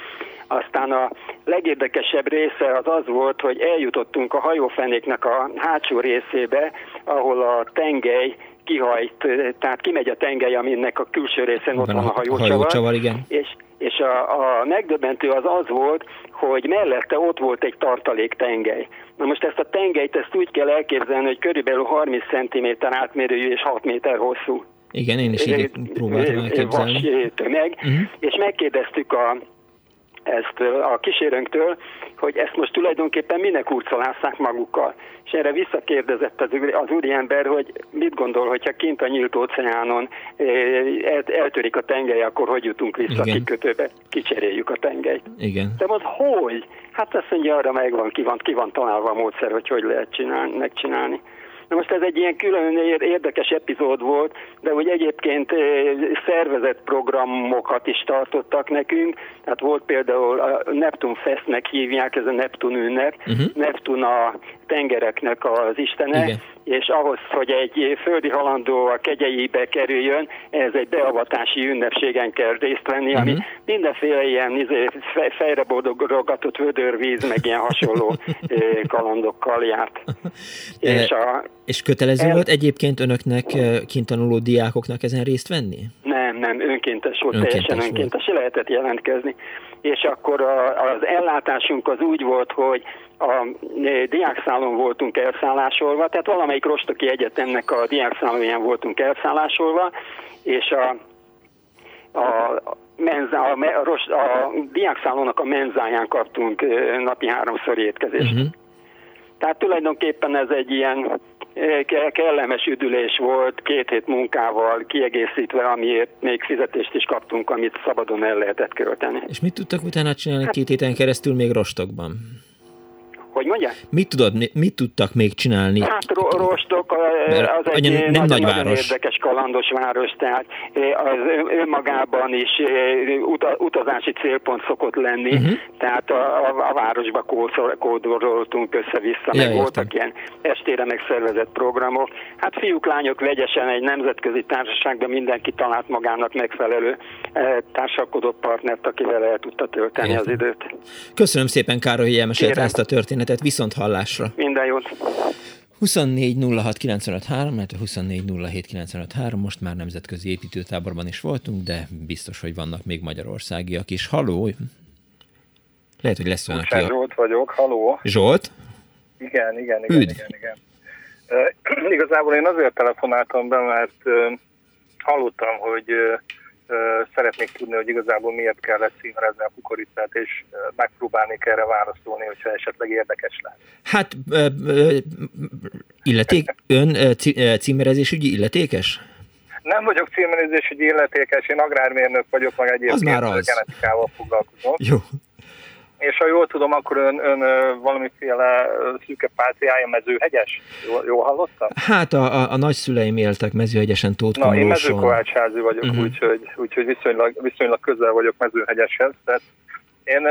Aztán a legérdekesebb része az az volt, hogy eljutottunk a hajófenéknek a hátsó részébe, ahol a tengely kihajt, tehát kimegy a tengely, aminek a külső részén ott van a hajócsavar. hajócsavar igen. És, és a, a megdöbbentő az az volt, hogy mellette ott volt egy tartalék tengely. Na most ezt a tengelyt ezt úgy kell elképzelni, hogy körülbelül 30 cm átmérőjű és 6 méter hosszú. Igen, én is így próbáltam elképzelni. Vas tömeg, uh-huh. és megkérdeztük a ezt a kísérőnktől, hogy ezt most tulajdonképpen minek úrcolásszák magukkal. És erre visszakérdezett az, az úriember, hogy mit gondol, hogyha kint a nyílt óceánon el, eltörik a tengely, akkor hogy jutunk vissza Igen. a kikötőbe, kicseréljük a tengelyt. Igen. De most hogy? Hát azt mondja, arra megvan, ki van, ki van találva a módszer, hogy hogy lehet csinálni, megcsinálni. Na most ez egy ilyen külön érdekes epizód volt, de hogy egyébként szervezett programokat is tartottak nekünk, tehát volt például a Neptun Festnek hívják, ez a Neptun ünnep, uh-huh. Neptun a tengereknek az istene, Igen. És ahhoz, hogy egy földi halandó a kegyeibe kerüljön, ez egy beavatási ünnepségen kell részt venni, uh-huh. ami mhm. mindenféle ilyen izé, fejre boldogatott vödörvíz, meg ilyen hasonló kalandokkal járt. és, a, és kötelező el... volt egyébként önöknek kint tanuló diákoknak ezen részt venni? Nem, nem, önkéntes volt, önkéntes teljesen volt. önkéntes, lehetett jelentkezni. És akkor a, az ellátásunk az úgy volt, hogy a e, diákszálon voltunk elszállásolva, tehát valamelyik Rostoki Egyetemnek a diákszálóján voltunk elszállásolva, és a, a menza, a, a, a diákszálónak a menzáján kaptunk e, napi háromszor étkezést. Uh-huh. Tehát tulajdonképpen ez egy ilyen e, kellemes üdülés volt, két hét munkával kiegészítve, amiért még fizetést is kaptunk, amit szabadon el lehetett költeni. És mit tudtak utána csinálni hát, két héten keresztül még Rostokban? Hogy mondják? Mit, tudod, mit tudtak még csinálni? Hát Rostok az egy nem nagyon, nagy nagyon érdekes kalandos város, tehát az önmagában is utazási célpont szokott lenni, uh-huh. tehát a, a, a városba kódoltunk össze-vissza, ja, meg voltak ilyen estére megszervezett programok. Hát fiúk, lányok vegyesen egy nemzetközi társaságban mindenki talált magának megfelelő társakodó partnert, akivel el tudta tölteni Értem. az időt. Köszönöm szépen, Károly, hogy elmesélte ezt a történetet. Viszont hallásra. Minden jót. 24 06 3, mert 24 most már nemzetközi építőtáborban is voltunk, de biztos, hogy vannak még magyarországiak is. Haló! Lehet, hogy lesz olyan, aki... Zsolt vagyok, haló! Zsolt? Igen, igen, igen, Üdv. igen, igen. Uh, igazából én azért telefonáltam be, mert uh, hallottam, hogy uh, szeretnék tudni, hogy igazából miért kell címerezni a kukoricát, és megpróbálnék erre válaszolni, hogyha esetleg érdekes lesz. Hát, illeték, ön címerezésügyi illetékes? Nem vagyok címerezésügyi illetékes, én agrármérnök vagyok, meg egyébként az már az. genetikával foglalkozom. Jó. És ha jól tudom, akkor ön, ön valamiféle szűke pálciája mezőhegyes? Jól, jól hallottam? Hát a, a, a nagyszüleim éltek mezőhegyesen Tótkomlóson. Na, én mezőkovácsházi vagyok, uh-huh. úgyhogy, úgyhogy viszonylag, viszonylag közel vagyok mezőhegyeshez. Tehát én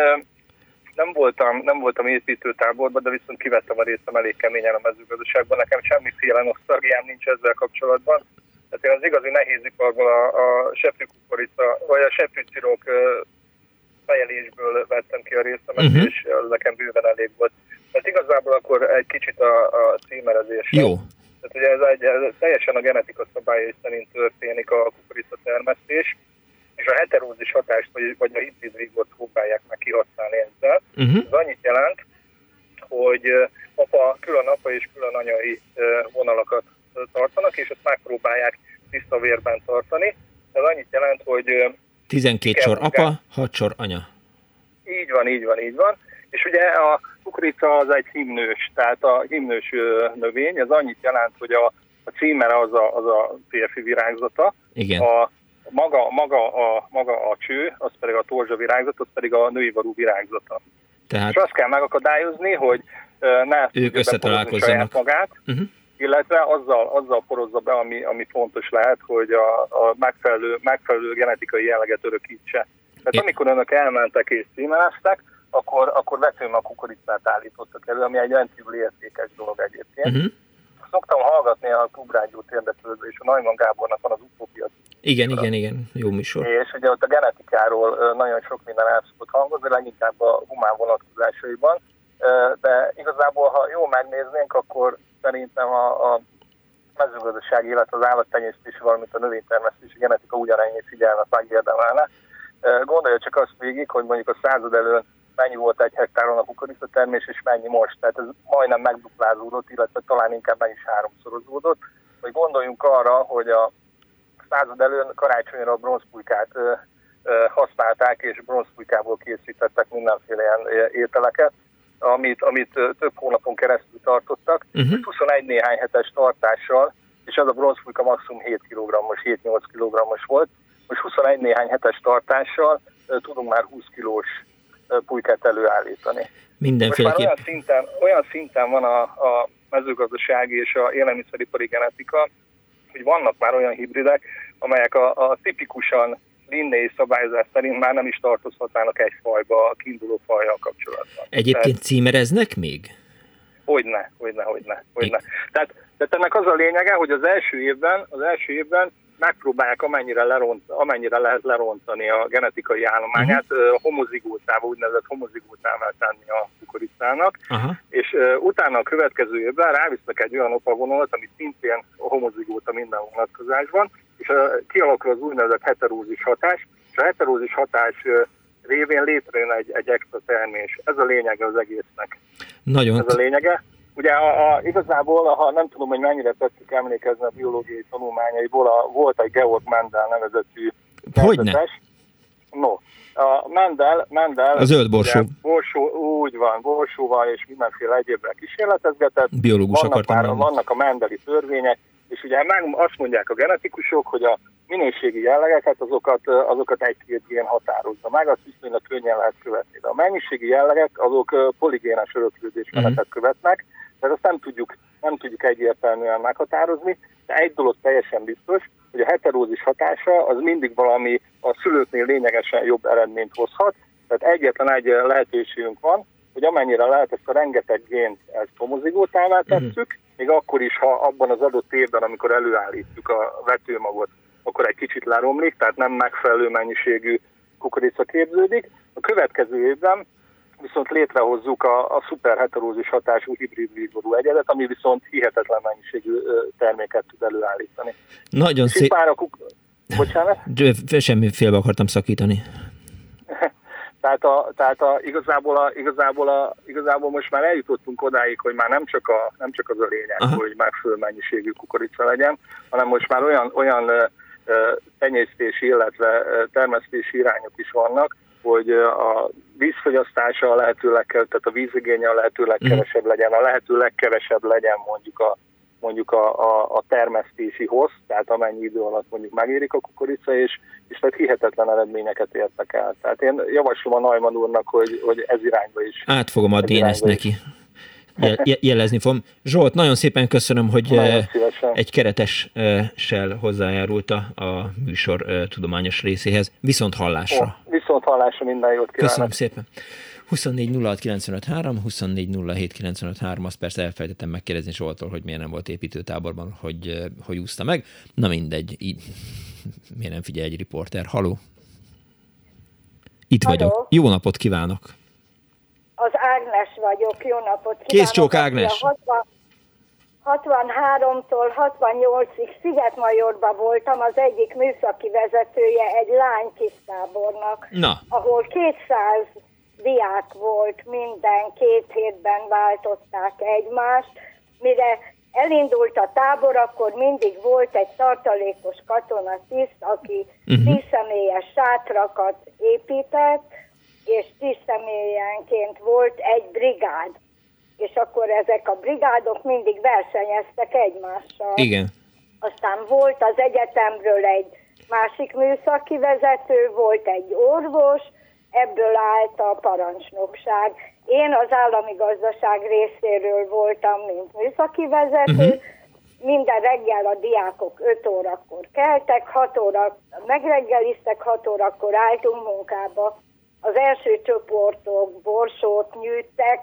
nem voltam, nem voltam építőtáborban, de viszont kivettem a részem elég keményen a mezőgazdaságban. Nekem semmiféle nosztalgiám nincs ezzel kapcsolatban. Tehát én az igazi nehéziparból a, a seprűkukorica, vagy a seprűcirok fejelésből vettem ki a részemet, uh-huh. és nekem bőven elég volt. Tehát igazából akkor egy kicsit a, a címerezés. Jó. Tehát ugye ez, egy, ez teljesen a genetika szabályai szerint történik a kukorica termesztés, és a heterózis hatást, vagy, vagy a hibrid rigot próbálják meg kihasználni ezzel. Uh-huh. Ez annyit jelent, hogy apa, külön apa és külön anyai vonalakat tartanak, és ezt megpróbálják tiszta vérben tartani. Ez annyit jelent, hogy 12 sor apa, 6 sor anya. Így van, így van, így van. És ugye a kukorica az egy himnős, tehát a himnős növény, ez annyit jelent, hogy a, a címere az a, az a férfi virágzata. Igen. A, maga, maga, a, maga a cső, az pedig a torzsa virágzat, az pedig a női varú virágzata. Tehát... És azt kell megakadályozni, hogy ne ők összetalálkozzanak magát, uh-huh. Illetve azzal, azzal porozza be, ami, ami fontos lehet, hogy a, a megfelelő, megfelelő genetikai jelleget örökítse. Tehát amikor önök elmentek és címereztek, akkor, akkor vetőmag kukoricát állítottak elő, ami egy rendkívül értékes dolog egyébként. Uh-huh. Szoktam hallgatni a klubrádiót érdeklődve, és a Najman Gábornak van az utópia. Igen, igen, igen, jó műsor. És ugye ott a genetikáról nagyon sok minden el szokott hangozni, leginkább a humán vonatkozásaiban, de igazából, ha jól megnéznénk, akkor szerintem a, a mezőgazdasági, illetve az állattenyésztés, valamint a növénytermesztési genetika ugyanennyi figyelmet megérdemelne. Gondolja csak azt végig, hogy mondjuk a század előtt mennyi volt egy hektáron a kukoricatermés, és mennyi most. Tehát ez majdnem megduplázódott, illetve talán inkább meg is háromszorozódott. Hogy gondoljunk arra, hogy a század előtt karácsonyra a bronzpulykát használták, és bronzpulykából készítettek mindenféle ilyen ételeket, amit, amit több hónapon keresztül tartottak, uh-huh. 21 néhány hetes tartással, és ez a bronzpulyka maximum 7 kg-os, 7-8 kg-os volt. Most 21 néhány hetes tartással tudunk már 20 kilós pulykát előállítani. Mindenféleképp. Most már olyan szinten, olyan szinten van a, a mezőgazdasági és a élelmiszeripari genetika, hogy vannak már olyan hibridek, amelyek a, a tipikusan linnei szabályozás szerint már nem is tartozhatnának egy fajba a kiinduló fajjal kapcsolatban. Egyébként tehát, címereznek még? Hogyne, hogyne, hogyne, hogyne. Tehát, tehát ennek az a lényege, hogy az első évben, az első évben megpróbálják amennyire, leront, amennyire lehet lerontani a genetikai állományát, uh-huh. homozigótává, úgynevezett homozigótává tenni a kukoricának, uh-huh. és uh, utána a következő évben rávisznek egy olyan opavonalat, ami szintén homozigóta minden vonatkozásban, és uh, kialakul az úgynevezett heterózis hatás, és a heterózis hatás uh, révén létrejön egy, egy extra termés. Ez a lényege az egésznek. Nagyon. Ez a lényege. Ugye a, a, igazából, ha nem tudom, hogy mennyire tetszik emlékezni a biológiai tanulmányaiból, a, volt egy Georg Mendel nevezetű Hogyne? No, a Mendel, Mendel a zöld borsó. Ugye, borsó. Úgy van, borsóval és mindenféle egyébben kísérletezgetett. Biológus vannak, már, vannak a Mendeli törvények, és ugye meg azt mondják a genetikusok, hogy a minőségi jellegeket azokat, azokat egy-két gén határozza meg, azt viszonylag könnyen lehet követni. De a mennyiségi jellegek azok poligénes öröklődés menetet uh-huh. követnek, tehát azt nem tudjuk, nem tudjuk egyértelműen meghatározni, de egy dolog teljesen biztos, hogy a heterózis hatása az mindig valami a szülőknél lényegesen jobb eredményt hozhat, tehát egyetlen egy lehetőségünk van, hogy amennyire lehet ezt a rengeteg gént ezt homozigótává mhm. tesszük, uh-huh. Még akkor is, ha abban az adott évben, amikor előállítjuk a vetőmagot, akkor egy kicsit leromlik, tehát nem megfelelő mennyiségű kukorica képződik. A következő évben viszont létrehozzuk a, a szuperheterózis hatású hibrid vízború egyedet, ami viszont hihetetlen mennyiségű terméket tud előállítani. Nagyon szép. A kuk... Bocsánat? Semmi félbe akartam szakítani. tehát, a, tehát a, igazából, a, igazából, a, igazából most már eljutottunk odáig, hogy már nem csak, a, nem csak az a lényeg, Aha. hogy megfelelő mennyiségű kukorica legyen, hanem most már olyan, olyan tenyésztési, illetve termesztési irányok is vannak, hogy a vízfogyasztása a lehető legkevesebb, tehát a vízigénye a lehető legkevesebb mhm. legyen, a lehető legkevesebb legyen mondjuk a, mondjuk a, a, a termesztési hossz, tehát amennyi idő alatt mondjuk megérik a kukorica, és, és tehát hihetetlen eredményeket értek el. Tehát én javaslom a Najman úrnak, hogy, hogy ez irányba is. Át fogom adni én ezt neki. Is jelezni fogom. Zsolt, nagyon szépen köszönöm, hogy nagyon egy keretessel hozzájárult a műsor tudományos részéhez. Viszont hallásra. Oh, viszont hallásra minden jót kívánok. Köszönöm szépen. 24 06 24 azt persze elfelejtettem megkérdezni Zsoltól, hogy miért nem volt építőtáborban, hogy, hogy úszta meg. Na mindegy, így, miért nem figyel egy riporter. Haló? Itt Halló. vagyok. Jó napot kívánok! Az Ágnes vagyok, jó napot kívánok. Kész csók Ágnes. 63-tól 68-ig Szigetmajorban voltam, az egyik műszaki vezetője egy lány kisztábornak, Na. ahol 200 diák volt, minden két hétben váltották egymást. Mire elindult a tábor, akkor mindig volt egy tartalékos katonatiszt, aki uh-huh. sátrakat épített, és tíz személyenként volt egy brigád. És akkor ezek a brigádok mindig versenyeztek egymással. Igen. Aztán volt az egyetemről egy másik műszaki vezető, volt egy orvos, ebből állt a parancsnokság. Én az állami gazdaság részéről voltam, mint műszaki vezető, uh-huh. minden reggel a diákok 5 órakor keltek, 6 óra megreggeliztek, 6 órakor álltunk munkába. Az első csoportok borsót nyűjtek,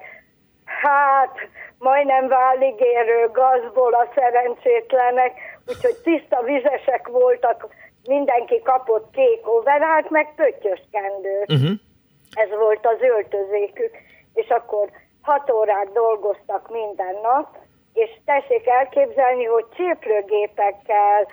hát majdnem váligérő gazból a szerencsétlenek, úgyhogy tiszta vizesek voltak, mindenki kapott kék overált, meg pöttyös kendőt. Uh-huh. Ez volt az öltözékük. És akkor hat órát dolgoztak minden nap, és tessék elképzelni, hogy cséplőgépekkel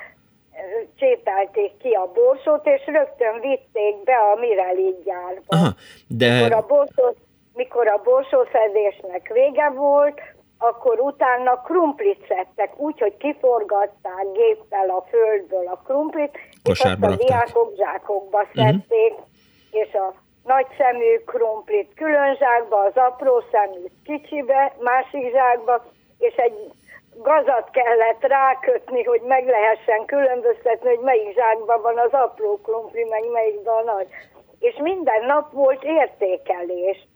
csépelték ki a borsót, és rögtön vitték be a Mireli gyárba. Aha, de... Mikor a, borsó, mikor a borsószedésnek vége volt, akkor utána krumplit szedtek, úgy, hogy kiforgatták géppel a földből a krumplit, Kosárba és azt a diákok zsákokba mhm. szedték, uh-huh. és a nagy szemű krumplit külön zsákba, az apró szemű kicsibe, másik zsákba, és egy gazat kellett rákötni, hogy meg lehessen különböztetni, hogy melyik zsákban van az apró krumpli, meg melyikben a nagy. És minden nap volt értékelés.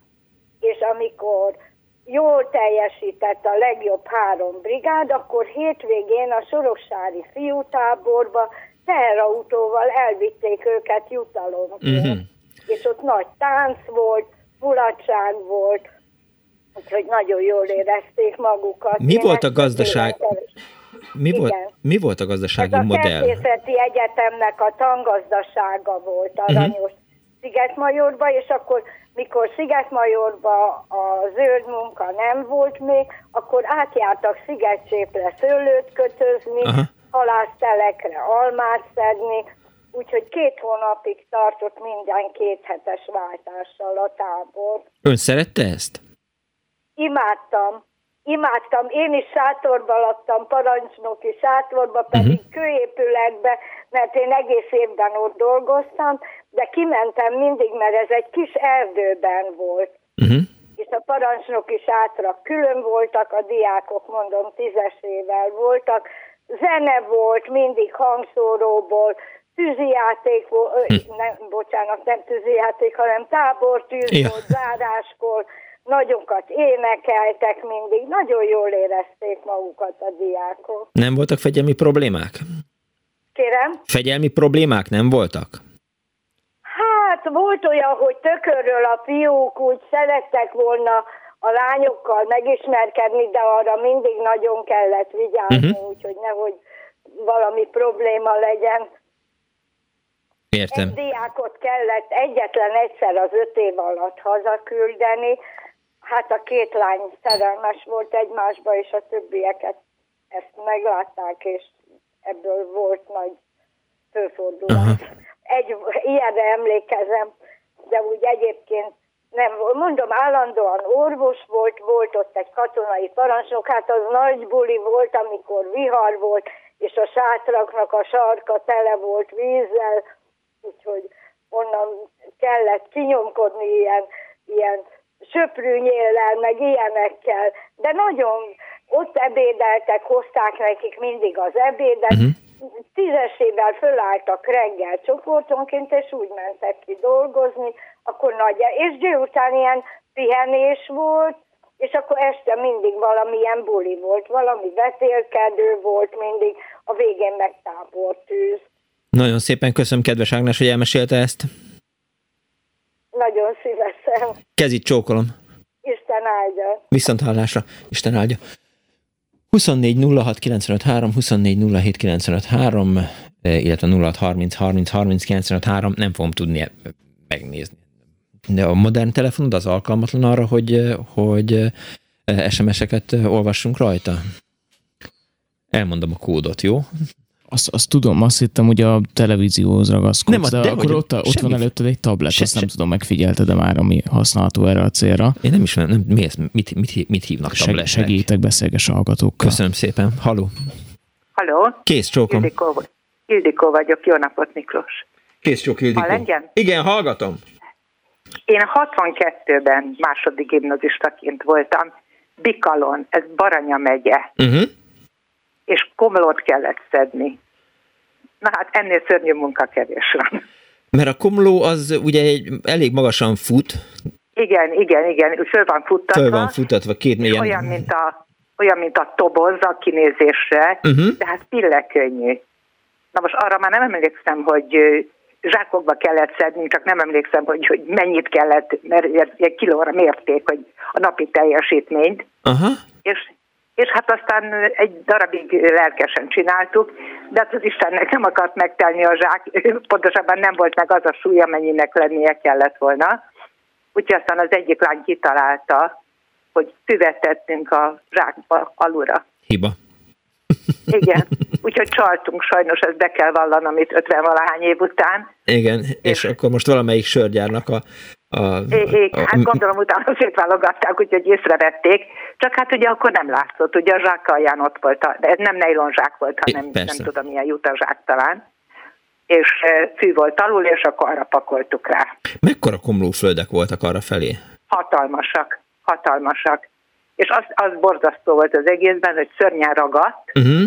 És amikor jól teljesített a legjobb három brigád, akkor hétvégén a Soroksári fiútáborba teherautóval elvitték őket jutalomként. Uh-huh. És ott nagy tánc volt, mulatság volt, úgyhogy nagyon jól érezték magukat. Mi Én volt a gazdaság? Mi volt, mi volt a gazdasági Ez modell? A Természeti Egyetemnek a tangazdasága volt mhm. aranyos uh-huh. Szigetmajorba, és akkor mikor Szigetmajorba a zöld munka nem volt még, akkor átjártak Szigetcséple szőlőt kötözni, uh-huh. Halásztelekre almát szedni, úgyhogy két hónapig tartott minden kéthetes váltással a tábor. Ön szerette ezt? imádtam, imádtam. Én is sátorba laktam, parancsnoki sátorba, pedig uh-huh. kőépületbe, mert én egész évben ott dolgoztam, de kimentem mindig, mert ez egy kis erdőben volt. Uh-huh. És a parancsnoki sátra külön voltak, a diákok mondom tízesével voltak, zene volt mindig hangszóróból, tűzijáték volt, hm. nem, bocsánat, nem tűzijáték, hanem tábortűz ja. volt, záráskor, nagyokat énekeltek mindig, nagyon jól érezték magukat a diákok. Nem voltak fegyelmi problémák? Kérem? Fegyelmi problémák nem voltak? Hát volt olyan, hogy tökörről a fiúk úgy szerettek volna a lányokkal megismerkedni, de arra mindig nagyon kellett vigyázni, uh-huh. úgyhogy nehogy valami probléma legyen. Értem. Egy diákot kellett egyetlen egyszer az öt év alatt hazaküldeni, hát a két lány szerelmes volt egymásba, és a többieket ezt meglátták, és ebből volt nagy főfordulás. Uh-huh. Egy, ilyenre emlékezem, de úgy egyébként nem, mondom, állandóan orvos volt, volt ott egy katonai parancsnok, hát az nagy buli volt, amikor vihar volt, és a sátraknak a sarka tele volt vízzel, úgyhogy onnan kellett kinyomkodni ilyen, ilyen söprűnyéllel, meg ilyenekkel, de nagyon ott ebédeltek, hozták nekik mindig az ebédet, uh-huh. tízesével fölálltak reggel csoportonként, és úgy mentek ki dolgozni, akkor nagy, és délután ilyen pihenés volt, és akkor este mindig valamilyen buli volt, valami vetélkedő volt mindig, a végén meg tábortűz. Nagyon szépen köszönöm, kedves Ágnes, hogy elmesélte ezt. Nagyon szívesen. Kezit csókolom. Isten áldja. Viszont hallásra. Isten áldja. 24 06 95 3, 24 07 95 3, illetve 06 30 30 30 95 3, nem fogom tudni megnézni. De a modern telefonod az alkalmatlan arra, hogy, hogy SMS-eket olvassunk rajta? Elmondom a kódot, jó? Azt, azt tudom, azt hittem, hogy a televízióhoz ragaszkodsz, nem, de, de akkor ott, ott van előtted egy tablet, se, azt nem se. tudom, megfigyelted de már, ami használható erre a célra. Én nem ismerem, nem, mi ez, mit, mit, mit hívnak Seg, tabletnek? Segítek, beszélges a hallgatókkal. Köszönöm szépen. Haló. Haló. Kész csókom. Ildikó, Ildikó vagyok. Jó napot, Miklós. Kész csók, Ildikó. Hall engem? Igen, hallgatom. Én 62-ben második gimnazistaként voltam Bikalon, ez Baranya megye. Uh-huh és komlót kellett szedni. Na hát ennél szörnyű munka kevés van. Mert a komló az ugye egy, elég magasan fut. Igen, igen, igen, föl van futtatva. Föl van futtatva, két milyen... Olyan, mint a olyan, mint a toboz a kinézésre, uh-huh. de hát pillekönnyű. Na most arra már nem emlékszem, hogy zsákokba kellett szedni, csak nem emlékszem, hogy, hogy mennyit kellett, mert egy kilóra mérték, hogy a napi teljesítményt. Uh-huh. És, és hát aztán egy darabig lelkesen csináltuk, de hát az Istennek nem akart megtelni a zsák, pontosabban nem volt meg az a súly, amennyinek lennie kellett volna. Úgyhogy aztán az egyik lány kitalálta, hogy füvet tettünk a zsákba alulra. Hiba. Igen, úgyhogy csaltunk sajnos, ezt be kell vallanom itt 50 valahány év után. Igen, és, és akkor most valamelyik sörgyárnak a... a, é, a hát gondolom utána szétválogatták, úgyhogy észrevették, csak hát ugye akkor nem látszott, ugye a zsák alján ott volt, a, de ez nem zsák volt, hanem é, nem tudom milyen zsák talán és e, fű volt alul, és akkor arra pakoltuk rá. Mekkora komlóföldek voltak arra felé? Hatalmasak, hatalmasak és az, az borzasztó volt az egészben, hogy szörnyen ragadt, uh-huh.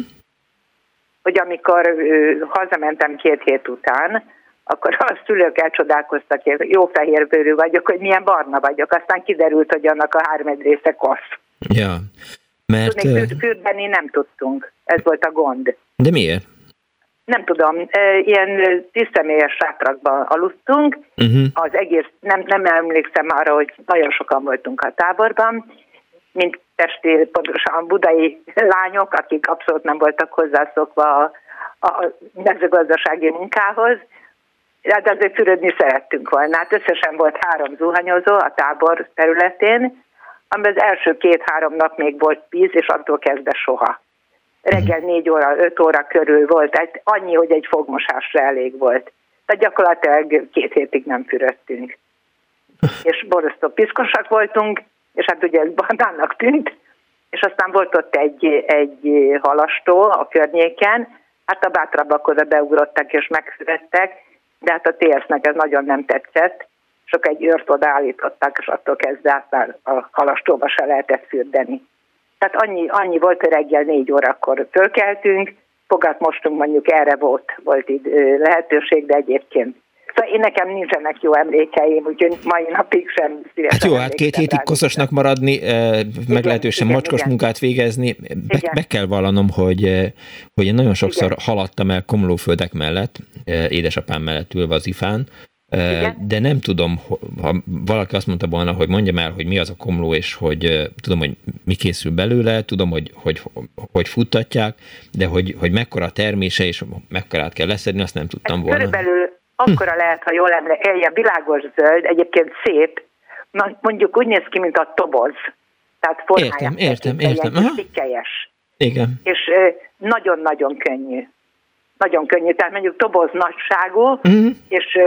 Hogy amikor hazamentem két hét után, akkor a szülők elcsodálkoztak, hogy jó fehérbőrű vagyok, hogy milyen barna vagyok. Aztán kiderült, hogy annak a hármed része kosz. Ja, mert... Tudnék, fürdeni nem tudtunk. Ez volt a gond. De miért? Nem tudom, ilyen tisztemélyes sátrakban aludtunk, uh-huh. az egész, nem, nem emlékszem arra, hogy nagyon sokan voltunk a táborban, mint testi, pontosan budai lányok, akik abszolút nem voltak hozzászokva a, a mezőgazdasági munkához, de azért fürödni szerettünk volna. Hát összesen volt három zuhanyozó a tábor területén, amiben az első két-három nap még volt víz, és attól kezdve soha. Reggel négy óra, öt óra körül volt, egy, annyi, hogy egy fogmosásra elég volt. Tehát gyakorlatilag két hétig nem fürödtünk. És borzasztó piszkosak voltunk, és hát ugye ez bandának tűnt, és aztán volt ott egy, egy halastó a környéken, hát a bátrabbak oda beugrottak és megszülettek, de hát a TS-nek ez nagyon nem tetszett, csak egy őrt odaállítottak, és attól kezdve hát a halastóba se lehetett fürdeni. Tehát annyi, annyi volt, hogy reggel négy órakor fölkeltünk, fogat mostunk mondjuk erre volt, volt itt lehetőség, de egyébként Szóval én nekem nincsenek jó emlékeim, úgyhogy mai napig sem szívesen Hát jó, hát két hétig koszosnak maradni, eh, meglehetősen igen, mocskos igen. munkát végezni. Be, be kell vallanom, hogy, hogy én nagyon sokszor igen. haladtam el komlóföldek mellett, édesapám mellett ülve az ifán, igen. de nem tudom, ha valaki azt mondta volna, hogy mondjam el, hogy mi az a komló, és hogy tudom, hogy mi készül belőle, tudom, hogy hogy, hogy futtatják, de hogy, hogy mekkora a termése, és mekkorát kell leszedni, azt nem tudtam Ez volna. Körülbelül akkora lehet, ha jól emlékszem, világos zöld, egyébként szép, mondjuk úgy néz ki, mint a toboz. Tehát formája értem, értem, értem. Pikkelyes. Igen. És nagyon-nagyon könnyű. Nagyon könnyű, tehát mondjuk toboz nagyságú, uh-huh. és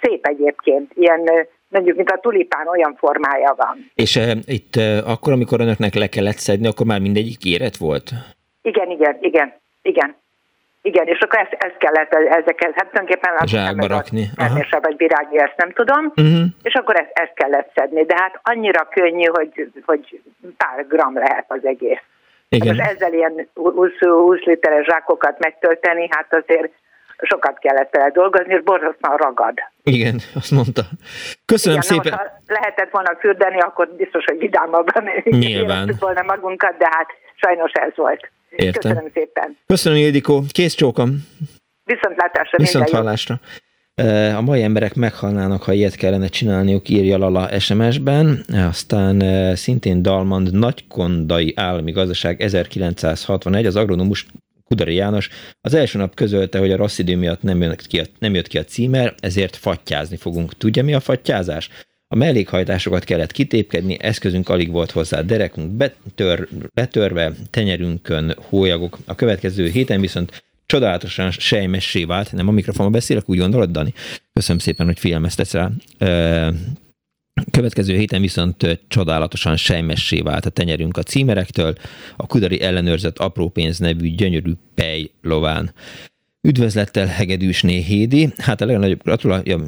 szép egyébként, ilyen mondjuk, mint a tulipán olyan formája van. És uh, itt uh, akkor, amikor önöknek le kellett szedni, akkor már mindegyik érett volt? Igen, igen, igen, igen. Igen, és akkor ezt, ezt kellett ezeket, hát tulajdonképpen Zsákba rakni. Természetesen, vagy virági, ezt nem tudom, uh-huh. és akkor ezt, ezt kellett szedni. De hát annyira könnyű, hogy, hogy pár gram lehet az egész. Igen. Most ezzel ilyen 20, 20 literes zsákokat megtölteni, hát azért sokat kellett vele dolgozni, és borzasztóan ragad. Igen, azt mondta. Köszönöm Igen, szépen. Na, ha lehetett volna fürdeni, akkor biztos, hogy vidámabban Nyilván. volna magunkat, de hát sajnos ez volt. Értem. Köszönöm szépen. Köszönöm, Ildikó. Kész csókom. Viszontlátásra. Viszont hallásra. A mai emberek meghalnának, ha ilyet kellene csinálniuk, írja Lala SMS-ben. Aztán szintén Dalmand Nagykondai Állami Gazdaság 1961, az agronomus Kudari János az első nap közölte, hogy a rossz idő miatt nem jött ki a, nem jött ki a címer, ezért fattyázni fogunk. Tudja, mi a fattyázás? A mellékhajtásokat kellett kitépkedni, eszközünk alig volt hozzá, derekünk betör, letörve, tenyerünkön hólyagok. A következő héten viszont csodálatosan sejmessé vált. Nem a mikrofonban beszélek, úgy gondolod, Dani? Köszönöm szépen, hogy figyelmeztetsz rá. Következő héten viszont csodálatosan sejmessé vált a tenyerünk a címerektől, a kudari ellenőrzött apró pénz nevű gyönyörű pej lován. Üdvözlettel Hegedűsné Hédi, hát a legnagyobb gratuláció,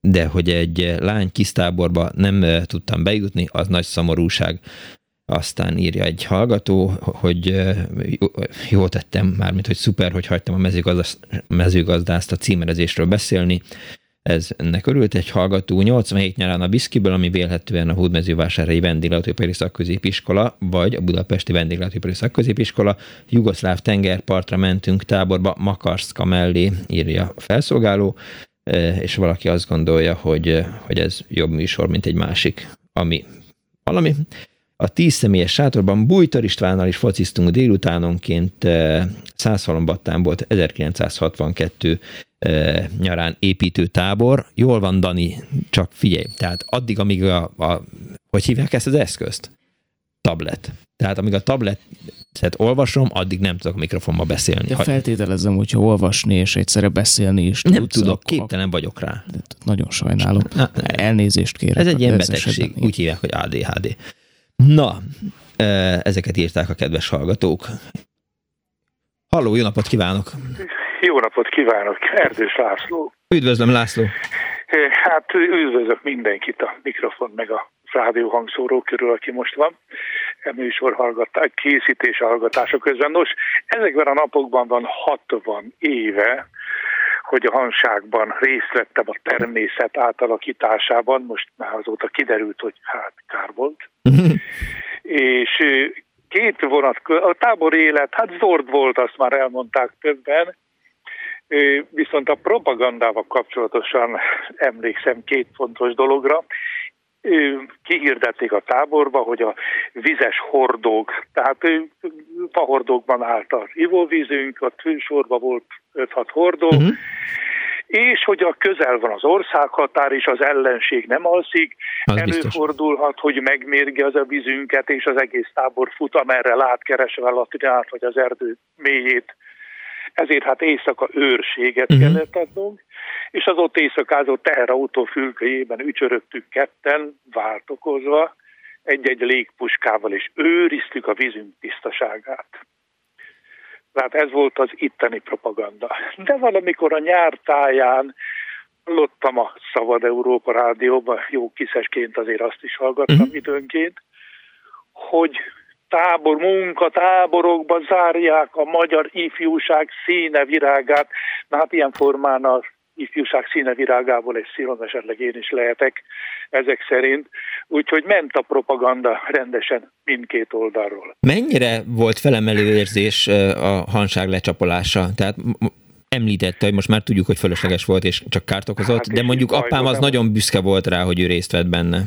de hogy egy lány kisztáborba nem tudtam bejutni, az nagy szomorúság. Aztán írja egy hallgató, hogy jól tettem, mármint, hogy szuper, hogy hagytam a mezőgazdást, mezőgazdást a címerezésről beszélni. Ez ennek örült egy hallgató. 87 nyarán a Biszkiből, ami vélhetően a Hódmezővásárhelyi Vendéglátóipari Szakközépiskola, vagy a Budapesti Vendéglátóipari Szakközépiskola. Jugoszláv tengerpartra mentünk táborba, Makarszka mellé, írja a felszolgáló, e, és valaki azt gondolja, hogy, hogy ez jobb műsor, mint egy másik, ami valami. A tíz személyes sátorban Bújtor Istvánnal is fociztunk délutánonként, e, Százhalombattán volt 1962 nyarán építő tábor. Jól van, Dani, csak figyelj. Tehát addig, amíg a, a hogy hívják ezt az eszközt? Tablet. Tehát amíg a tablet tehát olvasom, addig nem tudok mikrofonba beszélni. Ja, feltételezem, hogyha olvasni és egyszerre beszélni is Nem tudsz, tudok, akkor... képtelen vagyok rá. Nagyon sajnálom. Na, Elnézést kérek. Ez egy ilyen betegség, esetben. úgy hívják, hogy ADHD. Na, ezeket írták a kedves hallgatók. Halló, jó napot kívánok! Jó napot kívánok, Erdős László. Üdvözlöm, László. Hát üdvözlök mindenkit a mikrofon meg a rádió hangszóró körül, aki most van. A műsor hallgatás, készítés hallgatása közben. Nos, ezekben a napokban van 60 éve, hogy a hanságban részt vettem a természet átalakításában, most már azóta kiderült, hogy hát kár volt. és két vonat, a tábor élet, hát zord volt, azt már elmondták többen, Viszont a propagandával kapcsolatosan emlékszem két fontos dologra. Kihirdették a táborba, hogy a vizes hordók, tehát fahordókban állt az ivóvízünk, a sorba volt 5-6 hordó, uh-huh és hogy a közel van az országhatár, és az ellenség nem alszik, az előfordulhat, biztos. hogy megmérge az a vízünket, és az egész tábor fut, amerre lát, keresve a latinát, vagy az erdő mélyét ezért hát éjszaka őrséget uh-huh. kellett adnunk, és az ott éjszakázó teherautó fülkejében ücsörögtük ketten, váltokozva, egy-egy légpuskával, és őriztük a vízünk tisztaságát. Tehát ez volt az itteni propaganda. De valamikor a nyár táján hallottam a Szabad Európa rádióban, jó kiszesként azért azt is hallgattam uh-huh. időnként, hogy tábor, munkatáborokba zárják a magyar ifjúság színe virágát. Na hát ilyen formán az ifjúság színe virágából egy szíron esetleg én is lehetek ezek szerint. Úgyhogy ment a propaganda rendesen mindkét oldalról. Mennyire volt felemelő érzés a hanság lecsapolása? Tehát említette, hogy most már tudjuk, hogy fölösleges volt és csak kárt okozott, hát de mondjuk apám az nagyon büszke volt rá, hogy ő részt vett benne.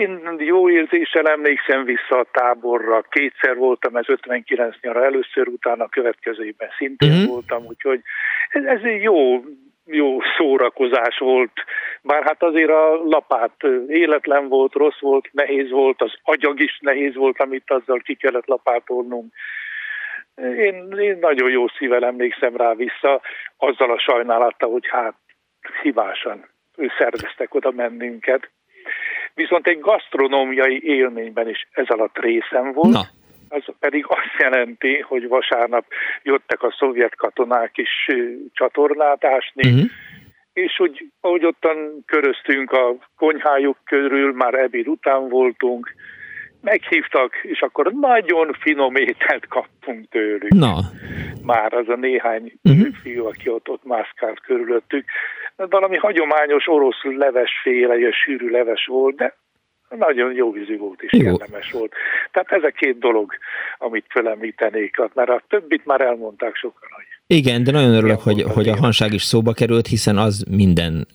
Én jó érzéssel emlékszem vissza a táborra. Kétszer voltam, ez 59 nyara először, utána a következőben szintén uh-huh. voltam, úgyhogy ez, ez egy jó, jó szórakozás volt. Bár hát azért a lapát életlen volt, rossz volt, nehéz volt, az agyag is nehéz volt, amit azzal ki kellett lapátolnunk. Én, én nagyon jó szívvel emlékszem rá vissza, azzal a sajnálattal, hogy hát hibásan ő szerveztek oda mennünket. Viszont egy gasztronómiai élményben is ez alatt részem volt. Na. Az pedig azt jelenti, hogy vasárnap jöttek a szovjet katonák is csatornát ásni, uh-huh. és úgy, ahogy ottan köröztünk a konyhájuk körül, már ebéd után voltunk, meghívtak, és akkor nagyon finom ételt kaptunk tőlük. Na. Már az a néhány uh-huh. fiú, aki ott, ott mászkált körülöttük. Valami hagyományos orosz levesféle, sűrű leves volt, de nagyon jó vízű volt és kellemes volt. Tehát ez a két dolog, amit felemlítenék, mert a többit már elmondták sokan, hogy igen, de nagyon örülök, hogy, hogy a hanság is szóba került, hiszen az minden,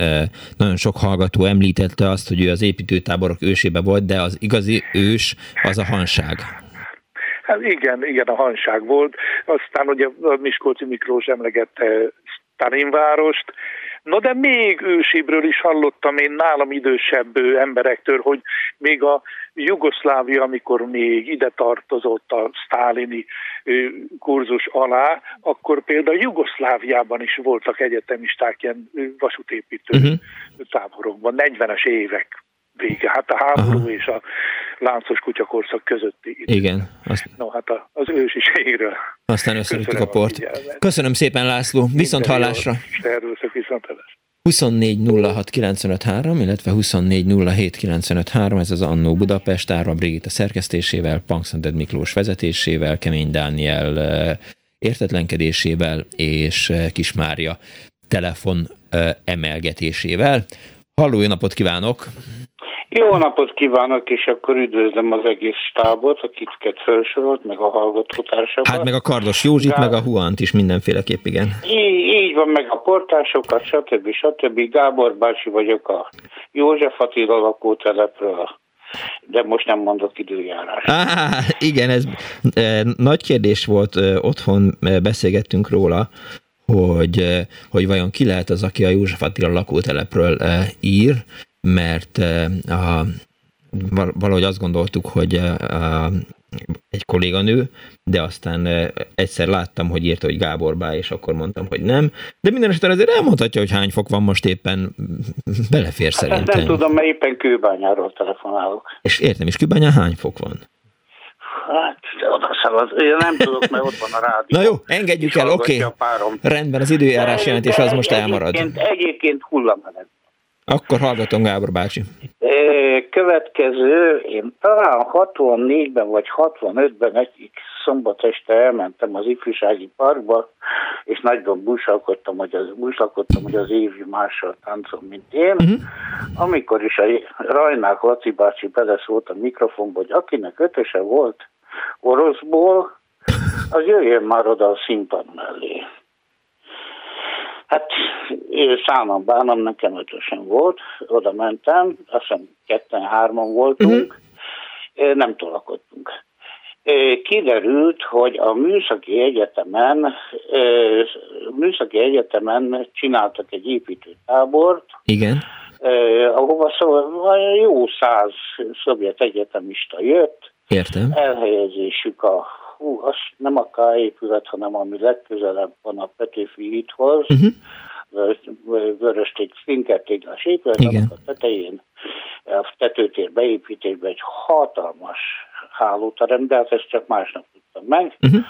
nagyon sok hallgató említette azt, hogy ő az építőtáborok ősébe volt, de az igazi ős az a hanság. Hát igen, igen, a hanság volt. Aztán ugye a Miskolci Miklós emlegette Stalinvárost, No de még ősébről is hallottam én nálam idősebb emberektől, hogy még a Jugoszlávia, amikor még ide tartozott a sztálini kurzus alá, akkor például Jugoszláviában is voltak egyetemisták ilyen vasútépítő uh-huh. táborokban, 40-es évek vége. Hát a háború Aha. és a láncos kutyakorszak közötti idő. Igen. Azt... No, hát a, az ősiségről. Aztán összeüttük a port. A Köszönöm szépen, László. Viszont hallásra. Szervuszok, viszont hallásra. 24 06 illetve 24 ez az Annó Budapest, Árva Brigitta szerkesztésével, Pankszented Miklós vezetésével, Kemény Dániel értetlenkedésével és Kismária telefon emelgetésével. Halló, jó napot kívánok! Jó napot kívánok, és akkor üdvözlöm az egész stábot, akiket felsorolt, meg a hallgatótársakat. Hát meg a Kardos Józsit, Gá... meg a Huant is mindenféleképp, igen. Így, így van, meg a portásokat, stb. stb. Gábor bácsi vagyok a József Attila lakótelepről, de most nem mondok időjárás. Á, igen, ez e, nagy kérdés volt, e, otthon e, beszélgettünk róla, hogy, e, hogy vajon ki lehet az, aki a József Attila lakótelepről e, ír, mert a, valahogy azt gondoltuk, hogy a, egy kolléganő, de aztán egyszer láttam, hogy írta, hogy Gábor Bá, és akkor mondtam, hogy nem. De minden esetben azért elmondhatja, hogy hány fok van most éppen, belefér hát szerintem. nem tudom, mert éppen kőbányáról telefonálok. És értem, és kőbányán hány fok van? Hát, oda szalad. Én nem tudok, mert ott van a rádió. Na jó, engedjük el, oké. Okay. Rendben, az időjárás jelentés az most elmarad. Egyébként, egyébként hullamenet akkor hallgatom Gábor bácsi. Következő, én talán 64-ben vagy 65-ben egyik szombat este elmentem az ifjúsági parkba, és nagyban búsalkodtam, hogy az, búsalkodtam, hogy az évi mással táncol, mint én. Uh-huh. Amikor is a Rajnák Laci bácsi beleszólt a mikrofonba, hogy akinek ötöse volt oroszból, az jöjjön már oda a színpad mellé. Hát számom bánom, nekem ötösen volt, oda mentem, azt hiszem ketten-hárman voltunk, uh-huh. nem tolakodtunk. Kiderült, hogy a Műszaki Egyetemen, Műszaki Egyetemen csináltak egy építőtábort, Igen. ahova szóval jó száz szovjet egyetemista jött, Értem. elhelyezésük a hú, az nem a K épület, hanem ami legközelebb van a Petőfi hídhoz, uh-huh. vörösték, finkertéglás épület, Igen. a tetején a tetőtér beépítésben egy hatalmas hálóterem, de hát ezt csak másnap tudtam meg. Uh-huh.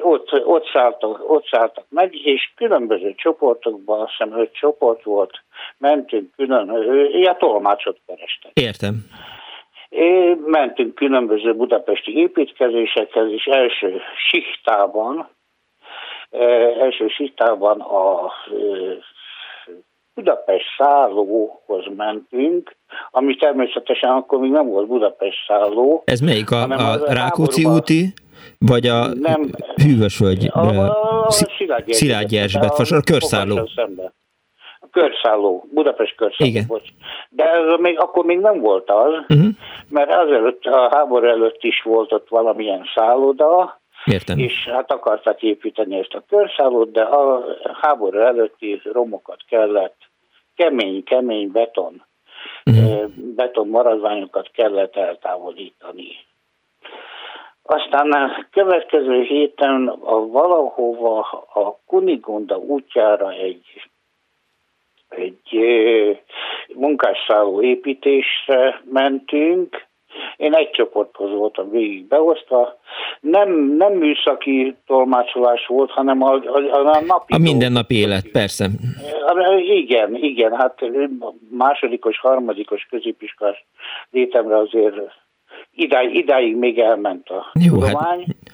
Ott, ott, szálltak, ott szálltak meg, és különböző csoportokban, azt hiszem öt csoport volt, mentünk külön, ilyen tolmácsot kerestek. Értem. É, mentünk különböző budapesti építkezésekhez, és első sichtában, első sichtában a Budapest szállóhoz mentünk, ami természetesen akkor még nem volt Budapest szálló. Ez melyik? A, a Rákóczi úti? Vagy a nem, Hűvösvölgy? A, a, a Szilágyi Erzsébet, a, a körszálló. Szemben körszálló, Budapest körszálló Igen. volt. De ez még, akkor még nem volt az, uh-huh. mert azelőtt, a háború előtt is volt ott valamilyen szálloda, Értem. És hát akarták építeni ezt a körszállót, de a háború előtti romokat kellett, kemény, kemény beton, uh-huh. beton maradványokat kellett eltávolítani. Aztán a következő héten a valahova a Kunigonda útjára egy egy munkásszálló építésre mentünk, én egy csoporthoz voltam végig beosztva. Nem, nem műszaki tolmácsolás volt, hanem a, a, a napi... A mindennapi élet, persze. Igen, igen, hát másodikos, harmadikos középiskolás létemre azért idáig, idáig még elment a Jó, hát tudomány. Hát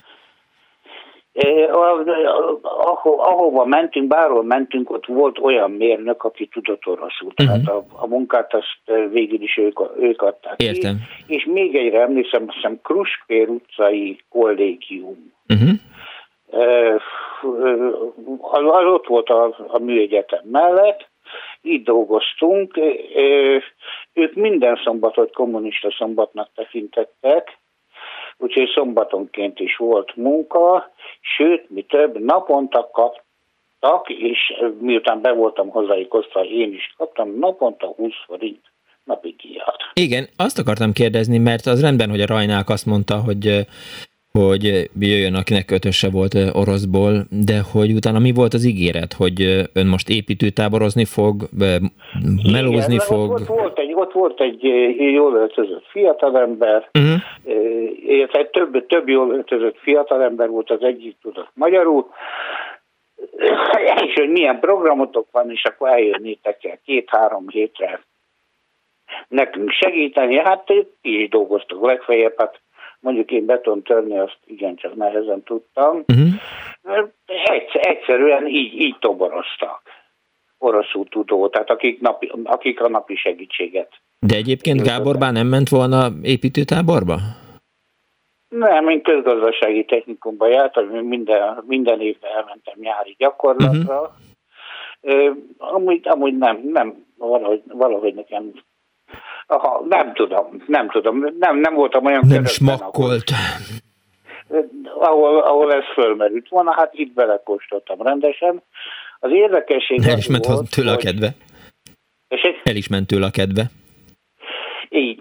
ahova mentünk, bárhol mentünk, ott volt olyan mérnök, aki tudott oroszul. Uh-huh. Tehát a, a munkát azt végül is ők, ők adták Értem. Ki. És még egyre emlékszem, azt hiszem Kruspér utcai kollégium. Uh-huh. Az, ott volt a, a műegyetem mellett, így dolgoztunk. Ők minden szombatot kommunista szombatnak tekintettek, úgyhogy szombatonként is volt munka, sőt, mi több naponta kaptak, és miután be voltam hozzáikozva, én is kaptam naponta 20 forint napi díjat. Igen, azt akartam kérdezni, mert az rendben, hogy a Rajnák azt mondta, hogy hogy jöjjön, akinek kötöse volt oroszból, de hogy utána mi volt az ígéret, hogy ön most építőtáborozni fog, melózni Igen, fog? Ott volt egy, ott volt egy jól öltözött fiatalember, uh-huh. illetve több, több jól öltözött fiatalember volt, az egyik tudott magyarul, és hogy milyen programotok van, és akkor eljönnétek el két-három hétre nekünk segíteni. Hát ti is dolgoztok legfeljebb, hát Mondjuk én beton törni azt igencsak nehezen tudtam. Uh-huh. Egyszer, egyszerűen így, így toboroztak. oroszul tudó, tehát akik, napi, akik a napi segítséget. De egyébként Gábor bár nem ment volna építőtáborba? Nem, én közgazdasági technikumban jártam, minden, minden évben elmentem nyári gyakorlatra. Uh-huh. Amúgy, amúgy nem, nem, valahogy, valahogy nekem Aha, nem tudom, nem tudom, nem, nem voltam olyan Nem smakkolt. Ahol, ahol ez fölmerült volna, hát itt belekóstoltam rendesen. Az érdekesség El is ment volt, tőle a kedve. És El is ment tőle a kedve. Így.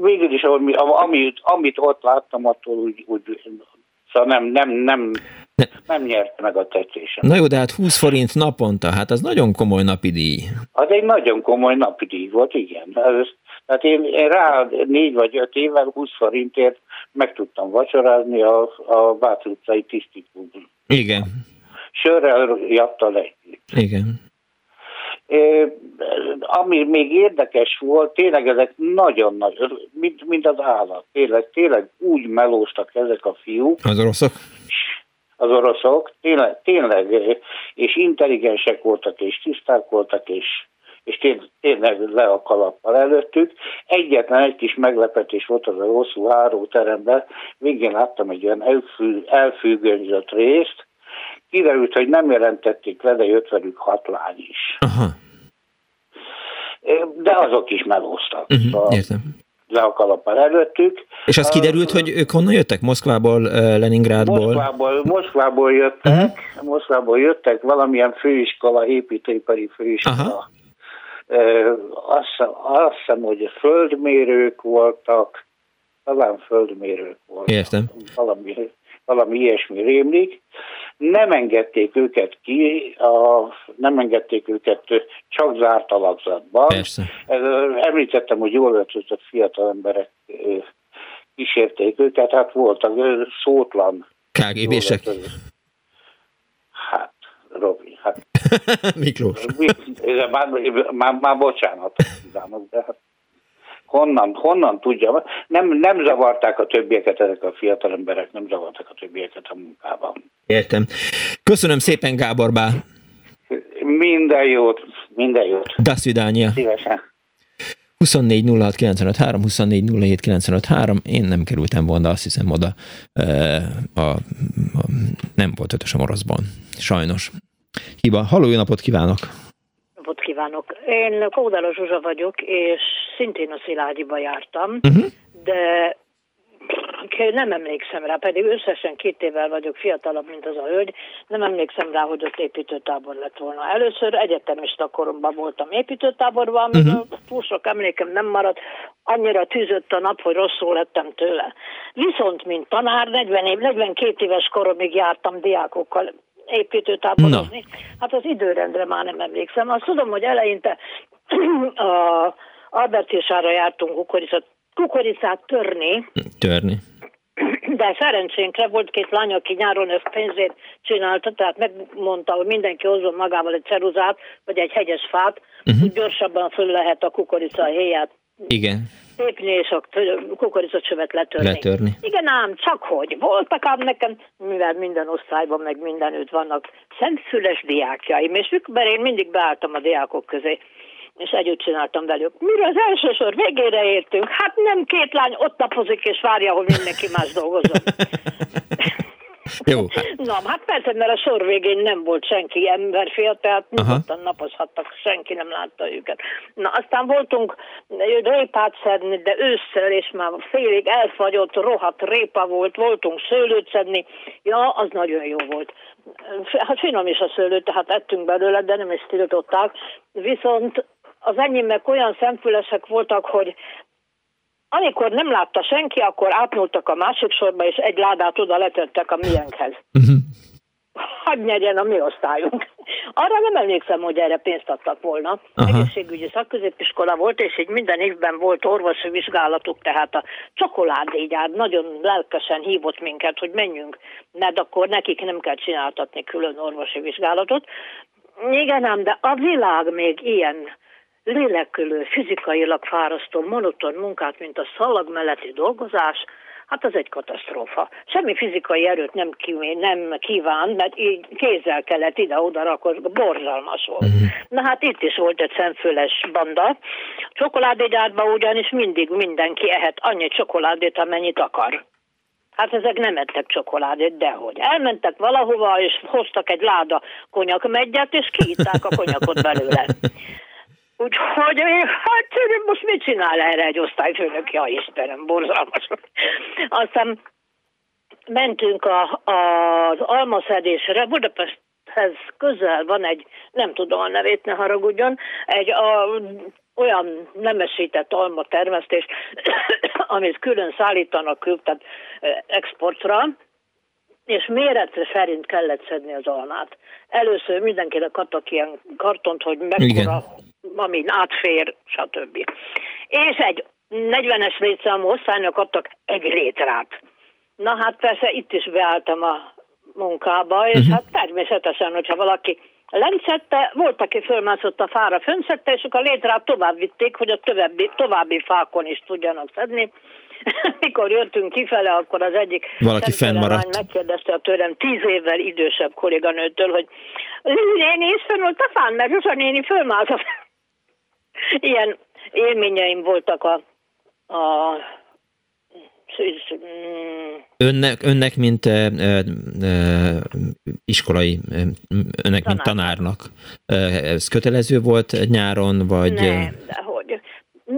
Végül is, amit, amit ott láttam, attól úgy, úgy Szóval nem, nem, nem, ne. nem nyert meg a tetszésem. Na jó, de hát 20 forint naponta, hát az nagyon komoly napi díj. Az egy nagyon komoly napi díj volt, igen. Ez, tehát én, én rá négy vagy öt évvel 20 forintért meg tudtam vacsorázni a, a Bátor utcai tisztítóban. Igen. Sörrel jatta le. Igen. Ami még érdekes volt, tényleg ezek nagyon nagy, mint, mint az állat. Tényleg, tényleg úgy melóztak ezek a fiúk. Az oroszok? Az oroszok, tényleg, tényleg és intelligensek voltak, és tiszták voltak, és, és tényleg, le a kalappal előttük. Egyetlen egy kis meglepetés volt az a hosszú háróteremben, végén láttam egy olyan elfű, elfüggönyzött részt, kiderült, hogy nem jelentették le, de jött velük hat lány is. Aha. De azok is melóztak. Uh-huh, a, értem. Le a kalappal előttük. És az kiderült, hogy ők honnan jöttek? Moszkvából, Leningrádból? Moszkvából, Moszkvából jöttek, uh-huh. Moszkvából jöttek valamilyen főiskola, építőipari főiskola. Aha. Azt, azt hiszem, hogy földmérők voltak, talán földmérők voltak. Értem. Valami, valami ilyesmi rémlik nem engedték őket ki, a, nem engedték őket csak zárt alakzatban. Persze. Említettem, hogy jól öltözött fiatal emberek kísérték őket, hát voltak szótlan. KGB-sek? Robi, hát. Miklós. Már, már, már bocsánat, de hát honnan, honnan tudja, nem, nem zavarták a többieket ezek a fiatal emberek, nem zavarták a többieket a munkában. Értem. Köszönöm szépen Gábor Bá. Minden jót, minden jót. Da Szvidánia. Szívesen. 24 06 953, 24 07 953. Én nem kerültem volna, azt hiszem oda. A, a, a, nem volt ötösem oroszban. Sajnos. Hiba. Halló, jó napot kívánok! napot kívánok! Én Kódala Zsuzsa vagyok, és szintén a Szilágyiba jártam, uh-huh. de nem emlékszem rá, pedig összesen két évvel vagyok fiatalabb, mint az a hölgy, nem emlékszem rá, hogy ott építőtábor lett volna. Először egyetemista koromban voltam építőtáborban, uh-huh. túl sok emlékem nem maradt, annyira tűzött a nap, hogy rosszul lettem tőle. Viszont, mint tanár, 40 év, 42 éves koromig jártam diákokkal építőtáborozni. No. Hát az időrendre már nem emlékszem. Azt tudom, hogy eleinte a Albertésára jártunk kukoricát, kukoricát törni. Törni. De szerencsénkre volt két lány, aki nyáron ezt pénzért csinálta, tehát megmondta, hogy mindenki hozzon magával egy ceruzát, vagy egy hegyes fát, uh-huh. úgy gyorsabban föl lehet a kukorica héját igen. Szépni és a kukoricacsövet letörni. letörni. Igen ám, csak hogy. Voltak ám nekem, mivel minden osztályban, meg mindenütt vannak szemfüles diákjaim, és mikor én mindig beálltam a diákok közé, és együtt csináltam velük. Mire az első sor végére értünk, hát nem két lány ott napozik és várja, hogy mindenki más dolgozom. Jó. Na, hát persze, mert a sor végén nem volt senki emberfia, tehát nyugodtan napozhattak, senki nem látta őket. Na, aztán voltunk répát szedni, de ősszel, és már félig elfagyott, rohadt répa volt, voltunk szőlőt szedni, ja, az nagyon jó volt. Hát finom is a szőlő, tehát ettünk belőle, de nem is tiltották. Viszont az enyémek olyan szemfülesek voltak, hogy amikor nem látta senki, akkor átnyúltak a másik sorba, és egy ládát oda letettek a miénkhez. Uh-huh. Hadd nyerjen a mi osztályunk. Arra nem emlékszem, hogy erre pénzt adtak volna. Aha. Egészségügyi szakközépiskola volt, és így minden évben volt orvosi vizsgálatuk, tehát a csokoládégyár nagyon lelkesen hívott minket, hogy menjünk, mert akkor nekik nem kell csináltatni külön orvosi vizsgálatot. Igen ám, de a világ még ilyen lélekülő, fizikailag fárasztó, monoton munkát, mint a szalag melletti dolgozás, Hát az egy katasztrófa. Semmi fizikai erőt nem, kíván, nem kíván, mert így kézzel kellett ide-oda rakos, borzalmas volt. Uh-huh. Na hát itt is volt egy szemfüles banda. Csokoládégyárban ugyanis mindig mindenki ehet annyi csokoládét, amennyit akar. Hát ezek nem ettek csokoládét, dehogy. Elmentek valahova, és hoztak egy láda konyakmegyet, és kiitták a konyakot belőle. Úgyhogy hát most mit csinál erre egy osztályfőnök? Ja Istenem, borzalmas. Aztán mentünk a, a, az almaszedésre, Budapesthez közel van egy, nem tudom a nevét, ne haragudjon, egy a, olyan nemesített alma termesztés, amit külön szállítanak tehát exportra, és méretre szerint kellett szedni az almát. Először mindenkinek adtak ilyen kartont, hogy mekkora Igen amin átfér, stb. És egy 40-es létszámú osztálynak adtak egy létrát. Na hát persze itt is beálltam a munkába, és uh-huh. hát természetesen, hogyha valaki lencette, volt, aki fölmászott a fára, fönszette, és akkor a létrát tovább vitték, hogy a további, további fákon is tudjanak szedni. Mikor jöttünk kifele, akkor az egyik Valaki fennmaradt. megkérdezte a tőlem tíz évvel idősebb kolléganőtől, hogy néni is fönn volt a fán, mert Zsuzsa néni fölmászott ilyen élményeim voltak a, a Önnek, önnek mint ö, ö, ö, iskolai, önnek, Tanár. mint tanárnak, ez kötelező volt nyáron, vagy... Nem, de hogy?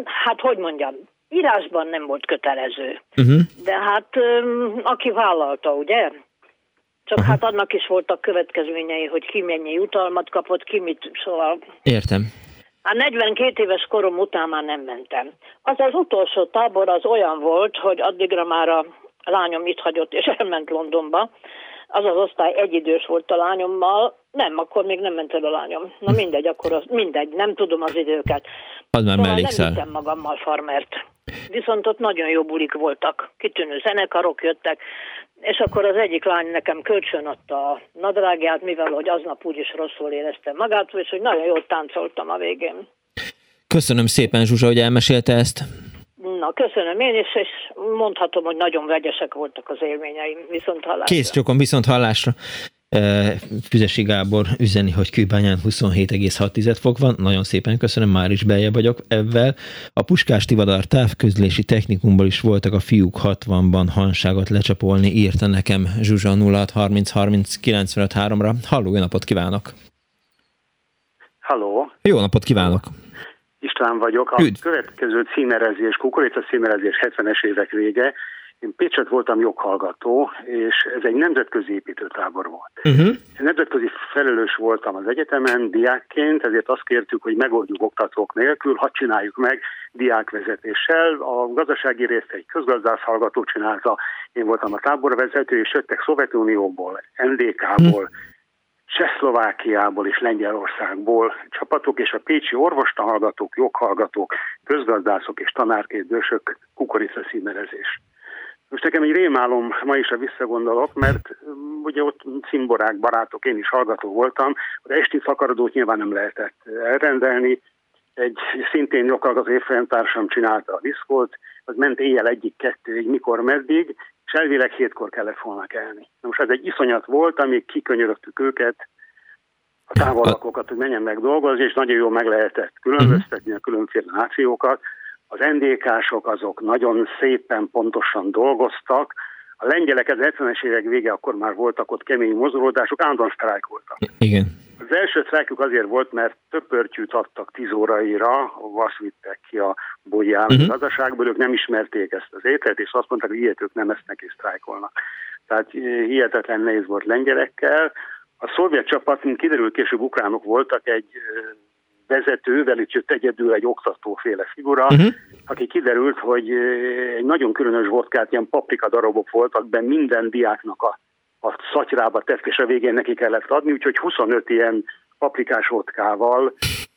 Hát hogy mondjam, írásban nem volt kötelező, uh-huh. de hát aki vállalta, ugye? Csak uh-huh. hát annak is voltak következményei, hogy ki mennyi jutalmat kapott, ki mit, szóval... Értem. A 42 éves korom után már nem mentem. Az az utolsó tábor az olyan volt, hogy addigra már a lányom itt hagyott és elment Londonba. Az az osztály egyidős volt a lányommal. Nem, akkor még nem ment el a lányom. Na mindegy, akkor az, mindegy, nem tudom az időket. Az már szóval nem vittem magammal farmert. Viszont ott nagyon jó bulik voltak. Kitűnő zenekarok jöttek, és akkor az egyik lány nekem kölcsön adta a nadrágját, mivel hogy aznap úgyis rosszul éreztem magát, és hogy nagyon jól táncoltam a végén. Köszönöm szépen, Zsuzsa, hogy elmesélte ezt. Na, köszönöm én is, és mondhatom, hogy nagyon vegyesek voltak az élményeim. Viszont hallásra. Kész csokom, viszont hallásra. Füzesi Gábor üzeni, hogy Kőbányán 27,6 fok van. Nagyon szépen köszönöm, már is beljebb vagyok ebben. A Puskás Tivadar távközlési technikumból is voltak a fiúk 60-ban hanságot lecsapolni, írta nekem Zsuzsa 06 30 30 95 3-ra. Halló, jó napot kívánok! Halló! Jó napot kívánok! István vagyok. A Üdv. következő címerezés, kukorica címerezés 70-es évek vége, én Pécset voltam joghallgató, és ez egy nemzetközi építőtábor volt. Uh-huh. Nemzetközi felelős voltam az egyetemen diákként, ezért azt kértük, hogy megoldjuk oktatók nélkül, ha csináljuk meg diákvezetéssel. A gazdasági részt egy közgazdász hallgató csinálta, én voltam a táborvezető, és jöttek Szovjetunióból, NDK-ból, uh-huh. Csehszlovákiából és Lengyelországból csapatok, és a pécsi orvostanhallgatók, joghallgatók, közgazdászok és tanárképzősök kukorica színerezés. Most nekem egy rémálom, ma is a visszagondolok, mert um, ugye ott cimborák, barátok, én is hallgató voltam, az esti fakarodót nyilván nem lehetett elrendelni, egy szintén joghallgató évfolyamtársam csinálta a diszkót, az ment éjjel egyik-kettőig, mikor meddig, és elvileg hétkor kellett volna kelni. Na most ez egy iszonyat volt, amíg kikönyörögtük őket, a távollakokat, hogy menjen meg dolgozni, és nagyon jól meg lehetett különböztetni a különféle nációkat, az NDK-sok azok nagyon szépen, pontosan dolgoztak, a lengyelek az 70-es évek vége, akkor már voltak ott kemény mozgolódások, állandóan sztrájkoltak. Igen. Az első sztrájkjuk azért volt, mert töpörtyűt adtak tíz óraira, azt vittek ki a bolyán uh-huh. gazdaságból, ők nem ismerték ezt az ételt, és azt mondták, hogy ilyet ők nem esznek és sztrájkolnak. Tehát hihetetlen nehéz volt lengyelekkel. A szovjet csapat, mint kiderült később ukránok voltak, egy vezető, velük jött egyedül egy oktatóféle figura, uh-huh. aki kiderült, hogy egy nagyon különös vodkát, ilyen paprika darabok voltak, be minden diáknak a, a szatyrába tett, és a végén neki kellett adni, úgyhogy 25 ilyen paprikás vodkával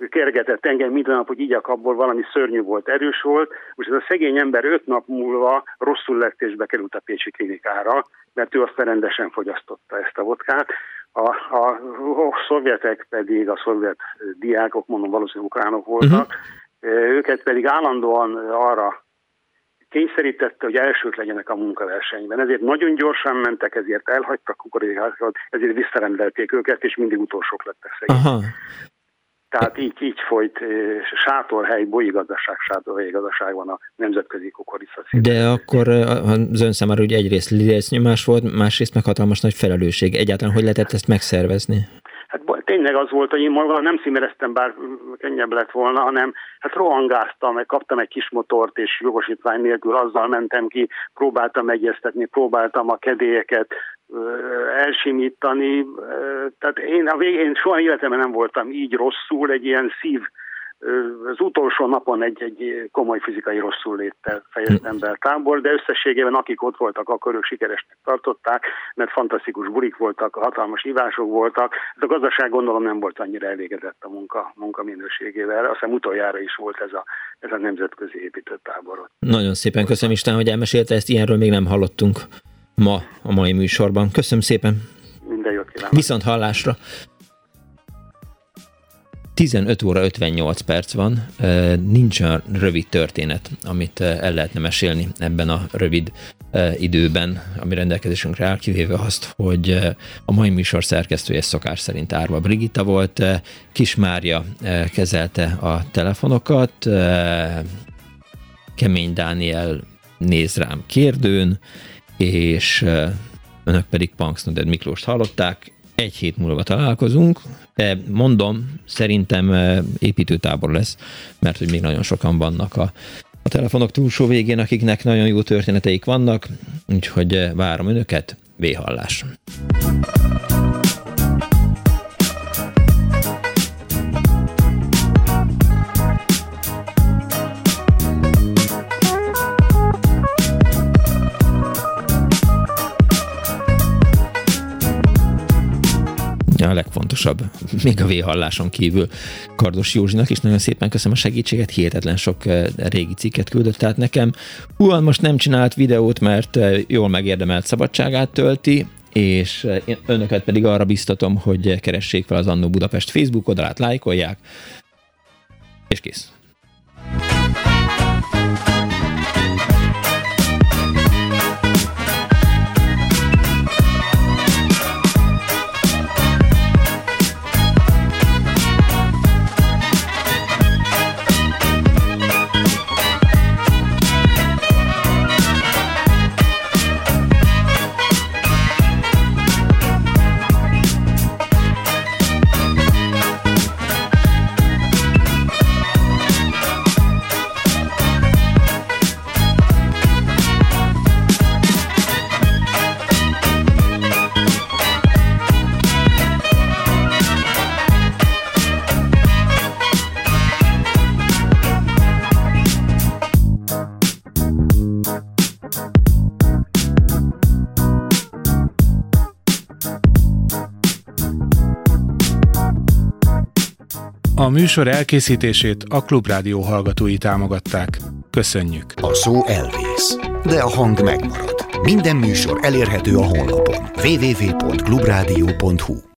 kergetett engem minden nap, hogy igyak abból valami szörnyű volt, erős volt. Most ez a szegény ember öt nap múlva rosszul lett és bekerült a Pécsi klinikára, mert ő azt rendesen fogyasztotta ezt a vodkát. A, a, a szovjetek pedig, a szovjet diákok, mondom valószínűleg ukránok voltak, uh-huh. őket pedig állandóan arra kényszerítette, hogy elsők legyenek a munkaversenyben. Ezért nagyon gyorsan mentek, ezért elhagytak kukorikákat, ezért visszarendelték őket, és mindig utolsók lettek Aha. Tehát így, így folyt sátorhely, bolyigazdaság, sátorhely gazdaság van a nemzetközi kukorica De akkor az ön számára ugye egyrészt nyomás volt, másrészt meg hatalmas nagy felelősség. Egyáltalán hogy lehetett ezt megszervezni? Tényleg az volt, hogy én maga nem szímereztem, bár könnyebb lett volna, hanem hát rohangáztam, meg kaptam egy kis motort, és jogosítvány nélkül azzal mentem ki, próbáltam egyeztetni, próbáltam a kedélyeket elsimítani. Tehát én a végén soha életemben nem voltam így rosszul, egy ilyen szív az utolsó napon egy, egy komoly fizikai rosszul léttel fejeztem be a tábor, de összességében akik ott voltak, akkor ők sikeresnek tartották, mert fantasztikus burik voltak, hatalmas ivások voltak. Ez a gazdaság gondolom nem volt annyira elégedett a munka, munka minőségével. Azt hiszem utoljára is volt ez a, ez a nemzetközi építőtábor. Nagyon szépen köszönöm Isten, hogy elmesélte ezt, ilyenről még nem hallottunk ma a mai műsorban. Köszönöm szépen! Minden jót kívánok! Viszont hallásra! 15 óra 58 perc van, nincs olyan rövid történet, amit el lehetne mesélni ebben a rövid időben, ami rendelkezésünkre áll, kivéve azt, hogy a mai műsor szerkesztője szokás szerint Árva Brigitta volt, Kis Mária kezelte a telefonokat, Kemény Dániel néz rám kérdőn, és önök pedig Punksnoded Miklóst hallották, egy hét múlva találkozunk, mondom, szerintem építőtábor lesz, mert hogy még nagyon sokan vannak a, a telefonok túlsó végén, akiknek nagyon jó történeteik vannak, úgyhogy várom önöket, véhallás! Legfontosabb, még a véhalláson kívül Kardos Józsinak is nagyon szépen köszönöm a segítséget, hihetetlen sok eh, régi cikket küldött át nekem. Huan most nem csinált videót, mert eh, jól megérdemelt szabadságát tölti, és eh, én önöket pedig arra biztatom, hogy keressék fel az Annó Budapest Facebook oldalát, lájkolják, és kész. A műsor elkészítését a Klubrádió hallgatói támogatták. Köszönjük! A szó elvész, de a hang megmarad. Minden műsor elérhető a honlapon www.clubradio.hu